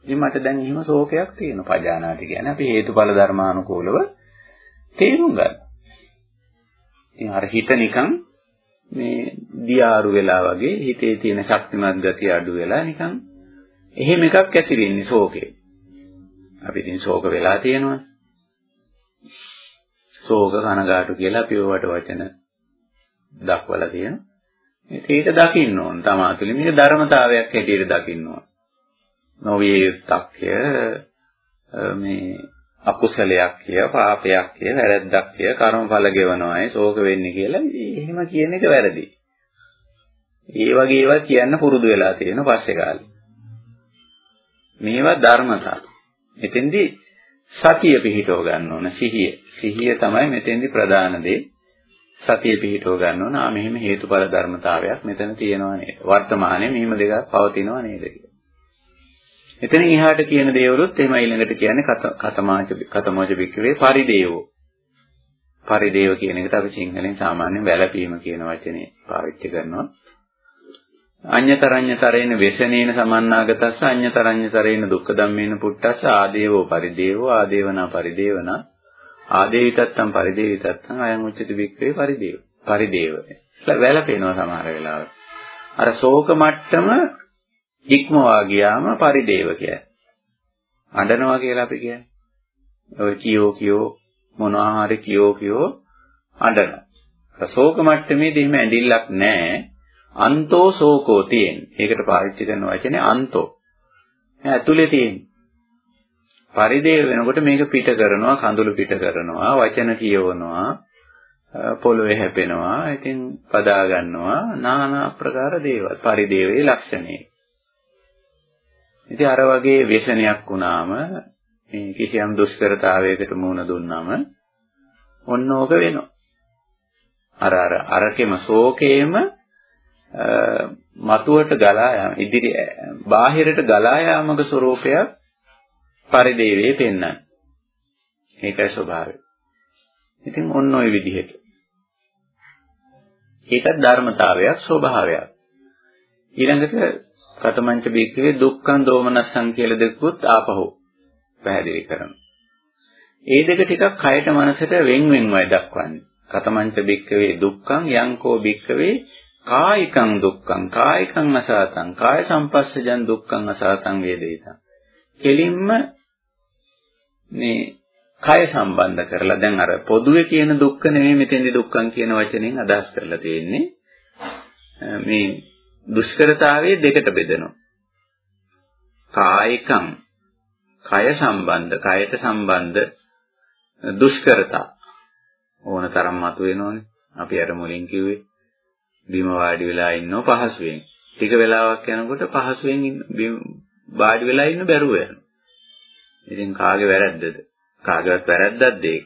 ඉතින් මට දැන් එහෙම ශෝකයක් තියෙනවා. පජානාති කියන්නේ අපි හේතුඵල ධර්මානුකූලව තේරුම් ගන්න. ඉතින් අර හිත නිකන් මේ දියාරු වෙලා වගේ හිතේ තියෙන ශක්තිමත් ගතිය අඩු වෙලා නිකන් එහෙම එකක් ඇති වෙන්නේ ශෝකේ. අපි ඉතින් ශෝක වෙලා තියෙනවා. ශෝක කනගාටු කියලා අපි ඔයාට වචන දක්වලා තියෙනවා. ඒක දකින්න ඕන තමාතුලින් මේක ධර්මතාවයක් හැටියට දකින්න ඕන. නොවිය යුක්තක්ය මේ අකුසලයක් කිය පාපයක් කිය වැරද්දක් කිය කර්මඵල ගෙවනවායි ශෝක වෙන්නේ කියලා එහෙම කියන එක වැරදි. ඒ වගේ ඒවා කියන්න පුරුදු වෙලා තියෙන පස්සේ කාලේ. මේවා ධර්මතා. එතෙන්දී සතිය පිහිටව ගන්න ඕන සිහිය. සිහිය තමයි මෙතෙන්දී ප්‍රධාන දේ. සතිය පිහිටව ගන්න ඕන. ආ මෙහෙම හේතුඵල ධර්මතාවයක් මෙතන තියෙනවා නේද? වර්තමානයේ මෙහෙම දෙකක් පවතිනවා නේද කියලා. එතන එහාට කියන දේවලුත් එහෙම ඊළඟට කියන්නේ කතමාච කතමෝච බික්කවේ පරිදේවෝ. පරිදේව කියන එකට අපි සිංහලෙන් සාමාන්‍යයෙන් වැළපීම කියන වචනේ පාවිච්චි කරනවා. අඤ්‍යතරඤ්‍යතරේන වෙසනේන සමන්නාගතස්ස අඤ්‍යතරඤ්‍යතරේන දුක්ඛ ධම්මේන පුට්ටස්ස ආදේවෝ පරිදේවෝ ආදේවනා පරිදේවනා ආදේවිතත්තම් පරිදේවිතත්තම් අයං උච්චති බික්කවේ පරිදේව. පරිදේව. වැළපේනවා සමහර වෙලාවට. අර ශෝක මට්ටම ඉක්මවා ගියාම පරිදේව කියන්නේ. අඬනවා කියලා අපි කියන්නේ. ඔය කියෝ කියෝ මොනවා හරි කියෝ කියෝ අඬනවා. ශෝක මට්ටමේදී එහෙම ඇඬිල්ලක් නැහැ. අන්තෝ ශෝකෝ තියෙන්නේ. ඒකට පාවිච්චි කරන වචනේ අන්තෝ. ඇතුලේ තියෙන්නේ. පරිදේව වෙනකොට මේක පිට කරනවා, කඳුළු පිට කරනවා, වචන කියවනවා, පොළොවේ හැපෙනවා, ඉතින් පදා ගන්නවා, নানা ආකාර දේවල්. පරිදේවයේ ලක්ෂණේ. ඉතින් අර වගේ ව්‍යසනයක් වුණාම මේ කිසියම් දුෂ්කරතාවයකට මුහුණ දුන්නාම ඔන්න ඕක වෙනවා. අර අර අරකෙම ශෝකේම මතුවට ගලා යාම ඉදිරි බාහිරට ගලා යාමක ස්වરૂපයක් පරිදේවේ පෙන්වන්නේ. ඒකයි ස්වභාවය. ඉතින් ඔන්න ඔය විදිහට. ඒක ධර්මතාවයක් ස්වභාවයක්. ඊළඟට කතමංච බීක්කවේ දුක්ඛං දෝමනස්සං කියලා දෙකුත් ආපහු පැහැදිලි කරනවා. ඒ දෙක ටිකක් කයට මනසට වෙන් වෙන්වයි දක්වන්නේ. කතමංච බික්කවේ දුක්ඛං යංකෝ බික්කවේ කායිකං දුක්ඛං කායිකං අසාතං කාය සංපස්සජං දුක්ඛං අසාතං වේදිතං. කෙලින්ම මේ කය සම්බන්ධ කරලා දැන් අර පොදුවේ කියන දුක්ඛ නෙමෙයි මෙතෙන්දි දුක්ඛං කියන වචනෙන් අදහස් කරලා තියෙන්නේ. මේ දුෂ්කරතාවයේ දෙකට බෙදෙනවා. කායිකං කය සම්බන්ධ කයට සම්බන්ධ දුෂ්කරතා ඕන තරම් මතුවෙනෝනේ. අපි අර මුලින් කිව්වේ බිම වාඩි වෙලා ඉන්නව පහසුවෙන්. ටික වෙලාවක් යනකොට පහසුවෙන් වාඩි වෙලා ඉන්න බැරුව යනවා. ඉතින් කාගේ වැරද්දද? කාගේවත් වැරද්දක්ද ඒක?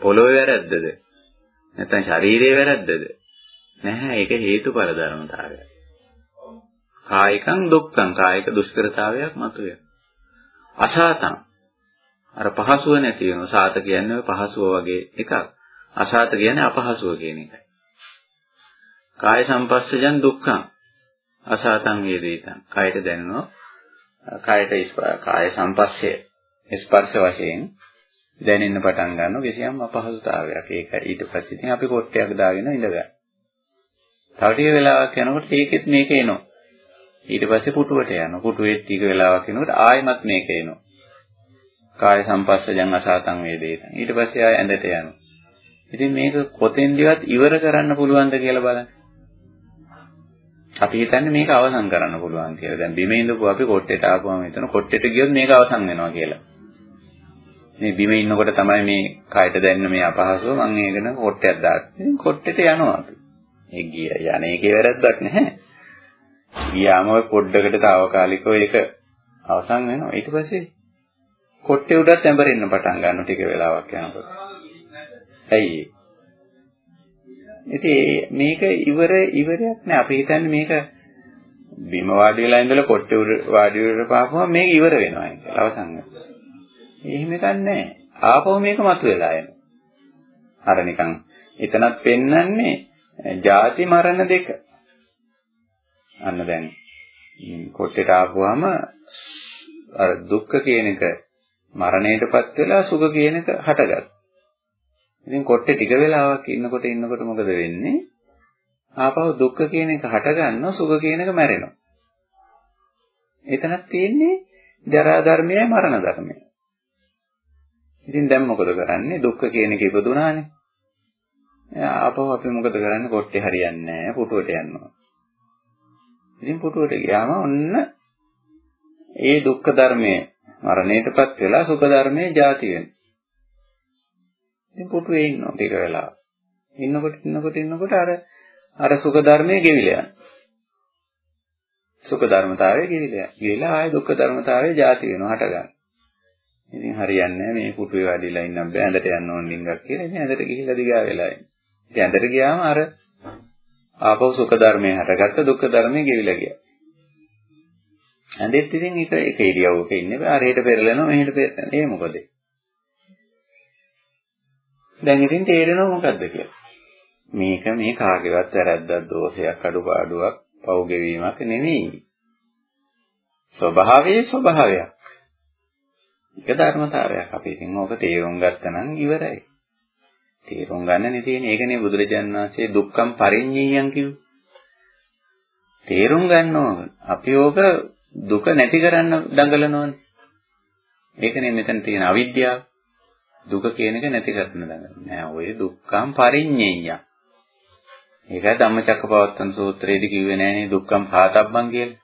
පොළොවේ වැරද්දද? නැත්නම් ශරීරයේ වැරද්දද? නැහැ ඒක හේතුඵල ධර්මතාවය. කායිකං දුක්ඛං කායික දුෂ්කරතාවයක් මතුවේ. අසාතං අර පහසුව නැති වෙනවා. සාත කියන්නේ පහසුව වගේ එකක්. අසාත කියන්නේ අපහසුව කියන එකයි. කාය සම්පස්සජන් දුක්ඛං අසාතං වේදිතං. කායට දැනෙනවා. කායට කාය සම්පස්සය ස්පර්ශ වශයෙන් දැනෙන්න පටන් ගන්නවා කිසියම් අපහසුතාවයක්. ඒක ඊට පස්සේ ඉතින් අපි කොට්ටයක් දාගෙන ඉඳගන්න. තව ටික වෙලාවක් යනකොට ඒකෙත් මේක එනවා. ඊට පස්සේ පුටුවට යනවා. පුටුවේ ටික වෙලාවක් යනකොට ආයෙමත් මේක එනවා. කාය සම්පස්සජං අසාතං වේදේතං. ඊට පස්සේ ආය ඇඳට යනවා. ඉතින් මේක කොතෙන්දවත් ඉවර කරන්න පුළුවන්ද කියලා බලන්න. අපි හිතන්නේ මේක අවසන් කරන්න පුළුවන් කියලා. දැන් බිමේ ඉඳපුවා අපි කොට්ටේට ආපුවම හිතන කොට්ටේට ගියොත් මේක අවසන් වෙනවා කියලා. මේ බිමේ ඉන්නකොට තමයි මේ කයට දැනෙන මේ අපහසුව මම ඒකන කොට්ටයක් දාන්නේ. කොට්ටේට යනවා අපි. ඒ ගිය යන එකේ වැරද්දක් නැහැ. ගියාම ඔය පොඩ්ඩකට తాවකාලිකව ඒක අවසන් වෙනවා. ඊට පස්සේ කොට්ටේ උඩත් ඇඹරෙන්න පටන් ගන්නවා ටික වෙලාවක් යනකොට. ඇයි ඉතින් මේක ඉවර ඉවරයක් නෑ. අපි හිතන්නේ මේක බිම වාඩි වෙලා ඉඳලා කොට්ටේ උඩ වාඩි වෙලා පාපුවම මේක ඉවර වෙනවා කියලා අවසන් වෙනවා. එහෙම එකක් නෑ. ආපහු මේක මතුවලා එනවා. අර නිකන් එතනත් පෙන්වන්නේ ජාති මරණ දෙක. අන්න දැන් කොට්ටේට ආපුවාම අර දුක්ඛ කියන එක මරණයටපත් වෙලා සුඛ කියන එක හටගත්තා. ඉතින් කොට්ටේ ටික වෙලාවක් ඉන්නකොට ඉන්නකොට මොකද වෙන්නේ? ආපහු දුක්ඛ කියන එක හටගන්නවා සුඛ කියන එක මැරෙනවා. එතනක් තියෙන්නේ ජරා ධර්මයයි මරණ ධර්මයයි. ඉතින් දැන් මොකද කරන්නේ? දුක්ඛ කියන එක ඉපදුනානේ. ආපහු අපි මොකද කරන්නේ? කොට්ටේ හරියන්නේ නැහැ. පුටුවට යනවා. ඉතින් පුටුවට ගියාම ඔන්න ඒ දුක්ඛ ධර්මයේ මරණයටපත් වෙලා සුඛ ධර්මයේ ಜಾති වෙනවා. ඉතින් පුටුවේ ඉන්නවා ටික වෙලා. ඉන්නකොට ඉන්නකොට ඉන්නකොට අර අර සුඛ ධර්මයේ ගෙවිලා යනවා. සුඛ ධර්මතාවයේ ගෙවිලා. ගෙවිලා ආයේ දුක්ඛ ධර්මතාවයේ ಜಾති වෙනවා හට ගන්න. ඉතින් හරියන්නේ මේ පුටුවේ වැඩිලා ඉන්න බෑ ඇඳට යන්න ඕන ඩිංගක් කියලා. ඉතින් ඇඳට ගිහිල්ලා දිගා වෙලා ඉන්නේ. ඉතින් ඇඳට ගියාම අර ආපහු සුඛ ධර්මයේ හටගත්ත දුක්ඛ ධර්මයේ ගෙවිලා ගියා. ඇඳෙත් ඉතින් එක එක ඉරියව්වක ඉන්නේ බෑ. අරහෙට පෙරලෙනවා මෙහෙට පෙරලෙනවා. ඒ මොකද? දැන් ඉතින් තේරෙනව මොකද්ද කියලා. මේක මේ කාගේවත් වැරද්දක් දෝෂයක් අඩුපාඩුවක් පව් ගෙවීමක් නෙමෙයි. ස්වභාවයේ ස්වභාවයක්. ඒක ධර්මතාවයක්. අපි ඉතින් ඕක තේරුම් ගත්තනම් ඉවරයි. තේරුම් ගන්න නෙතිනේ ඒකනේ බුදුරජාණන් වහන්සේ දුක්ඛම් පරිඤ්ඤයයන් කිව්වේ. තේරුම් ගන්න ඕන. අපි ඕක දුක නැති කරන්න දඟලනවනේ. ඒකනේ මෙතන තියෙන අවිද්‍යාව. දුක කියන එක නැති කරන්න දඟලන. නෑ ඔය දුක්ඛම් පරිඤ්ඤය. ඒකයි ධම්මචක්කපවත්තන සූත්‍රයේදී කිව්වේ නෑනේ දුක්ඛම් පාතබ්බන් කියලා.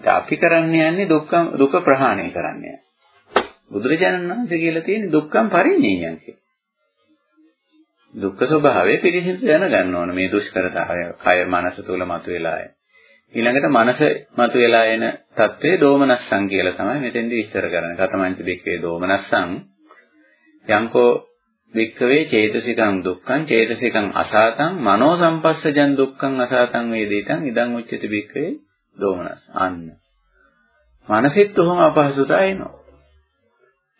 අපි කරන්න යන්නේ දුක්ඛම් දුක ප්‍රහාණය කරන්න යන්නේ. බුදුරජාණන් වහන්සේ කියලා තියෙන්නේ දුක්ඛම් පරිඤ්ඤයයන් කියලා. දුක්ඛ ස්වභාවය පිළිසිඳ දැනගන්න ඕන මේ දුෂ්කරතාවය කය මනස තුල මතුවලා යන. ඊළඟට මනස මතුවලා එන தત્ත්වය දෝමනස්සං කියලා තමයි මෙතෙන්දී විස්තර කරන්නේ. කතමංච බික්කේ දෝමනස්සං යංකෝ වික්කවේ චේතසිකං දුක්ඛං චේතසිකං අසාතං මනෝ සම්පස්සජං දුක්ඛං අසාතං වේදිතං ඉදං උච්චති බික්කවේ දෝමනස් අන්න මනසෙත් උහම අපහසුතා එනවා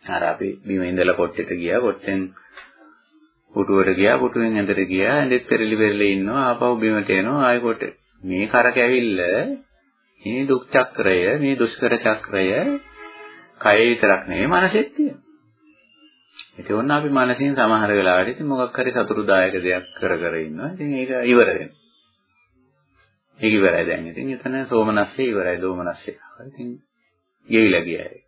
අර අපි බිම ඉඳලා කොට්ටෙට ගියා කොට්ටෙන් පුටුවට ගියා පුටුවෙන් ඇඳට ගියා ඇඳෙත් පෙරලි පෙරලි ඉන්නවා ආපහු බිමට එනවා ආයෙ කොට්ටෙට මේ කරකැවිල්ල මේ දුක් චක්‍රය මේ දුෂ්කර චක්‍රය කය විතරක් නෙවෙයි මනසෙත් තියෙනවා. ඉතින් ඔන්න අපි මනසින් සමහර වෙලාවට ඉතින් මොකක් හරි සතුටුදායක දෙයක් කර කර ඉන්නවා. ඉතින් ඒක ඉවර වෙනවා. ඒක ඉවරයි දැන්. ඉතින් එතන සෝමනස්සේ ඉවරයි දෝමනස්සේ. ඉතින් ගෙවිලා ගියා.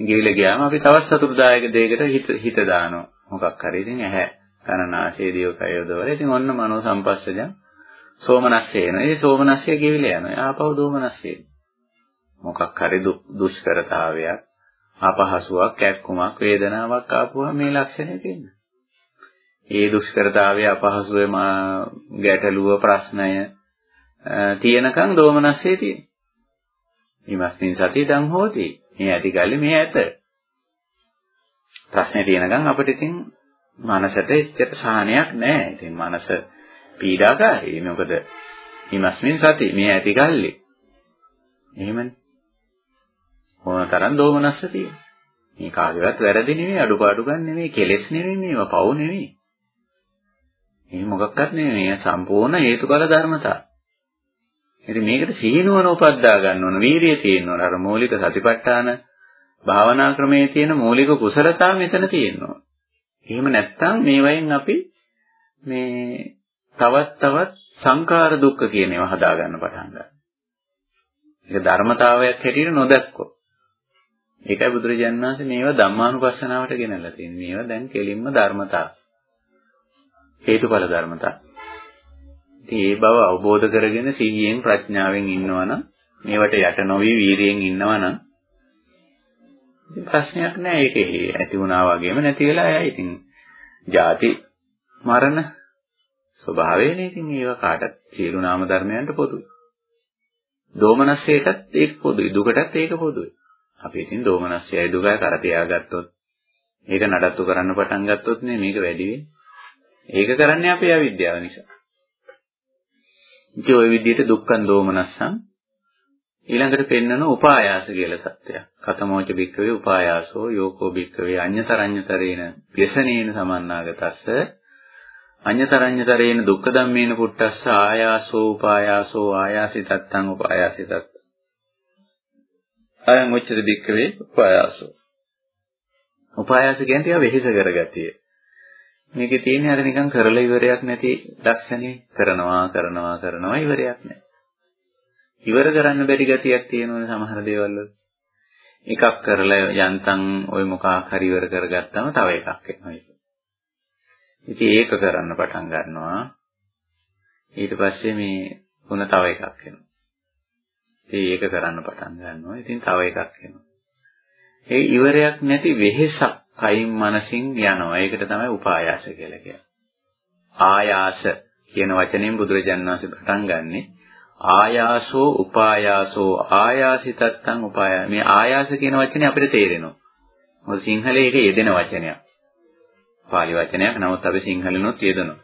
ගෙවිලා ගියාම අපි තවත් සතුටුදායක දෙයකට හිත හිත දානවා. මොකක් හරි ඉතින් ඇහැ කනනාසය දිවකය යොදවල. ඉතින් ඔන්න මනෝ සම්පස්සජන් සෝමනස්සේ එනවා. ඒ සෝමනස්සේ ගෙවිලා යනවා. ආපහු දෝමනස්සේ. මොකක් හරි දුෂ්කරතාවයක් අපහසුාවක් කැක්කුමක් වේදනාවක් ආපුවා මේ ලක්ෂණය තියෙනවා. ඒ දුෂ්කරතාවය අපහසුවේ ගැටලුව ප්‍රශ්නය තියෙනකන් දෝමනස්සේ තියෙනවා. ඊමස්මින් සතිය දන් හෝති. මේ ඇති ගල්ලි මේ ඇත. ප්‍රශ්නේ තියෙනකන් අපිට ඉතින් මනසට එච්චර සහනයක් නැහැ. ඉතින් මනස පීඩාකාරී. මොකද ඊමස්මින් සති මේ ඇති ගල්ලි. එහෙමනේ. ඕන තරම් දෝමනස්ස තියෙනවා. මේ කාගේවත් වැරදි නෙවෙයි අඩුපාඩු ගන්න නෙවෙයි කෙලෙස් නෙවෙයි මේවා පව් නෙවෙයි. මේ මොකක්වත් නෙවෙයි මේ සම්පූර්ණ හේතුඵල ධර්මතා. ඉතින් මේකට සීනුවන උපද්දා ගන්න ඕන වීරිය තියෙන්න ඕන. අර මූලික සතිපට්ඨාන භාවනා ක්‍රමයේ තියෙන මූලික කුසලතා මෙතන තියෙනවා. එහෙම නැත්නම් මේවයින් අපි මේ තවත් තවත් සංඛාර දුක්ඛ කියන ඒවා හදා ගන්න පටන් ගන්නවා. ඒක ධර්මතාවයක් හැටියට නොදැක්කොත්. ඒකයි බුදුරජාණන් වහන්සේ මේවා ධම්මානුපස්සනාවට ගෙනල්ලා තියෙන්නේ. මේවා දැන් කෙලින්ම ධර්මතා. හේතුඵල ධර්මතා. ඉතින් ඒ බව අවබෝධ කරගෙන සිහියෙන් ප්‍රඥාවෙන් ඉන්නවනම් මේවට යට නොවි වීරියෙන් ඉන්නවනම් ඉතින් ප්‍රශ්නයක් නෑ ඒකේ ඇති වුණා වගේම නැති වෙලා යයි. ඉතින් ජාති මරණ ස්වභාවයනේ ඉතින් ඒව කාටත් සියලු නාම ධර්මයන්ට පොදුයි. දෝමනස්සයටත් ඒක පොදුයි. දුකටත් ඒක පොදුයි. අපි ඉතින් දෝමනස්සයයි දුකයි කර තියාගත්තොත් ඒක නඩත්තු කරන්න පටන් ගත්තොත් නේ මේක වැඩි වෙන්නේ. ඒක කරන්නේ අපේ අවිද්‍යාව නිසා. ඉතින් ওই විදිහට දුක්ඛං දෝමනස්සං. ඊළඟට පෙන්වන උපායාස කියලා සත්‍යයක්. කතමෝච බික්කවේ උපායාසෝ යෝකෝ බික්කවේ අඤ්‍යතරඤ්‍යතරේන ව්‍යසනේන සමන්නාගතස්ස. අඤ්‍යතරඤ්‍යතරේන දුක්ඛ ධම්මේන පුට්ටස්ස ආයාසෝ උපායාසෝ ආයාසිතත්තං උපායාසිතත්. අයං උච්චද බික්කවේ උපායාසෝ. උපායාස කියන්නේ තියා වෙහෙස කරගතිය. මේකේ තියෙන්නේ අර නිකන් කරලා ඉවරයක් නැති ලක්ෂණේ කරනවා කරනවා කරනවා ඉවරයක් නැහැ ඉවර කරන්න බැරි ගතියක් තියෙනවනේ සමහර දේවල් වල එකක් කරලා යන්තම් ওই මොකක් හරි ඉවර කරගත්තම තව එකක් එනවා ඒක ඉතින් ඒක කරන්න පටන් ගන්නවා. ඊට පස්සේ මේ ಗುಣ තව එකක් එනවා. ඉතින් ඒක කරන්න පටන් ගන්නවා. ඉතින් තව එකක් එනවා. ඒ ඉවරයක් නැති වෙහෙසක් කයින් මනසින් යනවා. ඒකට තමයි උපායාස කියලා කියන්නේ. ආයාස කියන වචනයෙන් බුදුරජාණන් වහන්සේ පටන් ගන්නෙ ආයාසෝ උපායාසෝ ආයාසිතත්තං උපාය මේ ආයාස කියන වචනේ අපිට තේරෙනවා. මොකද සිංහලේ ඒක යෙදෙන වචනයක්. පාලි වචනයක්. නමුත් අපි සිංහලනොත් යෙදෙනවා.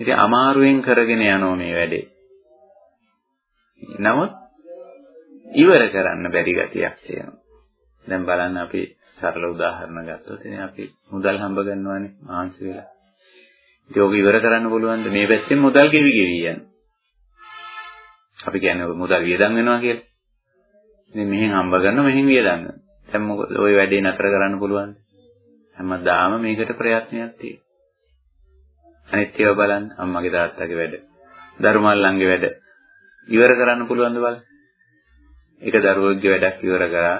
ඉතින් අමාරුවෙන් කරගෙන යනවා මේ වැඩේ. නමුත් ඉවර කරන්න බැරි ගතියක් තියෙනවා. දැන් බලන්න අපි සරල උදාහරණ ගත්තොත් ඉතින් අපි මුදල් හම්බ ගන්නවානේ මහන්සි වෙලා. ඉතින් ඕක ඉවර කරන්න පුළුවන්ද? මේ පැත්තෙන් මුදල් ගෙවි ගෙවි යන. අපි කියන්නේ මුදල් වියදම් වෙනවා කියලා. ඉතින් මෙහෙන් හම්බ කරනවා මෙහෙන් වියදම් කරනවා. දැන් මොකද ওই වැඩේ නතර කරන්න පුළුවන්ද? හැමදාම මේකට ප්‍රයත්නයක් තියෙනවා. අනිත් ඒවා බලන්න අම්මගේ තාත්තගේ වැඩ, දරුමල්ලන්ගේ වැඩ ඉවර කරන්න පුළුවන්ද බලන්න. එක දරුවෙක්ගේ වැඩක් ඉවර කරා.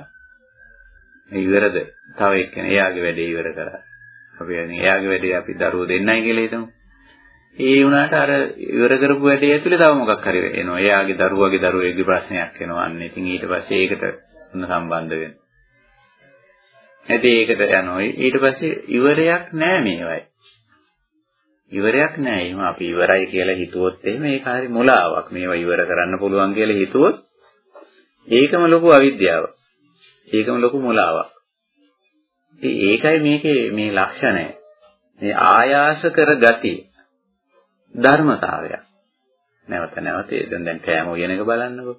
මේ ඉවරද? තව එක්කෙනා එයාගේ වැඩේ ඉවර කරා. අපි يعني එයාගේ වැඩේ අපි දරුවෝ දෙන්නයි කියලා හිතමු. ඒ වුණාට අර ඉවර කරපු වැඩේ ඇතුලේ තව මොකක් හරි එනවා. එයාගේ දරුවගේ දරුවෙක්ගේ ප්‍රශ්නයක් එනවා. අන්න ඉතින් ඊට පස්සේ ඒකට සම්බන්ධ වෙනවා. නැති ඒකට යනවා. ඊට පස්සේ ඉවරයක් නෑ මේවයි. ඉවරයක් නෑ. එහෙනම් අපි ඉවරයි කියලා හිතුවොත් එහෙම ඒක හරි මුලාවක්. මේවා ඉවර කරන්න පුළුවන් කියලා හිතුවොත් ඒකම ලොකු අවිද්‍යාවක්. ඒකම ලොකු මුලාවක්. ඒකයි මේකේ මේ ලක්ෂණය. මේ ආයාස කර ගති ධර්මතාවය. නැවත නැවත දැන් දැන් කෑම උයන එක බලන්නකෝ.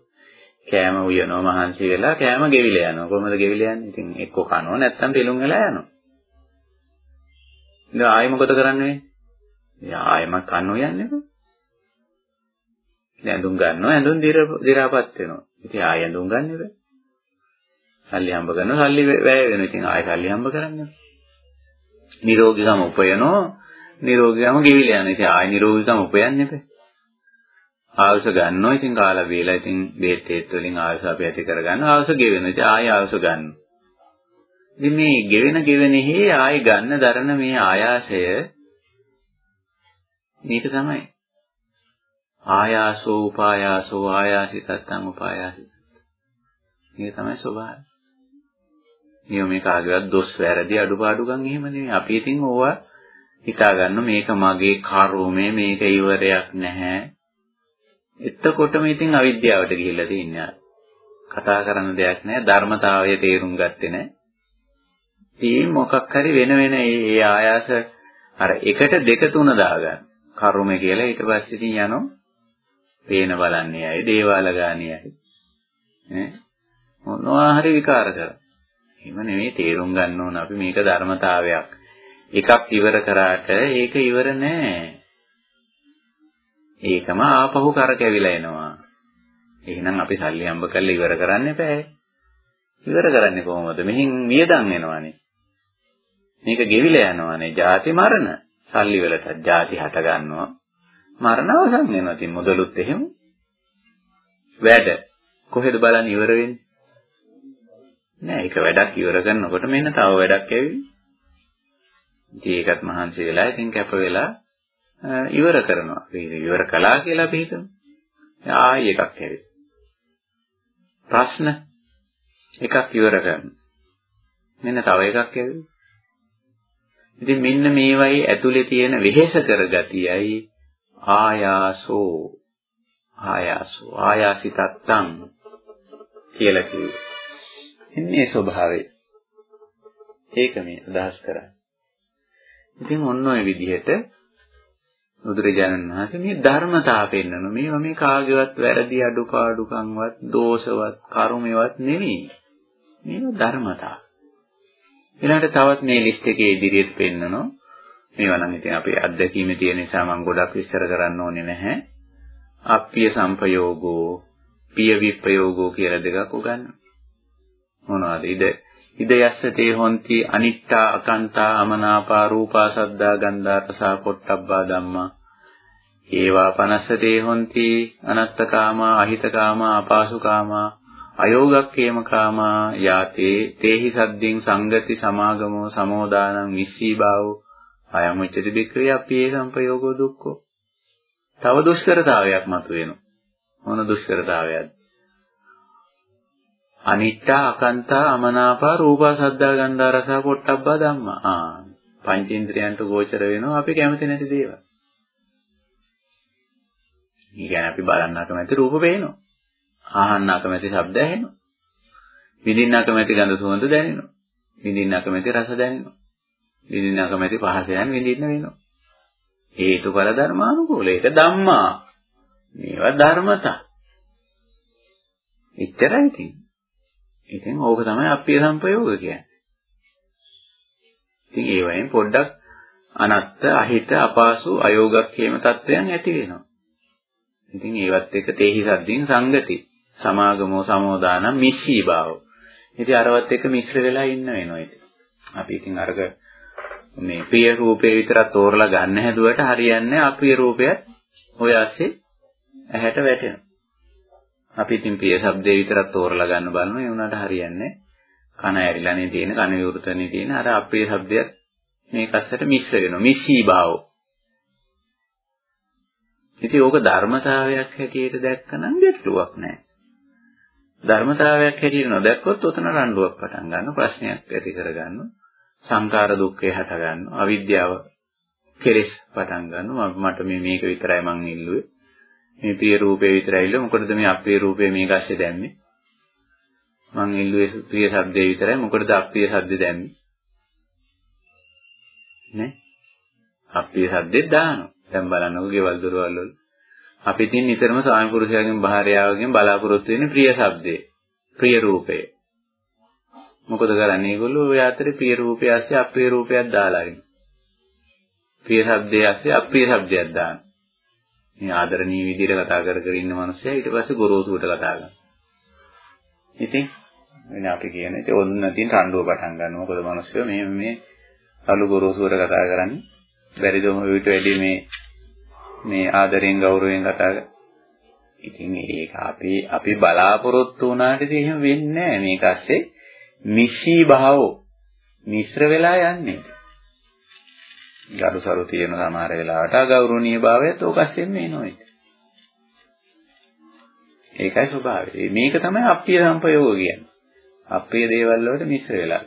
කෑම උයනවා මහන්සි වෙලා කෑම ගෙවිලා යනවා. කොහොමද ගෙවිලා යන්නේ? ඉතින් එක්ක කනවා නැත්නම් පිළුම් වෙලා යනවා. ඉතින් ආයෙ මොකද කරන්නේ? ඉතින් ආයෙම කන්න උයන්නේ කො? ඇඳුම් ගන්නවා ඇඳුම් දිරාපත් වෙනවා. ඉතින් ආයෙ ඇඳුම් ගන්න බෑ. සල්ලි හම්බ කරනවා සල්ලි වැය වෙනවා. ඉතින් ආයෙ සල්ලි හම්බ කරන්නේ. නිරෝගීකම උපයනෝ නිරෝගීකම ගෙවිල යනවා. ඉතින් ආයෙ නිරෝගීකම උපයන්නේ නැහැ. ආවස ගන්නවා. ඉතින් කාලා වේලා ඉතින් බේත් හේත් වලින් ආවස අපි ඇති කරගන්නවා. ආවස ගෙවෙනවා. ඉතින් ආයෙ ආවස ගන්නවා. ඉතින් මේ ගෙවෙන ගෙවෙනෙහි ආයෙ ගන්න දරන මේ ආයාසය මේක තමයි. ආයාසෝ උපායාසෝ ආයාසිතත්තං උපායාසිත. මේක තමයි ස්වභාවය. නියම මේ කාගේවත් දොස් වැරදි අඩුපාඩුකම් එහෙම නෙමෙයි. අපි ඉතින් ඕවා හිතා ගන්න මේක මගේ කර්මය මේක ඉවරයක් නැහැ. එතකොටම ඉතින් අවිද්‍යාවට ගිහිල්ලා තින්නේ. කතා කරන්න දෙයක් නැහැ. ධර්මතාවය තේරුම් ගත්තේ නැහැ. ඉතින් මොකක් හරි වෙන වෙන ඒ ආයාස අර එකට දෙක තුන දාගන්න. කර්මය කියලා ඊට පස්සේ ඉතින් යනවා. පේන බලන්නේ අය, දේවාල ගානියයි. ඈ මොනවා හරි විකාර කරා. එහෙම නෙවෙයි තේරුම් ගන්න ඕන අපි මේක ධර්මතාවයක්. එකක් ඉවර කරාට ඒක ඉවර නෑ. ඒකම ආපහු කරකැවිලා එනවා. එහෙනම් අපි සල්ලි හම්බ කරලා ඉවර කරන්න එපා. ඉවර කරන්නේ කොහොමද? මෙහින් වියදම් වෙනවනේ. මේක ගෙවිලා යනවනේ. ಜಾති මරණ. සල්ලි වලට ಜಾති හට ගන්නවා. මරණ අවසන් වෙනවා. ඉතින් මොදලුත් එහෙම. වැඩ කොහෙද බලන්න ඉවර වෙන්නේ? නෑ ඒක වැඩක් ඉවර කරනකොට මෙන්න තව වැඩක් ඇවිල්ලා. ඉතින් ඒකත් මහන්සි වෙලා ඉතින් කැප වෙලා ඉවර කරනවා. ඉවර කළා කියලා අපි හිතමු. ආයි එකක් ඇවිත්. ප්‍රශ්න එකක් ඉවර කරනවා. මෙන්න තව එකක් ඇවිත්. ඉතින් මෙන්න මේවයි ඇතුලේ තියෙන වෙහෙස කරගතියයි ආයාසෝ ආයාසෝ ආයාසිතත්තං කියලා කිව්වේ. එන්නේ ස්වභාවය. ඒක මේ අදහස් කරන්නේ. ඉතින් ඔන්න ඔය විදිහට බුදුරජාණන් වහන්සේ මේ ධර්මතාව පෙන්වන මේවා මේ කාගේවත් වැරදි අඩුපාඩුකම්වත් දෝෂවත් කර්මයවත් නෙවෙයි. මේවා ධර්මතාව. ඊළඟට තවත් මේ ලිස්ට් එකේ ඉදිරියට පෙන්නනවා. මේවා නම් ඉතින් අපේ අත්දැකීමේ තියෙන නිසා මම ගොඩක් විස්තර කරන්න ඕනේ නැහැ. අප්පිය සංපයෝගෝ, පිය විප්‍රයෝගෝ කියලා දෙකක් උගන්වනවා. මොනවද? ඉද ඉද යස්සතේ හොಂತಿ අනිත්තා අකන්තා අමනාපා රූපා සද්දා ගන්ධා රසා පොට්ටබ්බා ධම්මා. ඒවා පනස්සතේ හොಂತಿ අනත්තකාමා අහිතකාමා අපාසුකාමා අයෝගක්ඛේම කාමා යාතේ තේහි සද්දින් සංගති සමාගමෝ සමෝදානං විස්සී භාවෝ අයං උච්චති බික්ඛවේ අප්පේ සංපයෝගෝ දුක්ඛෝ. තව දුෂ්කරතාවයක් මතුවෙනවා. මොන දුෂ්කරතාවයක්ද? අනිත්‍ය අකන්තා අමනාපා රූපා සද්දා ගන්ධා රස පොට්ටබ්බා ධම්මා ආ පංචේන්ද්‍රයන්ට ගෝචර වෙනවා අපි කැමති නැති දේවල්. ඊගෙන අපි බලන්න අකමැති රූප පේනවා. ආහන්න අකමැති ශබ්ද ඇහෙනවා. විඳින්න අකමැති ගඳ සුවඳ දැනෙනවා. විඳින්න අකමැති රස දැනෙනවා. විඳින්න අකමැති පහසයන් විඳින්න වෙනවා. හේතුඵල ධර්මානුකූල. ඒක ධම්මා. මේවා ධර්මතා. එච්චරයි තියෙන්නේ. ඉතින් ඕක තමයි අප්පිය සංපයෝග කියන්නේ. ඉතින් ඒ වයින් පොඩ්ඩක් අනත්ත අහිත අපාසු අයෝගක්ඛේම තත්වයන් ඇති වෙනවා. ඉතින් ඒවත් එක තේහි සද්දින් සංගති සමාගමෝ සමෝදානම් මිස්සී භාව. ඉතින් අරවත් එක මිශ්‍ර වෙලා ඉන්න වෙනවා ඉතින්. අපි ඉතින් අරක මේ ප්‍රිය රූපේ විතරක් තෝරලා ගන්න හැදුවට හරියන්නේ අප්‍රිය රූපයත් ඔය ASCII ඇහැට වැටෙනවා. අපි ඉතින් ප්‍රිය ශබ්දේ විතරක් තෝරලා ගන්න බලනවා ඒ උනාට හරියන්නේ කන ඇරිලානේ තියෙන කන විවෘතනේ තියෙන අර අප්‍රිය ශබ්දයක් මේක අස්සට මිශ්‍ර වෙනවා මිස්සී භාව. ඉතින් ඕක ධර්මතාවයක් හැටියට දැක්කනම් ගැටලුවක් නැහැ. ධර්මතාවයක් හැටියට නොදැක්කොත් උතන රණ්ඩුවක් පටන් ගන්න ප්‍රශ්නයක් ඇති කරගන්නවා. සංකාර දුක්ඛය හට ගන්නවා. අවිද්‍යාව කෙලෙස් පටන් ගන්නවා. මට මේ මේක විතරයි මං ඉල්ලුවේ. මේ ප්‍රිය රූපේ විතරයි ඉල්ල මොකටද මේ අප්‍රිය රූපේ මේක ඇස්සේ දැම්මේ? මං ඉල්ලුවේ ප්‍රිය ශබ්දේ විතරයි. මොකටද අප්‍රිය ශබ්දේ දැම්මේ? නේ? අප්‍රිය ශබ්දේ දානවා. දැන් බලන්නකෝ ගෙවල් දොරවල් වල. අපි ඉතින් නිතරම ස්වාමි පුරුෂයාගෙන් භාර්යාවගෙන් බලාපොරොත්තු වෙන්නේ ප්‍රිය ශබ්දේ ප්‍රිය රූපේ. මොකද කරන්නේ ඒගොල්ලෝ? ඔය අතරේ ප්‍රිය රූපය ඇස්සේ අප්‍රිය රූපයක් දාලාගෙන ප්‍රිය ශබ්දයේ ඇස්සේ අප්‍රිය ශබ්දයක් දානවා. මේ ආදරණීය විදිහට කතා කර කර ඉන්න මනුස්සයා ඊට පස්සේ ගොරෝසුවට කතා කරනවා. ඉතින් වෙන අපි කියන ඉතින් ඔන්න තින් රණ්ඩුව පටන් ගන්නවා. මොකද මිනිස්සු මේ මේ අලු ගොරෝසුවට කතා කරන්නේ. බැරිද මොහොත වැඩි මේ මේ ආදරෙන් ගෞරවයෙන් කතා කර. ඉතින් ඒක අපි අපි බලාපොරොත්තු වුණාට ඉතින් එහෙම වෙන්නේ නැහැ. මේක ඇස්සේ මිශ්‍රී භාවෝ මිශ්‍ර වෙලා යන්නේ. ගරුසරු තියෙන සමහර වෙලාවට අගෞරවනීය භාවයත් ඕකස්සෙන් මේනොයි. ඒකයි ස්වභාවය. මේක තමයි අප්පිය සම්පයෝග කියන්නේ. අප්පිය දේවල් වලට මිශ්‍ර වෙලා.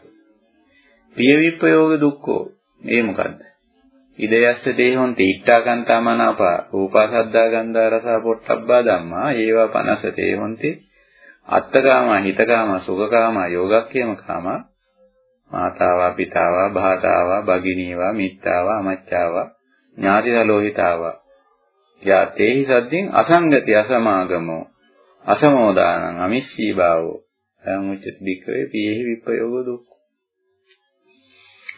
පිය විප්‍රයෝග දුක්ඛෝ. මේ මොකද්ද? ඉදයස්ස දේහොන් තීට්ඨා ගන්තා මනාපා රූපා සද්දා ගන්ධා රස පොට්ටබ්බා ධම්මා ඒවා 50 තේහොන්ති අත්තකාමා හිතකාමා සුඛකාමා යෝගක්ඛේම කාමා මාතාවා පිතාවා භාතාවා භගිනීවා මිත්තාවා අමච්චාවා ඥාතිසලෝහිතාවා යාතේහි සද්දින් අසංගති අසමාගමෝ අසමෝදානං අමිස්සී භාවෝ අයං උච්චති බික්කවේ පියෙහි විප්පයෝග දුක්ඛ.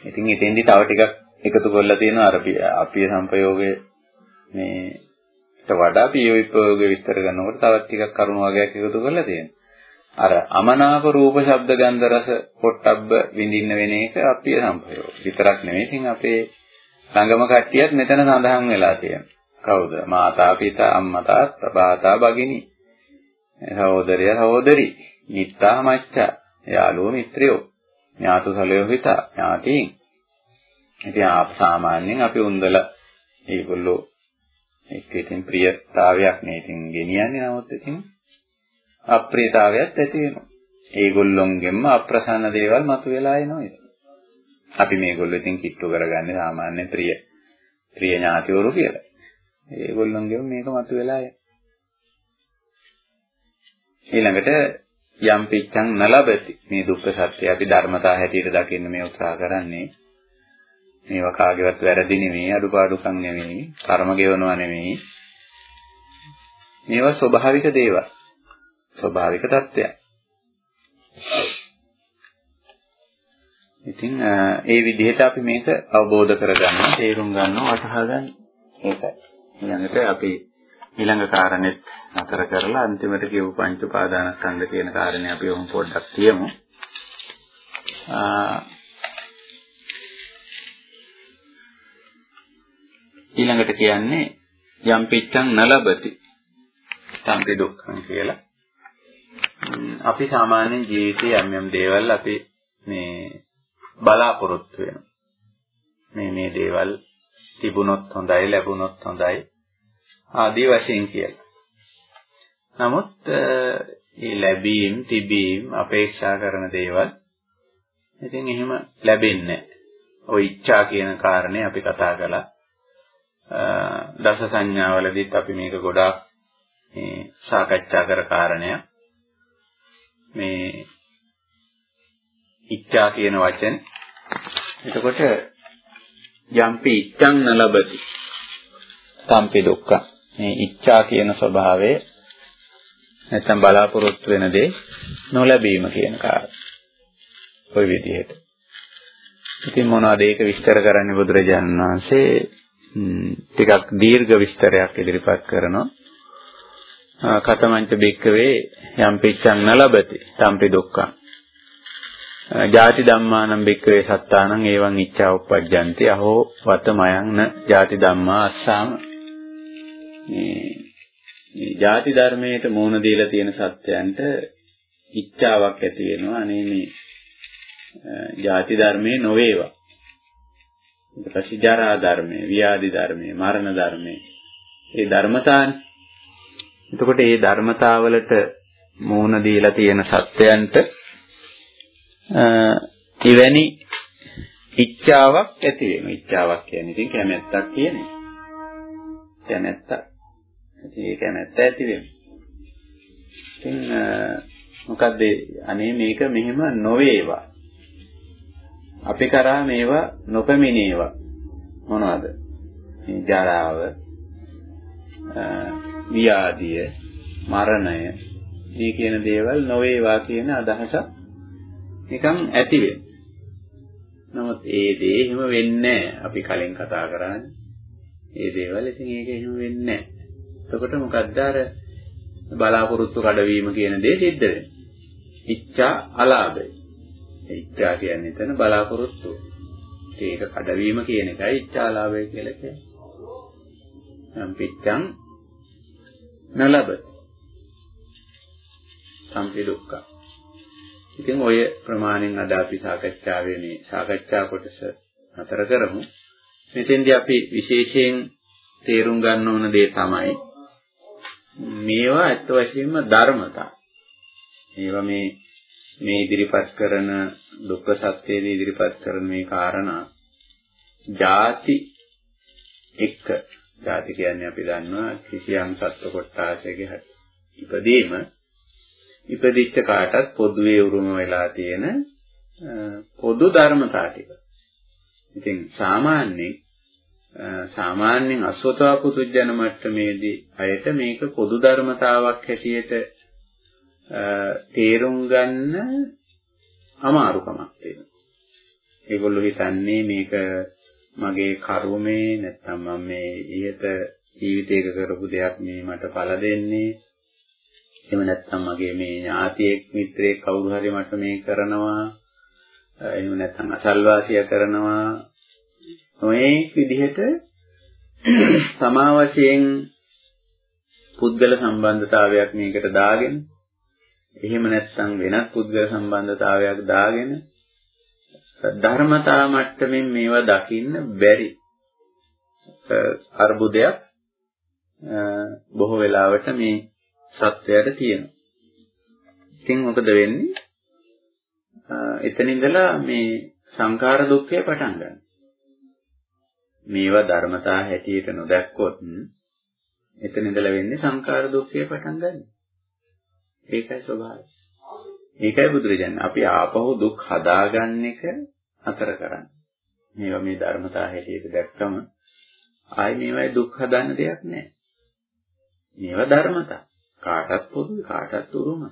ඉතින් එතෙන්දි තව ටිකක් එකතු කරලා තියෙනවා අර අපිය සංපයෝගයේ මේට වඩා පිය විප්පයෝගය විස්තර කරනකොට තවත් ටිකක් කරුණු වගේක් එකතු කරලා තියෙනවා. අර අමනාප රූප ශබ්ද ගන්ධ රස පොට්ටබ්බ විඳින්න වෙන එක අපිය සංපයෝග. විතරක් නෙමෙයි ඉතින් අපේ ළඟම කට්ටියත් මෙතන සඳහන් වෙලා තියෙනවා. කවුද? මාතා පිතා අම්මා තාත්තා බාතා භගිනී. සහෝදරය සහෝදරි. මිත්තා මච්චා යාළුවෝ මිත්‍රයෝ. ඥාතු සලයෝ හිතා. ඥාතීන්. ඉතින් ආප සාමාන්‍යයෙන් අපි උන්දල ඒගොල්ලෝ එක්ක ඉතින් ප්‍රියතාවයක් නේ. ඉතින් ගෙනියන්නේ නමුත් ඉතින් අප්‍රියතාවයක් ඇති වෙනවා. ඒගොල්ලොන්ගෙන්ම අප්‍රසන්න දේවල් මතුවලා එනවා ඉතින්. අපි මේගොල්ලෝ ඉතින් කිට්ටු කරගන්නේ සාමාන්‍ය ප්‍රිය ප්‍රිය ඥාතිවරු කියලා. ඒගොල්ලොන්ගෙම මේක මතුවලා එනවා. ඊළඟට යම් පිච්ඡං නලබති. මේ දුක්ඛ සත්‍ය අපි ධර්මතා හැටියට දකින්න මේ උත්සාහ කරන්නේ. මේවා කාගේවත් වැරදි නෙමෙයි අඩුපාඩුකම් නෙමෙයි කර්ම ගෙවනවා නෙමෙයි. මේවා ස්වභාවික දේවල්. ස්වභාවික தත්ත්වයක් ඉතින් ඒ විදිහට අපි මේක අවබෝධ කරගන්න තේරුම් ගන්නවා වටහා ගන්න ඒකයි ඊළඟට අපි ඊළඟ කාරණෙත් නතර කරලා අන්තිමට කියපු පංච උපාදානස්කන්ධ කියන කාරණේ අපි වුන් පොඩ්ඩක් කියමු. ඊළඟට කියන්නේ යම් පිච්ඡං නලබති. සම්පි දුක්ඛං කියලා. අපි සාමාන්‍ය ජීවිතයේ යම් යම් දේවල් අපි මේ බලාපොරොත්තු වෙනවා. මේ මේ දේවල් තිබුණොත් හොඳයි ලැබුණොත් හොඳයි ආදී වශයෙන් කියලා. නමුත් මේ ලැබීම්, තිබීම්, අපේක්ෂා කරන දේවල් ඉතින් එහෙම ලැබෙන්නේ ඔය ඉච්ඡා කියන කාරණේ අපි කතා කළා. දස සංඥාවලදීත් අපි මේක ගොඩාක් මේ සාකච්ඡා කර කාරණයක්. මේ ඉච්ඡා කියන වචන. එතකොට යම්පි ඉච්ඡං නලබති. සම්පි දුක්ඛ. මේ ඉච්ඡා කියන ස්වභාවය නැත්නම් බලාපොරොත්තු වෙන දේ නොලැබීම කියන කාරණා. ওই විදිහට. ඉතින් මොනවද ඒක විස්තර කරන්නේ බුදුරජාණන් වහන්සේ ටිකක් දීර්ඝ විස්තරයක් ඉදිරිපත් කරනවා. කතමංච බික්කවේ යම් පිච්ඡං නලබති තම්පි දුක්ඛං. ජාති ධම්මානම් බික්කවේ සත්තානං එවං ඉච්ඡා උප්පජ්ජಂತಿ අහෝ වත මයං න ජාති ධම්මා අස්සාම. මේ ජාති ධර්මයට මෝන දීලා තියෙන සත්‍යයන්ට ඉච්ඡාවක් ඇති වෙනවා අනේ මේ ජාති ධර්මයේ නොවේවා. ඊට පස්සේ ජරා ධර්මයේ, ව්‍යාධි ධර්මයේ, මරණ ධර්මයේ. මේ ධර්මතාන් එතකොට මේ ධර්මතාවලට මෝන දීලා තියෙන සත්‍යයන්ට ඉවැනි ඉච්ඡාවක් ඇති වෙනවා ඉච්ඡාවක් කියන්නේ ඉතින් කැමැත්තක් කියන්නේ කැමැත්තක් ඉතින් ඒ කැමැත්ත ඇති වෙනවා. ඉතින් මොකද්ද අනේ මේක මෙහෙම නොවේවා. අපි කරා මේවා නොපැමිණේවා. මොනවද? මේ ජරාව, ව්‍යාධිය, මරණය, මේ කියන දේවල් නොවේවා කියන අදහසක් නිකන් ඇති වෙනවා. නමුත් ඒ දේ එහෙම වෙන්නේ අපි කලින් කතා කරානේ. ඒ දේවල් ඉතින් ඒක එහෙම වෙන්නේ නැහැ. එතකොට මොකද්ද අර බලාපොරොත්තු කඩවීම කියන දේ සිද්ධ වෙන්නේ. ඉච්ඡා අලාභය. ඉච්ඡා කියන්නේ එතන බලාපොරොත්තු. ඒක කඩවීම කියන එකයි ඉච්ඡා අලාභය කියලා කියන්නේ. යම් පිටං නලබති. සම්පි දුක්ඛ. ඉතින් ඔය ප්‍රමාණෙන් අද අපි සාකච්ඡාවේ මේ සාකච්ඡා කොටස නතර කරමු. මෙතෙන්දී අපි විශේෂයෙන් තේරුම් ගන්න ඕන දේ තමයි මේවා ඇත්ත වශයෙන්ම ධර්මතා. මේවා මේ මේ ඉදිරිපත් කරන දුක්ඛ සත්‍යයේදී ඉදිරිපත් කරන මේ කාරණා ಜಾති එක්ක ಜಾති කියන්නේ අපි දන්නවා කිසියම් සත්ව කොටාසයක ඉපදීම ඉපදිච්ච කාටත් පොදුවේ උරුම වෙලා තියෙන පොදු ධර්මතා ටික. ඉතින් සාමාන්‍යයෙන් සාමාන්‍යයෙන් අස්වතවා පුදුජන මට්ටමේදී අයට මේක පොදු ධර්මතාවක් හැටියට තේරුම් ගන්න අමාරුකමක් තියෙනවා. ඒගොල්ලෝ හිතන්නේ මේක මගේ කර්මයේ නැත්නම් මම මේ ඊට ජීවිතයක කරපු දෙයක් මේ මට පළ දෙන්නේ. එහෙම නැත්නම් මගේ මේ ඥාතියෙක් මිත්‍රයෙක් කවුරු හරි මට මේ කරනවා. එහෙම නැත්නම් අසල්වාසිය කරනවා. ඔය විදිහට තමා වශයෙන් පුද්ගල සම්බන්ධතාවයක් මේකට දාගෙන එහෙම නැත්නම් වෙනත් පුද්ගල සම්බන්ධතාවයක් දාගෙන ධර්මතා මට්ටමින් මේවා දකින්න බැරි අර්බුදයක් බොහෝ වෙලාවට මේ සත්‍යයට තියෙනවා. ඉතින් මොකද වෙන්නේ? එතන ඉඳලා මේ සංඛාර දුක්ඛය පටන් ගන්නවා. මේවා ධර්මතා හැටියට නොදැක්කොත් එතන ඉඳලා වෙන්නේ සංඛාර දුක්ඛය පටන් ගන්නවා. ඒකයි ස්වභාවය. ඒකයි බුදුරජාණන් අපි ආපහු දුක් හදාගන්න එක අතර කරන්නේ. මේවා මේ ධර්මතා හැටියට දැක්කම ආයි මේවයි දුක් හදන්න දෙයක් නැහැ. මේවා ධර්මතා. කාටත් පොදුයි කාටත් උරුමයි.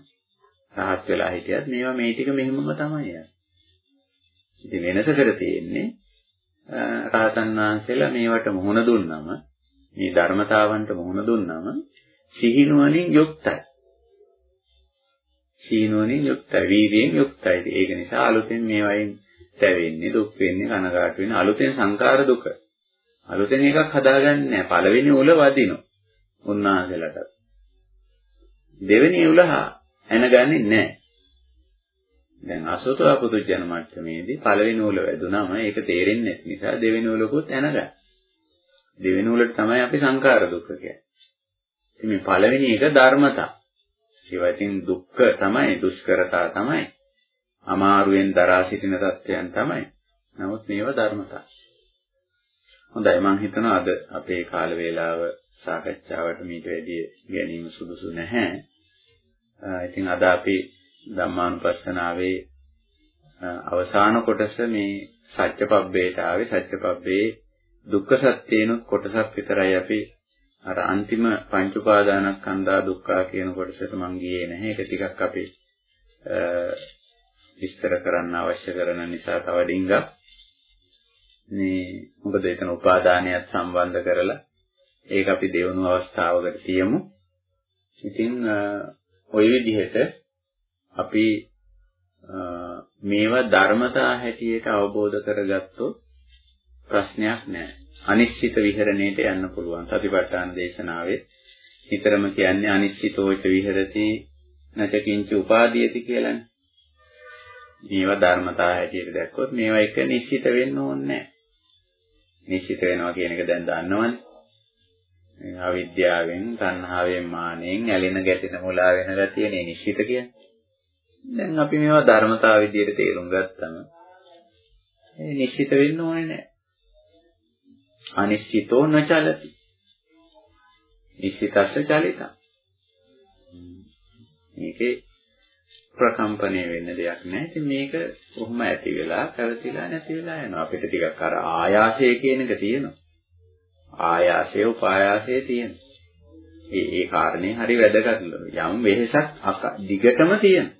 රහත් වෙලා හිටියත් මේවා මේ ටික මෙහෙමම තමයි. ඉතින් වෙනසකට තියෙන්නේ රහතන් වහන්සේලා මේවට මුහුණ දුන්නම මේ ධර්මතාවන්ට මුහුණ දුන්නම සිහිනුවණින් යුක්තයි. සිහිනුවණින් යුක්තයි, වීර්යයෙන් යුක්තයි. ඒක නිසා අලුතෙන් මේවයින් තැවෙන්නේ, දුක් වෙන්නේ, කනගාටු වෙන්නේ අලුතෙන් සංකාර දුක. අලුතෙන් එකක් හදාගන්නේ නැහැ. පළවෙනි උල වදිනවා. උන්වහන්සේලාට. දෙවෙනි උල ඇනගන්නේ නැහැ. දැන් අසෝතවා පුදුජන මට්ටමේදී පළවෙනි උල වැදුනම ඒක තේරෙන්නේ නැති නිසා දෙවෙනි උලකුත් ඇනගන්න. දෙවෙනි උලට තමයි අපි සංඛාර දුක්ඛ කියන්නේ. ඉතින් මේ පළවෙනි එක ධර්මතා. ඒවා ඉතින් දුක්ඛ තමයි, දුෂ්කරතා තමයි. අමාරුවෙන් දරා සිටින තත්වයන් තමයි. නමුත් මේවා ධර්මතා. හොඳයි මම හිතනවා අද අපේ කාල වේලාව සාකච්ඡාවට මීට වැඩි ගැනීම සුදුසු නැහැ. ඉතින් අද අපි ධම්මානුපස්සනාවේ අවසාන කොටස මේ සත්‍යපබ්බේට ආවේ සත්‍යපබ්බේ දුක්ඛ සත්‍යේනොත් කොටසක් විතරයි අපි අර අන්තිම පංච උපාදානස්කන්ධා දුක්ඛා කියන කොටසට මම ගියේ නැහැ. ඒක ටිකක් අපි විස්තර කරන්න අවශ්‍ය කරන නිසා තව ඩිංගක් මේ මොකද එතන උපාදානයත් සම්බන්ධ කරලා ඒක අපි දෙවනු අවස්ථාවකට තියමු. ඉතින් ওই විදිහට අපි මේවා ධර්මතා හැටියට අවබෝධ කරගත්තොත් ප්‍රශ්නයක් නැහැ. අනිශ්චිත විහරණයට යන්න පුළුවන්. සතිපට්ඨාන දේශනාවේ නිතරම කියන්නේ අනිශ්චිතෝච විහෙරති නැචකින්ච උපාදීයති කියලානේ. මේවා ධර්මතා හැටියට දැක්කොත් මේවා එක නිශ්චිත වෙන්න ඕනේ නැහැ. නිශ්චිත වෙනවා කියන එක දැන් දන්නවනේ. අවිද්‍යාවෙන්, තණ්හාවෙන්, මානෙන් ඇලෙන ගැටෙන මුලා වෙන ගතියනේ නිශ්චිත කියන්නේ. දැන් අපි මේවා ධර්මතාව විදියට තේරුම් ගත්තම මේ නිශ්චිත වෙන්න ඕනේ නැහැ. අනිශ්චිතෝ නචලති. නිශ්චිතස්ස චලිතං. මේකේ ප්‍රකම්පණය වෙන්න දෙයක් නැහැ. ඉතින් මේක කොහොම ඇති වෙලා පැවතිලා නැති වෙලා යනවා. අපිට ටිකක් අර ආයාසය කියන එක තියෙනවා. ආයාසය උපායාසය තියෙනවා. ඒ ඒ කාරණේ හරි වැදගත් යම් වෙහෙසක් දිගටම තියෙනවා.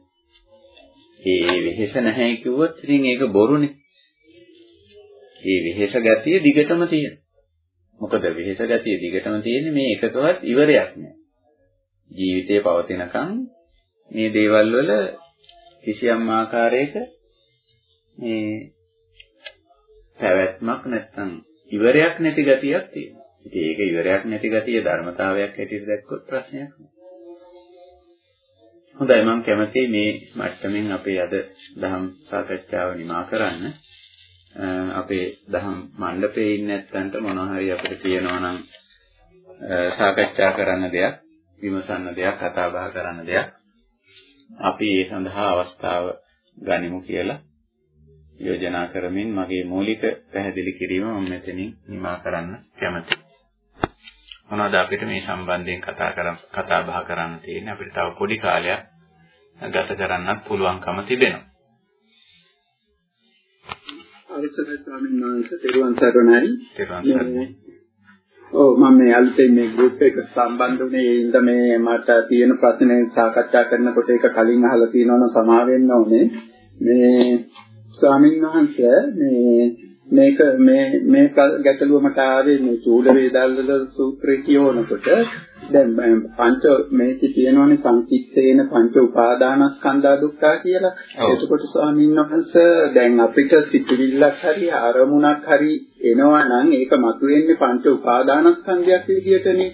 ඒ වෙහෙස නැහැ කිව්වොත් ඉතින් ඒක බොරුනේ. ඒ වෙහෙස ගතිය දිගටම තියෙනවා. මොකද වෙහෙස ගතිය දිගටම තියෙන්නේ මේ එකකවත් ඉවරයක් නෑ. ජීවිතේ පවතිනකන් මේ දේවල් වල කිසියම් ආකාරයක මේ පැවැත්මක් නැත්තම් ඉවරයක් නැති ගතියක් තියෙනවා. ඉතින් ඒක ඉවරයක් නැති ගතිය ධර්මතාවයක් හැටියට දැක්කොත් ප්‍රශ්නයක් නෑ. හොඳයි මම කැමතියි මේ මට්ටමින් අපේ අද දහම් සාකච්ඡාව නිමා කරන්න. අපේ දහම් මණ්ඩපයේ ඉන්න නැත්තන්ට මොනවා හරි අපිට කියනවා නම් සාකච්ඡා කරන්න දෙයක්, විමසන්න දෙයක්, කතා බහ කරන්න දෙයක් අපි ඒ සඳහා අවස්ථාව ගනිමු කියලා යෝජනා කරමින් මගේ මූලික පැහැදිලි කිරීම මම මෙතනින් නිමා කරන්න කැමතියි. මොනවද අපිට මේ සම්බන්ධයෙන් කතා කරන් කතා බහ කරන්න තියෙන්නේ අපිට තව පොඩි කාලයක් ගත කරන්නත් පුළුවන්කම තිබෙනවා. අවසරයි ස්වාමීන් වහන්සේ තෙරුවන් සරණයි. තෙරුවන් සරණයි. ඔව් මම මේ අලුතෙන් මේ ගෲප් එක සම්බන්ධ වුණේ ඒ ඉඳ මේ මට තියෙන ප්‍රශ්නේ සාකච්ඡා කරනකොට ඒක කලින් අහලා තියෙනවනම් සමා වෙන්න ඕනේ. මේ ස්වාමීන් වහන්සේ මේ මේක මේ මේ ගැටලුව මට ආවේ මේ චූල වේදාල්වල සූත්‍රය කියවනකොට දැන් පංච මේකේ තියෙනවනේ සංකිට්ඨේන පංච උපාදානස්කන්ධා දුක්ඛා කියලා. එතකොට ස්වාමීන් වහන්සේ දැන් අපිට සිතිවිල්ලක් හරි අරමුණක් හරි එනවා නම් ඒක මතුවෙන්නේ පංච උපාදානස්කන්ධයක් විදිහටනේ.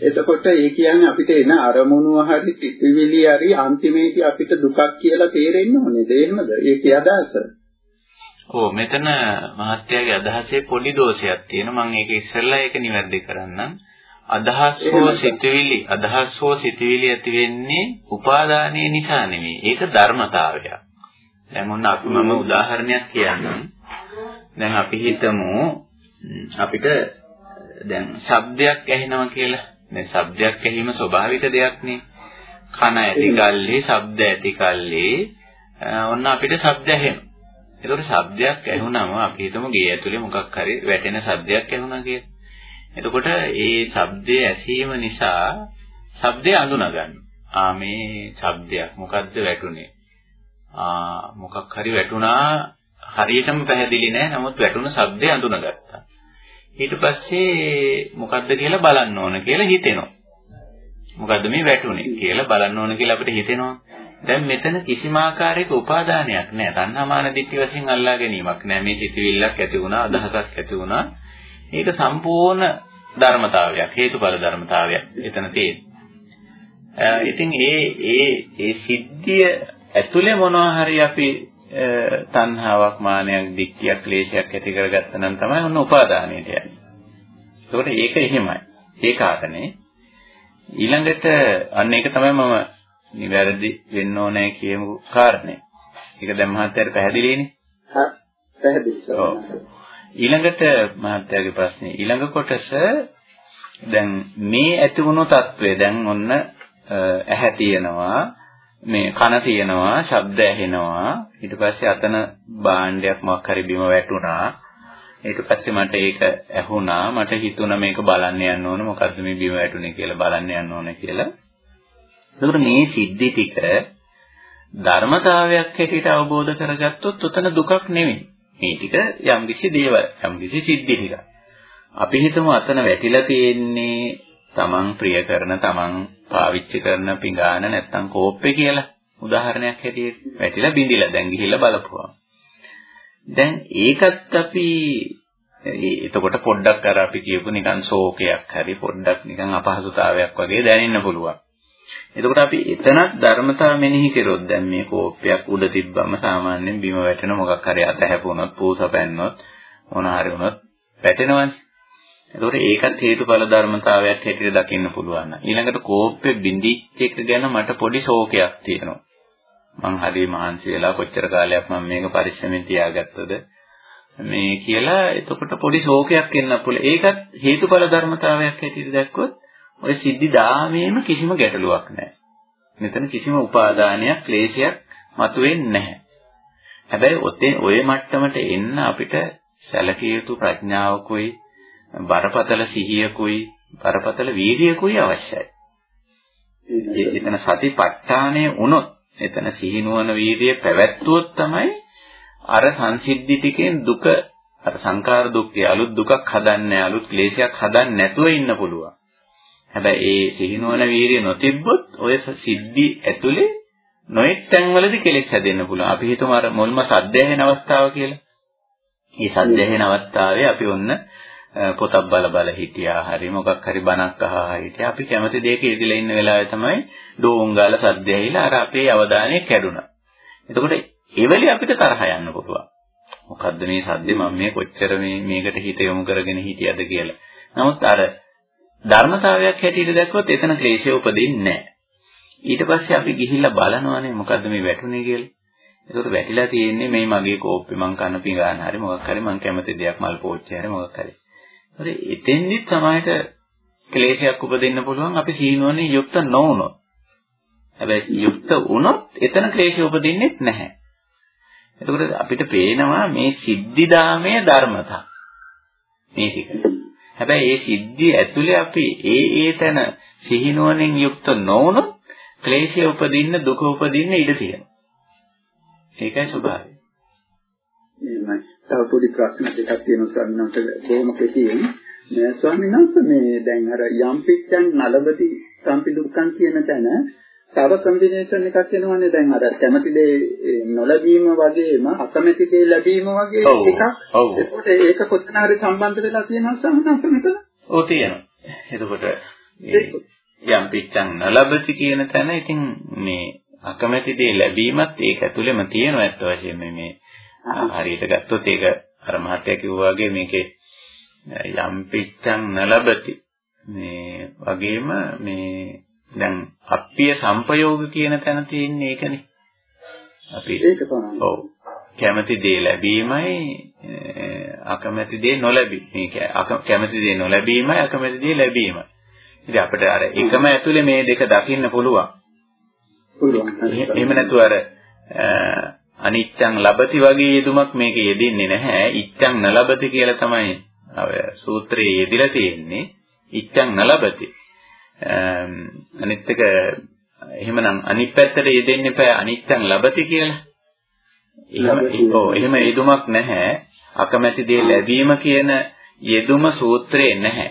එතකොට ඒ කියන්නේ අපිට එන අරමුණු හරි සිතිවිලි හරි අන්තිමේදී අපිට දුකක් කියලා තේරෙන්න ඕනේ. එහෙමද? ඒකේ අදහස. ඔව් මෙතන මහත්යාගේ අදහසේ පොඩි දෝෂයක් තියෙනවා. මම ඒක ඉස්සෙල්ලා ඒක නිවැරදි කරන්නම්. අදහස් හෝ සිතුවිලි අදහස් හෝ සිතුවිලි ඇති වෙන්නේ උපාදානයේ නිසා නෙමෙයි. ඒක ධර්මතාවයක්. දැන් ඔන්න අපි මම උදාහරණයක් කියන්නම්. දැන් අපි හිතමු අපිට දැන් ශබ්දයක් ඇහෙනවා කියලා. දැන් ශබ්දයක් ඇහිම ස්වභාවික දෙයක් නේ. කන ඇති කල්ලි, ශබ්ද ඇති කල්ලි ඔන්න අපිට ශබ්ද ඇහෙනවා. ඒතකොට ශබ්දයක් ඇහුනම අපි හිතමු ගේ ඇතුලේ මොකක් හරි වැටෙන ශබ්දයක් ඇහුණා කියලා. එතකොට ඒ ශබ්දය ඇසීම නිසා ශබ්දය අඳුනා ගන්න. ආ මේ ශබ්දයක් මොකද්ද වැටුනේ? ආ මොකක් හරි වැටුණා හරියටම පැහැදිලි නෑ නමුත් වැටුණ ශබ්දය අඳුනගත්තා. ඊට පස්සේ මොකද්ද කියලා බලන්න ඕන කියලා හිතෙනවා. මොකද්ද මේ වැටුනේ කියලා බලන්න ඕන කියලා අපිට හිතෙනවා. දැන් මෙතන කිසිම ආකාරයක උපාදානයක් නෑ. තණ්හාමාන දිට්ඨි වශයෙන් අල්ලා ගැනීමක් නෑ. මේ සිතුවිල්ලක් ඇති වුණා, අදහසක් ඇති වුණා. ඒක සම්පූර්ණ ධර්මතාවයක්, හේතුඵල ධර්මතාවයක් එතන තියෙන්නේ. ඉතින් ඒ ඒ ඒ සිද්ධිය ඇතුලේ මොනවා හරි අපි තණ්හාවක්, මානයක්, දික්තියක්, ක්ලේශයක් ඇති කරගත්තා නම් තමයි ඔන්න උපාදානයට යන්නේ. ඒකට ඒක එහෙමයි. ඒ කාරණේ ඊළඟට අන්න ඒක තමයි මම නිවැරදි වෙන්න ඕනේ කියමු කාරණේ. ඒක දැන් මහත්තයාට පැහැදිලිනේ? හා පැහැදිලි. ඔව්. ඊළඟට මහත්තයාගේ ප්‍රශ්නේ. ඊළඟ කොටස දැන් මේ ඇති වුණු తත්වය දැන් ඔන්න ඇහැ තියෙනවා මේ කන තියෙනවා ශබ්ද ඇහෙනවා. ඊට පස්සේ අතන භාණ්ඩයක් මොකක් හරි බිම වැටුණා. ඊට පස්සේ මට ඒක ඇහුණා. මට හිතුණා මේක බලන්න යන්න ඕන. මොකද්ද මේ බිම වැටුනේ කියලා බලන්න යන්න ඕන කියලා. එතකොට මේ සිද්ධි ටික ධර්මතාවයක් හැටියට අවබෝධ කරගත්තොත් උතන දුකක් නෙමෙයි. මේ ටික යම්කිසි දේවල් යම්කිසි සිද්ධි ටික. අපි හිතමු අතන වැටිලා තියෙන්නේ තමන් ප්‍රිය කරන තමන් පාවිච්චි කරන පිඟාන නැත්තම් කෝප්පේ කියලා. උදාහරණයක් හැටියට වැටිලා බිඳිලා දැන් ගිහිල්ලා බලපුවා. දැන් ඒකත් අපි එතකොට පොඩ්ඩක් අර අපි කියපු නිකන් ශෝකයක් හරි පොඩ්ඩක් නිකන් අපහසුතාවයක් වගේ දැනෙන්න පුළුවන්. එතකොට අපි එතනත් ධර්මතාව මෙනෙහි කරොත් දැන් මේ කෝප්පයක් උඩ තිබ්බම සාමාන්‍යයෙන් බිම වැටෙන මොකක් හරි අත හැපුණොත් පූස පැන්නොත් මොන හරි වුණොත් වැටෙනවනේ. එතකොට ඒකත් හේතුඵල ධර්මතාවයක් හැටියට දකින්න පුළුවන්. ඊළඟට කෝප්පේ බිඳිච්ච එක ගැන මට පොඩි ශෝකයක් තියෙනවා. මං හරි මහන්සි වෙලා කොච්චර කාලයක් මම මේක පරිස්සමෙන් තියාගත්තද මේ කියලා එතකොට පොඩි ශෝකයක් එන්න පුළුවන්. ඒකත් හේතුඵල ධර්මතාවයක් හැටියට දැක්කොත් ওই සිද්ධි දාමේම කිසිම ගැටලුවක් නැහැ. මෙතන කිසිම උපාදානයක්, ක්ලේශයක් මතුවෙන්නේ නැහැ. හැබැයි ඔතේ ඔය මට්ටමට එන්න අපිට සැලකිය යුතු ප්‍රඥාවකුයි, බරපතල සිහියකුයි, බරපතල වීර්යයකුයි අවශ්‍යයි. එතන සතිපට්ඨානය වුණොත්, එතන සිහිනුවන වීර්යය පැවැත්වුවොත් තමයි අර සංසිද්ධි ටිකෙන් දුක අර සංකාර දුක්ඛය අලුත් දුකක් හදන්නේ අලුත් ක්ලේශයක් හදන්නේ නැතුව ඉන්න පුළුවන්. හැබැයි ඒ සිහිනුවන වීරිය නොතිබ්බොත් ඔය සිද්ධි ඇතුලේ නොඑක් තැන්වලදී කෙලෙස් හැදෙන්න පුළුවන්. අපි හිතමු අර මුල්ම සද්ද ඇහෙන අවස්ථාව කියලා. මේ සද්ද ඇහෙන අවස්ථාවේ අපි ඔන්න පොතක් බල බල හිටියා හරි මොකක් හරි බණක් අහා හිටියා අපි කැමති දෙයක යෙදিলা ඉන්න වෙලාවේ තමයි ඩෝංගාල සද්ද ඇහිලා අර අපේ අවධානය කැඩුනා. එතකොට එවලි අපිට තරහ යන්න පුළුවන්. මොකද්ද මේ සද්දේ මම මේ කොච්චර මේ මේකට හිත යොමු කරගෙන හිටියද කියලා. නමුත් අර ධර්මතාවයක් හැටියට දැක්කොත් එතන ක්ලේශය උපදින්නේ නැහැ. ඊට පස්සේ අපි ගිහිල්ලා බලනවානේ මොකද්ද මේ වැටුනේ කියලා. ඒකට වැටිලා තියෙන්නේ මේ මගේ කෝප්පේ මං කන පිඟාන හරි මොකක් හරි මං කැමති දෙයක් මල් පෝච්චි හරි මොකක් හරි. හරි එතෙන්දිත් සමායට ක්ලේශයක් උපදින්න පුළුවන් අපි සීනුවනේ යුක්ත නොවුනොත්. හැබැයි යුක්ත වුණොත් එතන ක්ලේශය උපදින්නේ නැහැ. එතකොට අපිට පේනවා මේ සිද්ධිදාමයේ ධර්මතා. මේ ටික. හැබැයි මේ සිද්ධිය ඇතුලේ අපි ඒ ඒ තැන සිහිනුවණෙන් යුක්ත නොවුනොත් ක්ලේශය උපදින්න දුක උපදින්න ඉඩ තියෙනවා. ඒකයි ස්වභාවය. එහෙමයි. තව පොඩි ප්‍රශ්න දෙකක් තියෙනවා ස්වාමීන් වහන්සේ බොහොම කෙටියෙන්. මේ ස්වාමීන් වහන්සේ මේ දැන් අර යම් පිට්ටන් නලබති සම්පිදුක්කන් කියන තැන තව කම්බිනේෂන් එකක් එනවනේ දැන් අර කැමැති දේ නොලැබීම වගේම අකමැති දේ ලැබීම වගේ එකක්. ඒකට ඒක කොතන හරි සම්බන්ධ වෙලා තියෙනවා සමහරවිට මෙතන. ඔව් තියෙනවා. එතකොට යම් පිට්ටන් නලබති කියන තැන ඉතින් මේ අකමැති දේ ලැබීමත් ඒක ඇතුළෙම තියෙනවා ඇත්ත වශයෙන්ම මේ හරියට ගත්තොත් ඒක අර මහත්ය කිව්වා වගේ මේකේ යම් පිච්ඡං නලබති මේ වගේම මේ දැන් අප්පිය සංපයෝග කියන තැන තියෙන්නේ ඒකනේ අපි ඒක තමයි ඔව් කැමැති දේ ලැබීමයි අකමැති දේ නොලැබීම මේක කැමැති දේ නොලැබීමයි අකමැති දේ ලැබීමයි ඉතින් අපිට අර එකම ඇතුලේ මේ දෙක දකින්න පුළුවන් පුළුවන් එහෙම නැතුව අර අනිච්ඡං ලබති වගේ යෙදුමක් මේක යෙදෙන්නේ නැහැ. ඉච්ඡං නලබති කියලා තමයි ඔය සූත්‍රයේ යෙදিলা තියෙන්නේ. ඉච්ඡං නලබති. අනිත් එක එහෙමනම් අනිත් පැත්තට යෙදෙන්න එපා අනිච්ඡං ලබති කියලා. එහෙම ඔව් එහෙම යෙදුමක් නැහැ. අකමැති දේ ලැබීම කියන යෙදුම සූත්‍රයේ නැහැ.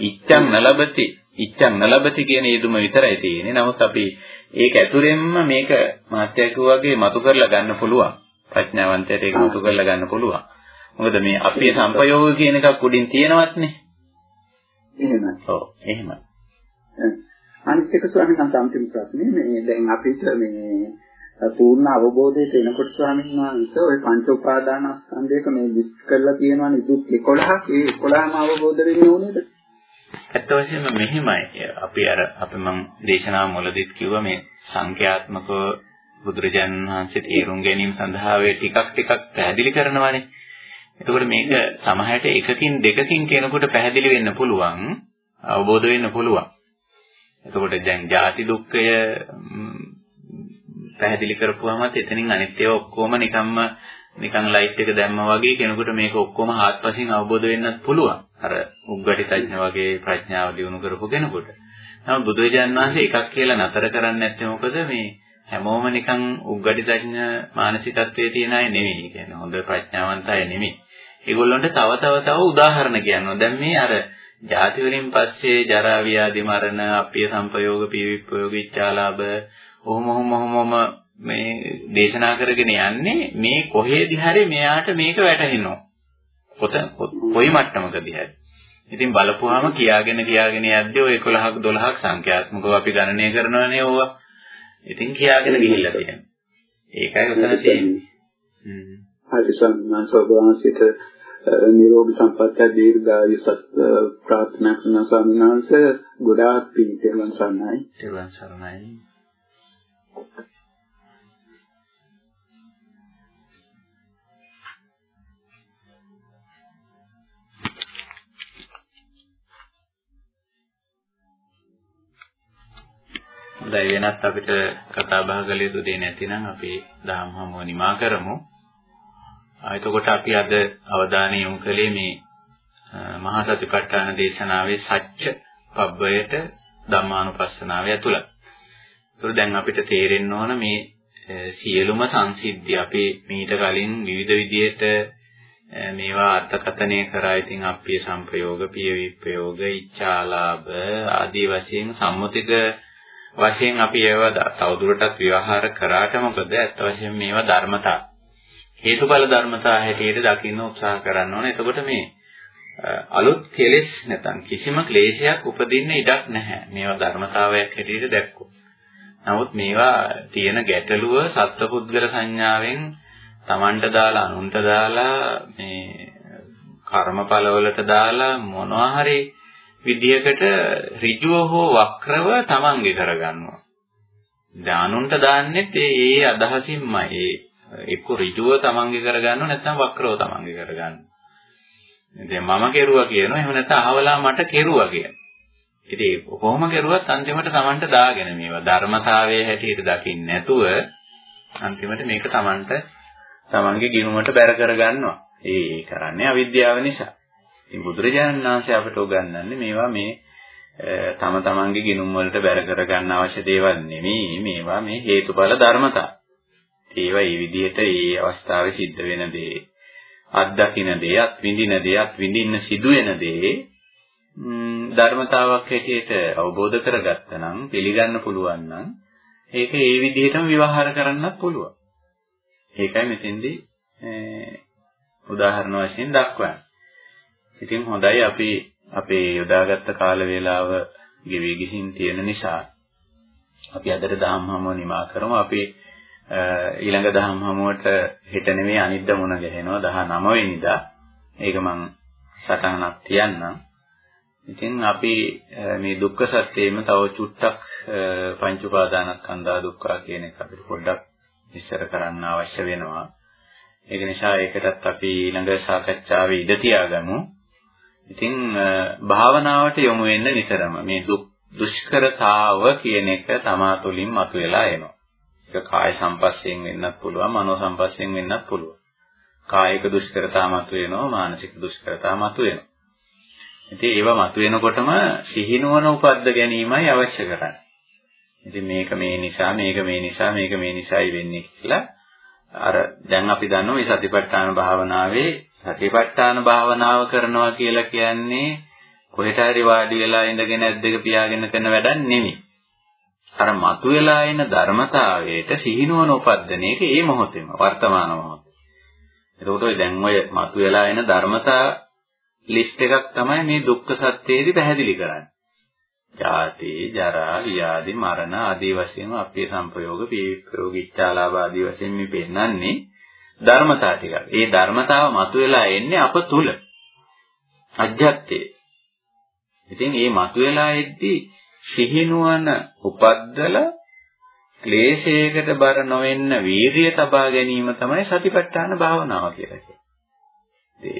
ඉච්ඡං නලබති ඉච්ඡං නලබති කියන යෙදුම විතරයි තියෙන්නේ. නමුත් අපි ඒක ඇතුළෙන්ම මේක මාත්‍යා වගේ මතු කරලා ගන්න පුළුවන්. ප්‍රඥාවන්තයට ඒක මතු කරලා ගන්න පුළුවන්. මොකද මේ අපේ සංපයෝග කියන එකක් උඩින් තියෙනවත්නේ. එහෙමයි. ඔව් එහෙමයි. අනිත් එක ස්වාමීන් වහන්සේ අන්තිම ප්‍රශ්නේ මේ දැන් අපිට මේ පූර්ණ අවබෝධයට එනකොට ස්වාමීන් වහන්සේ ওই පංච උපාදානස්කන්ධයක මේ ලිස්ට් කරලා තියෙනවානේ දුක් 11ක් ඒ 11ම අවබෝධ වෙන්න ඕනේද? ඇත්ත වශයෙන්ම මෙහිමයි අපි අර අපි මම දේශනාව මුලදීත් කිව්වා මේ සංඛ්‍යාත්මකව බුදුරජාණන් වහන්සේ තේරුම් ගැනීම සඳහා වේ ටිකක් ටිකක් පැහැදිලි කරනවානේ. එතකොට මේක සමහරට එකකින් දෙකකින් කෙනෙකුට පැහැදිලි වෙන්න පුළුවන්, අවබෝධ වෙන්න පුළුවන්. එතකොට දැන් ජාති දුක්ඛය පැහැදිලි කරපුවාම එතනින් අනිත් ඒවා ඔක්කොම නිකම්ම නිකන් ලයිට් එක දැම්මා වගේ කෙනෙකුට මේක ඔක්කොම හාත්පසින් අවබෝධ වෙන්නත් පුළුවන්. අර උග්ගටි තඥ වගේ ප්‍රඥාව දිනු කරපු කෙනෙකුට. නමුත් බුදුරජාන් වහන්සේ එකක් කියලා නතර කරන්නේ නැත්තේ මොකද මේ හැමෝම නිකන් උග්ගටි තඥ මානසිකත්වයේ තියෙන අය නෙවෙයි. කියන්නේ හොඳ ප්‍රඥාවන්ත අය නෙවෙයි. ඒගොල්ලන්ට තව තව තව උදාහරණ කියනවා. දැන් මේ අර ජාති වලින් පස්සේ ජරා ව්‍යාධි මරණ අපිය සංපයෝග පීවිප්පයෝග ඉච්ඡාලාභ ඔහොම ඔහොම ඔහොම මේ දේශනා කරගෙන යන්නේ මේ කොහේදී හරි මෙයාට මේක වැටහෙනවා. පොත කොයි මට්ටමකදී හරි. ඉතින් බලපුවාම කියාගෙන කියාගෙන යද්දී ඔය 11ක් 12ක් සංඛ්‍යාත්මකව අපි ගණනය කරනවානේ ඕවා. ඉතින් කියාගෙන ගිහිල්ලා තියෙනවා. ඒකයි උතන තියෙන්නේ. හ්ම්. හරි සම්මාසෝභාසිත නිරෝගී සම්පත්තිය දීර්ඝායුෂ ප්‍රාර්ථනා කරන ස්වාමීන් වහන්සේ ගොඩාක් පිං තෙරුවන් සරණයි. තෙරුවන් සරණයි. හොඳයි වෙනත් අපිට කතා බහ කළ යුතු දේ නැතිනම් අපි දහම් හමුව නිමා කරමු. එතකොට අපි අද අවධානය යොමු කළේ මේ මහා සතිපට්ඨාන දේශනාවේ සත්‍ය පබ්බයට ධම්මානුපස්සනාව ඇතුළත්. ඒතර දැන් අපිට තේරෙන්න ඕන මේ සියලුම සංසිද්ධි අපි මීට කලින් විවිධ විදියට මේවා අර්ථකථනය කරා ඉතින් අප්පිය සංපයෝග පිය විප්‍රයෝග ඉච්ඡාලාභ ආදී වශයෙන් සම්මුතික වශයෙන් අපි ඒව තවදුරටත් විවහාර කරාට මොකද ඇත්ත වශයෙන්ම මේවා ධර්මතා. හේතුඵල ධර්මතා හැටියට දකින්න උත්සාහ කරන්න ඕනේ. එතකොට මේ අලුත් කෙලෙස් නැත්නම් කිසිම ක්ලේශයක් උපදින්න ඉඩක් නැහැ. මේවා ධර්මතාවයක් හැටියට දැක්කොත්. නමුත් මේවා තියෙන ගැටලුව සත්පුද්ගල සංඥාවෙන් Tamanට දාලා අනුන්ට දාලා මේ කර්මඵලවලට දාලා මොනවා හරි විදියකට ඍජුව හෝ වක්‍රව තමන්ගේ කරගන්නවා. දානුන්ට දාන්නෙත් ඒ ඒ අදහසින්මයි. ඒ එක්ක ඍජුව තමන්ගේ කරගන්නව නැත්නම් වක්‍රව තමන්ගේ කරගන්න. ඉතින් මම කෙරුවා කියනවා එහෙම නැත්නම් අහවලා මට කෙරුවා කියනවා. ඉතින් කොහොම කෙරුවත් අන්තිමට තමන්ට දාගෙන මේවා ධර්මතාවයේ හැටියට දකින්න නැතුව අන්තිමට මේක තමන්ට තමන්ගේ ගිණුමට බැර කරගන්නවා. ඒ කරන්නේ අවිද්‍යාව නිසා. ඉතින් බුදුරජාණන් වහන්සේ අපට උගන්වන්නේ මේවා මේ තම තමන්ගේ ගිනුම් වලට බැර කරගන්න අවශ්‍ය දේවල් නෙමෙයි මේවා මේ හේතුඵල ධර්මතා. ඒවා මේ විදිහට මේ අවස්ථාවේ සිද්ධ වෙන දේ අත්දකින්න දේ අත්විඳින දේ අත්විඳින්න සිදුවෙන දේ ධර්මතාවක් හැටියට අවබෝධ කරගත්තා නම් පිළිගන්න පුළුවන් නම් ඒක ඒ විදිහටම විවහාර කරන්නත් පුළුවන්. ඒකයි මෙතෙන්දී උදාහරණ වශයෙන් දක්වන්නේ. ඉතින් හොඳයි අපි අපේ යොදාගත්ත කාල වේලාව ගෙවි ගිහින් තියෙන නිසා අපි අදට දහම් හමුව නිමා කරමු. අපි ඊළඟ දහම් හමුවට හෙට නෙමෙයි අනිද්දා මුණ ගැහෙනවා 19 වෙනිදා. ඒක මම සටහනක් තියන්නම්. ඉතින් අපි මේ දුක්ඛ සත්‍යෙම තව චුට්ටක් පංච උපාදානස්කන්ධා දුක්ඛ කියන එක අපිට පොඩ්ඩක් විස්තර කරන්න අවශ්‍ය වෙනවා. ඒක නිසා ඒකටත් අපි ඊළඟ සාකච්ඡාවේ ඉඩ තියාගමු. ඉතින් භාවනාවට යොමු වෙන්න නිතරම මේ දුෂ්කරතාව කියන එක තමා තුළින් මතුවලා එනවා. ඒක කාය සම්පස්යෙන් වෙන්නත් පුළුවන්, මනෝ සම්පස්යෙන් වෙන්නත් පුළුවන්. කායික දුෂ්කරතා මතුවෙනවා, මානසික දුෂ්කරතා මතුවෙනවා. ඉතින් ඒවා මතුවෙනකොටම සිහිනුවන උපද්ද ගැනීමයි අවශ්‍ය කරන්නේ. ඉතින් මේක මේ නිසා, මේක මේ නිසා, මේක මේ නිසායි වෙන්නේ කියලා අර දැන් අපි දන්නවා මේ සතිපට්ඨාන භාවනාවේ සතිපට්ඨාන භාවනාව කරනවා කියලා කියන්නේ කොහෙට හරි වාඩි වෙලා ඉඳගෙන ඇද්දක පියාගෙන කරන වැඩක් නෙමෙයි. අර මතුවලා එන ධර්මතාවයට සිහිනුවන උපද්දන එක ඒ මොහොතේම වර්තමාන මොහොතේ. එතකොට ඔය දැන් ඔය මතුවලා එන ධර්මතා ලිස්ට් එකක් තමයි මේ දුක්ඛ සත්‍යයේදී පැහැදිලි කරන්නේ. ජාති, ජරා, ව්‍යාධි, මරණ ආදී වශයෙන් අපේ සංපයෝග, පීප්‍රයෝග, ඉච්ඡාලාභ ආදී වශයෙන් මේ පෙන්වන්නේ ධර්මතා ටිකක්. ඒ ධර්මතාව මතුවලා එන්නේ අප තුල. අජ්ජත්තේ. ඉතින් මේ මතුවලා එද්දී සිහිනුවන උපද්දලා ක්ලේශයකට බර නොවෙන්න වීරිය තබා ගැනීම තමයි සතිපට්ඨාන භාවනාව කියලා කියන්නේ.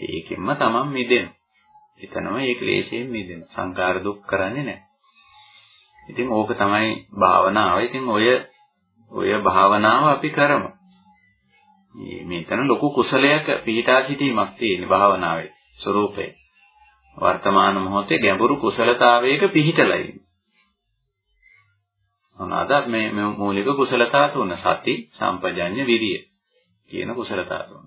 ඒකෙන්ම තමන් මිදෙනවා. එතනම මේ ක්ලේශයෙන් මිදෙන. සංකාර දුක් කරන්නේ නැහැ. ඉතින් ඕක තමයි භාවනාව. ඉතින් ඔය ඔය භාවනාව අපි කරමු. මේ මෙතන ලොකු කුසලයක පිහිටා සිටීමක් තියෙන භාවනාවේ ස්වરૂපේ. වර්තමාන මොහොතේ ගැඹුරු කුසලතාවයක පිහිටලා ඉන්නේ. මොනවාද මේ මූලික කුසලතා තුන සති සම්පජඤ්ඤ විරිය කියන කුසලතා තුන.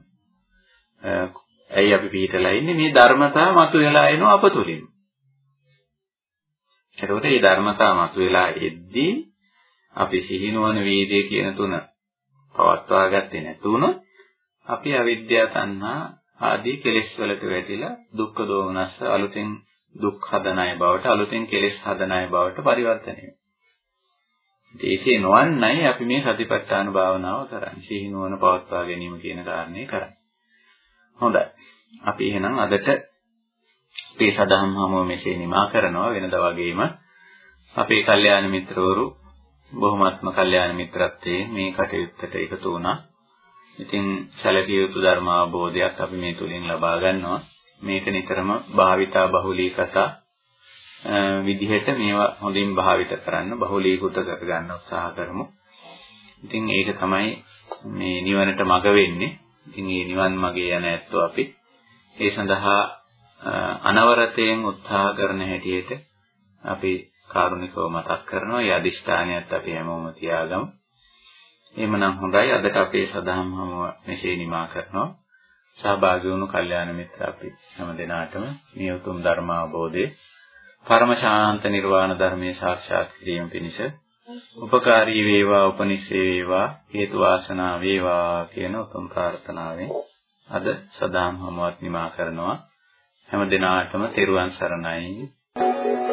ඇයි අපි පිහිටලා ඉන්නේ මේ ධර්මතා මතුවලා එනවා අප තුලින්. එතකොට මේ ධර්මතා මතුවලා එද්දී අපි සිහිනුවන වේදේ කියන තුන පවත්වා ගත්තේ නැතුණොත් අපි අවිද්‍යාව තණ්හා ආදී කෙලෙස් වලට වැටිලා දුක්ඛ දෝමනස්ස අලුතෙන් දුක් හදන අය බවට අලුතෙන් කෙලෙස් හදන අය බවට පරිවර්තනය වෙනවා. ඒසේ නොවන්නයි අපි මේ සතිපට්ඨාන භාවනාව කරන්නේ. සිහිනුවන පවත්වා ගැනීම කියන කාරණේ කරන්නේ. හොඳයි. අපි එහෙනම් අදට අපේ සදහම් හමුව මෙසේ නිමා කරනවා වෙනද වගේම අපේ කල්යාණ මිත්‍රවරු බොහොමත්ම කල්යාණ මිත්‍රත්වයේ මේ කටයුත්තට එකතු වුණා. ඉතින් සැලකිය යුතු ධර්ම අවබෝධයක් අපි මේ තුලින් ලබා ගන්නවා. මේක නිතරම භාවිතා බහුලීකතා විදිහට මේවා හොඳින් භාවිත කරන්න බහුලීකృత කරගන්න උත්සාහ කරමු. ඉතින් ඒක තමයි මේ නිවනට මඟ වෙන්නේ. ඉතින් මේ නිවන් මගේ යන ඇත්තෝ අපි ඒ සඳහා අනවරතයෙන් උත්සාහ කරන හැටියට අපි කාරුණිකව මතක් කරනවා. ඒ අදිෂ්ඨානයත් අපි හැමෝම තියාගමු. එහෙමනම් හොඳයි අදට අපේ සදහම් හමුව මෙසේ නිමා කරනවා. සහභාගී වුණු කල්යාණ මිත්‍ර අපි හැම දිනාටම මේ උතුම් ධර්ම අවබෝධයේ පරම ශාන්ත නිර්වාණ ධර්මයේ සාක්ෂාත් කිරීම පිණිස උපකාරී වේවා උපනිශ්‍රේ වේවා හේතු වාසනා වේවා කියන උතුම් ප්‍රාර්ථනාවෙන් අද සදාම් හමුවත් නිමා කරනවා. හැම දිනාටම තෙරුවන් සරණයි.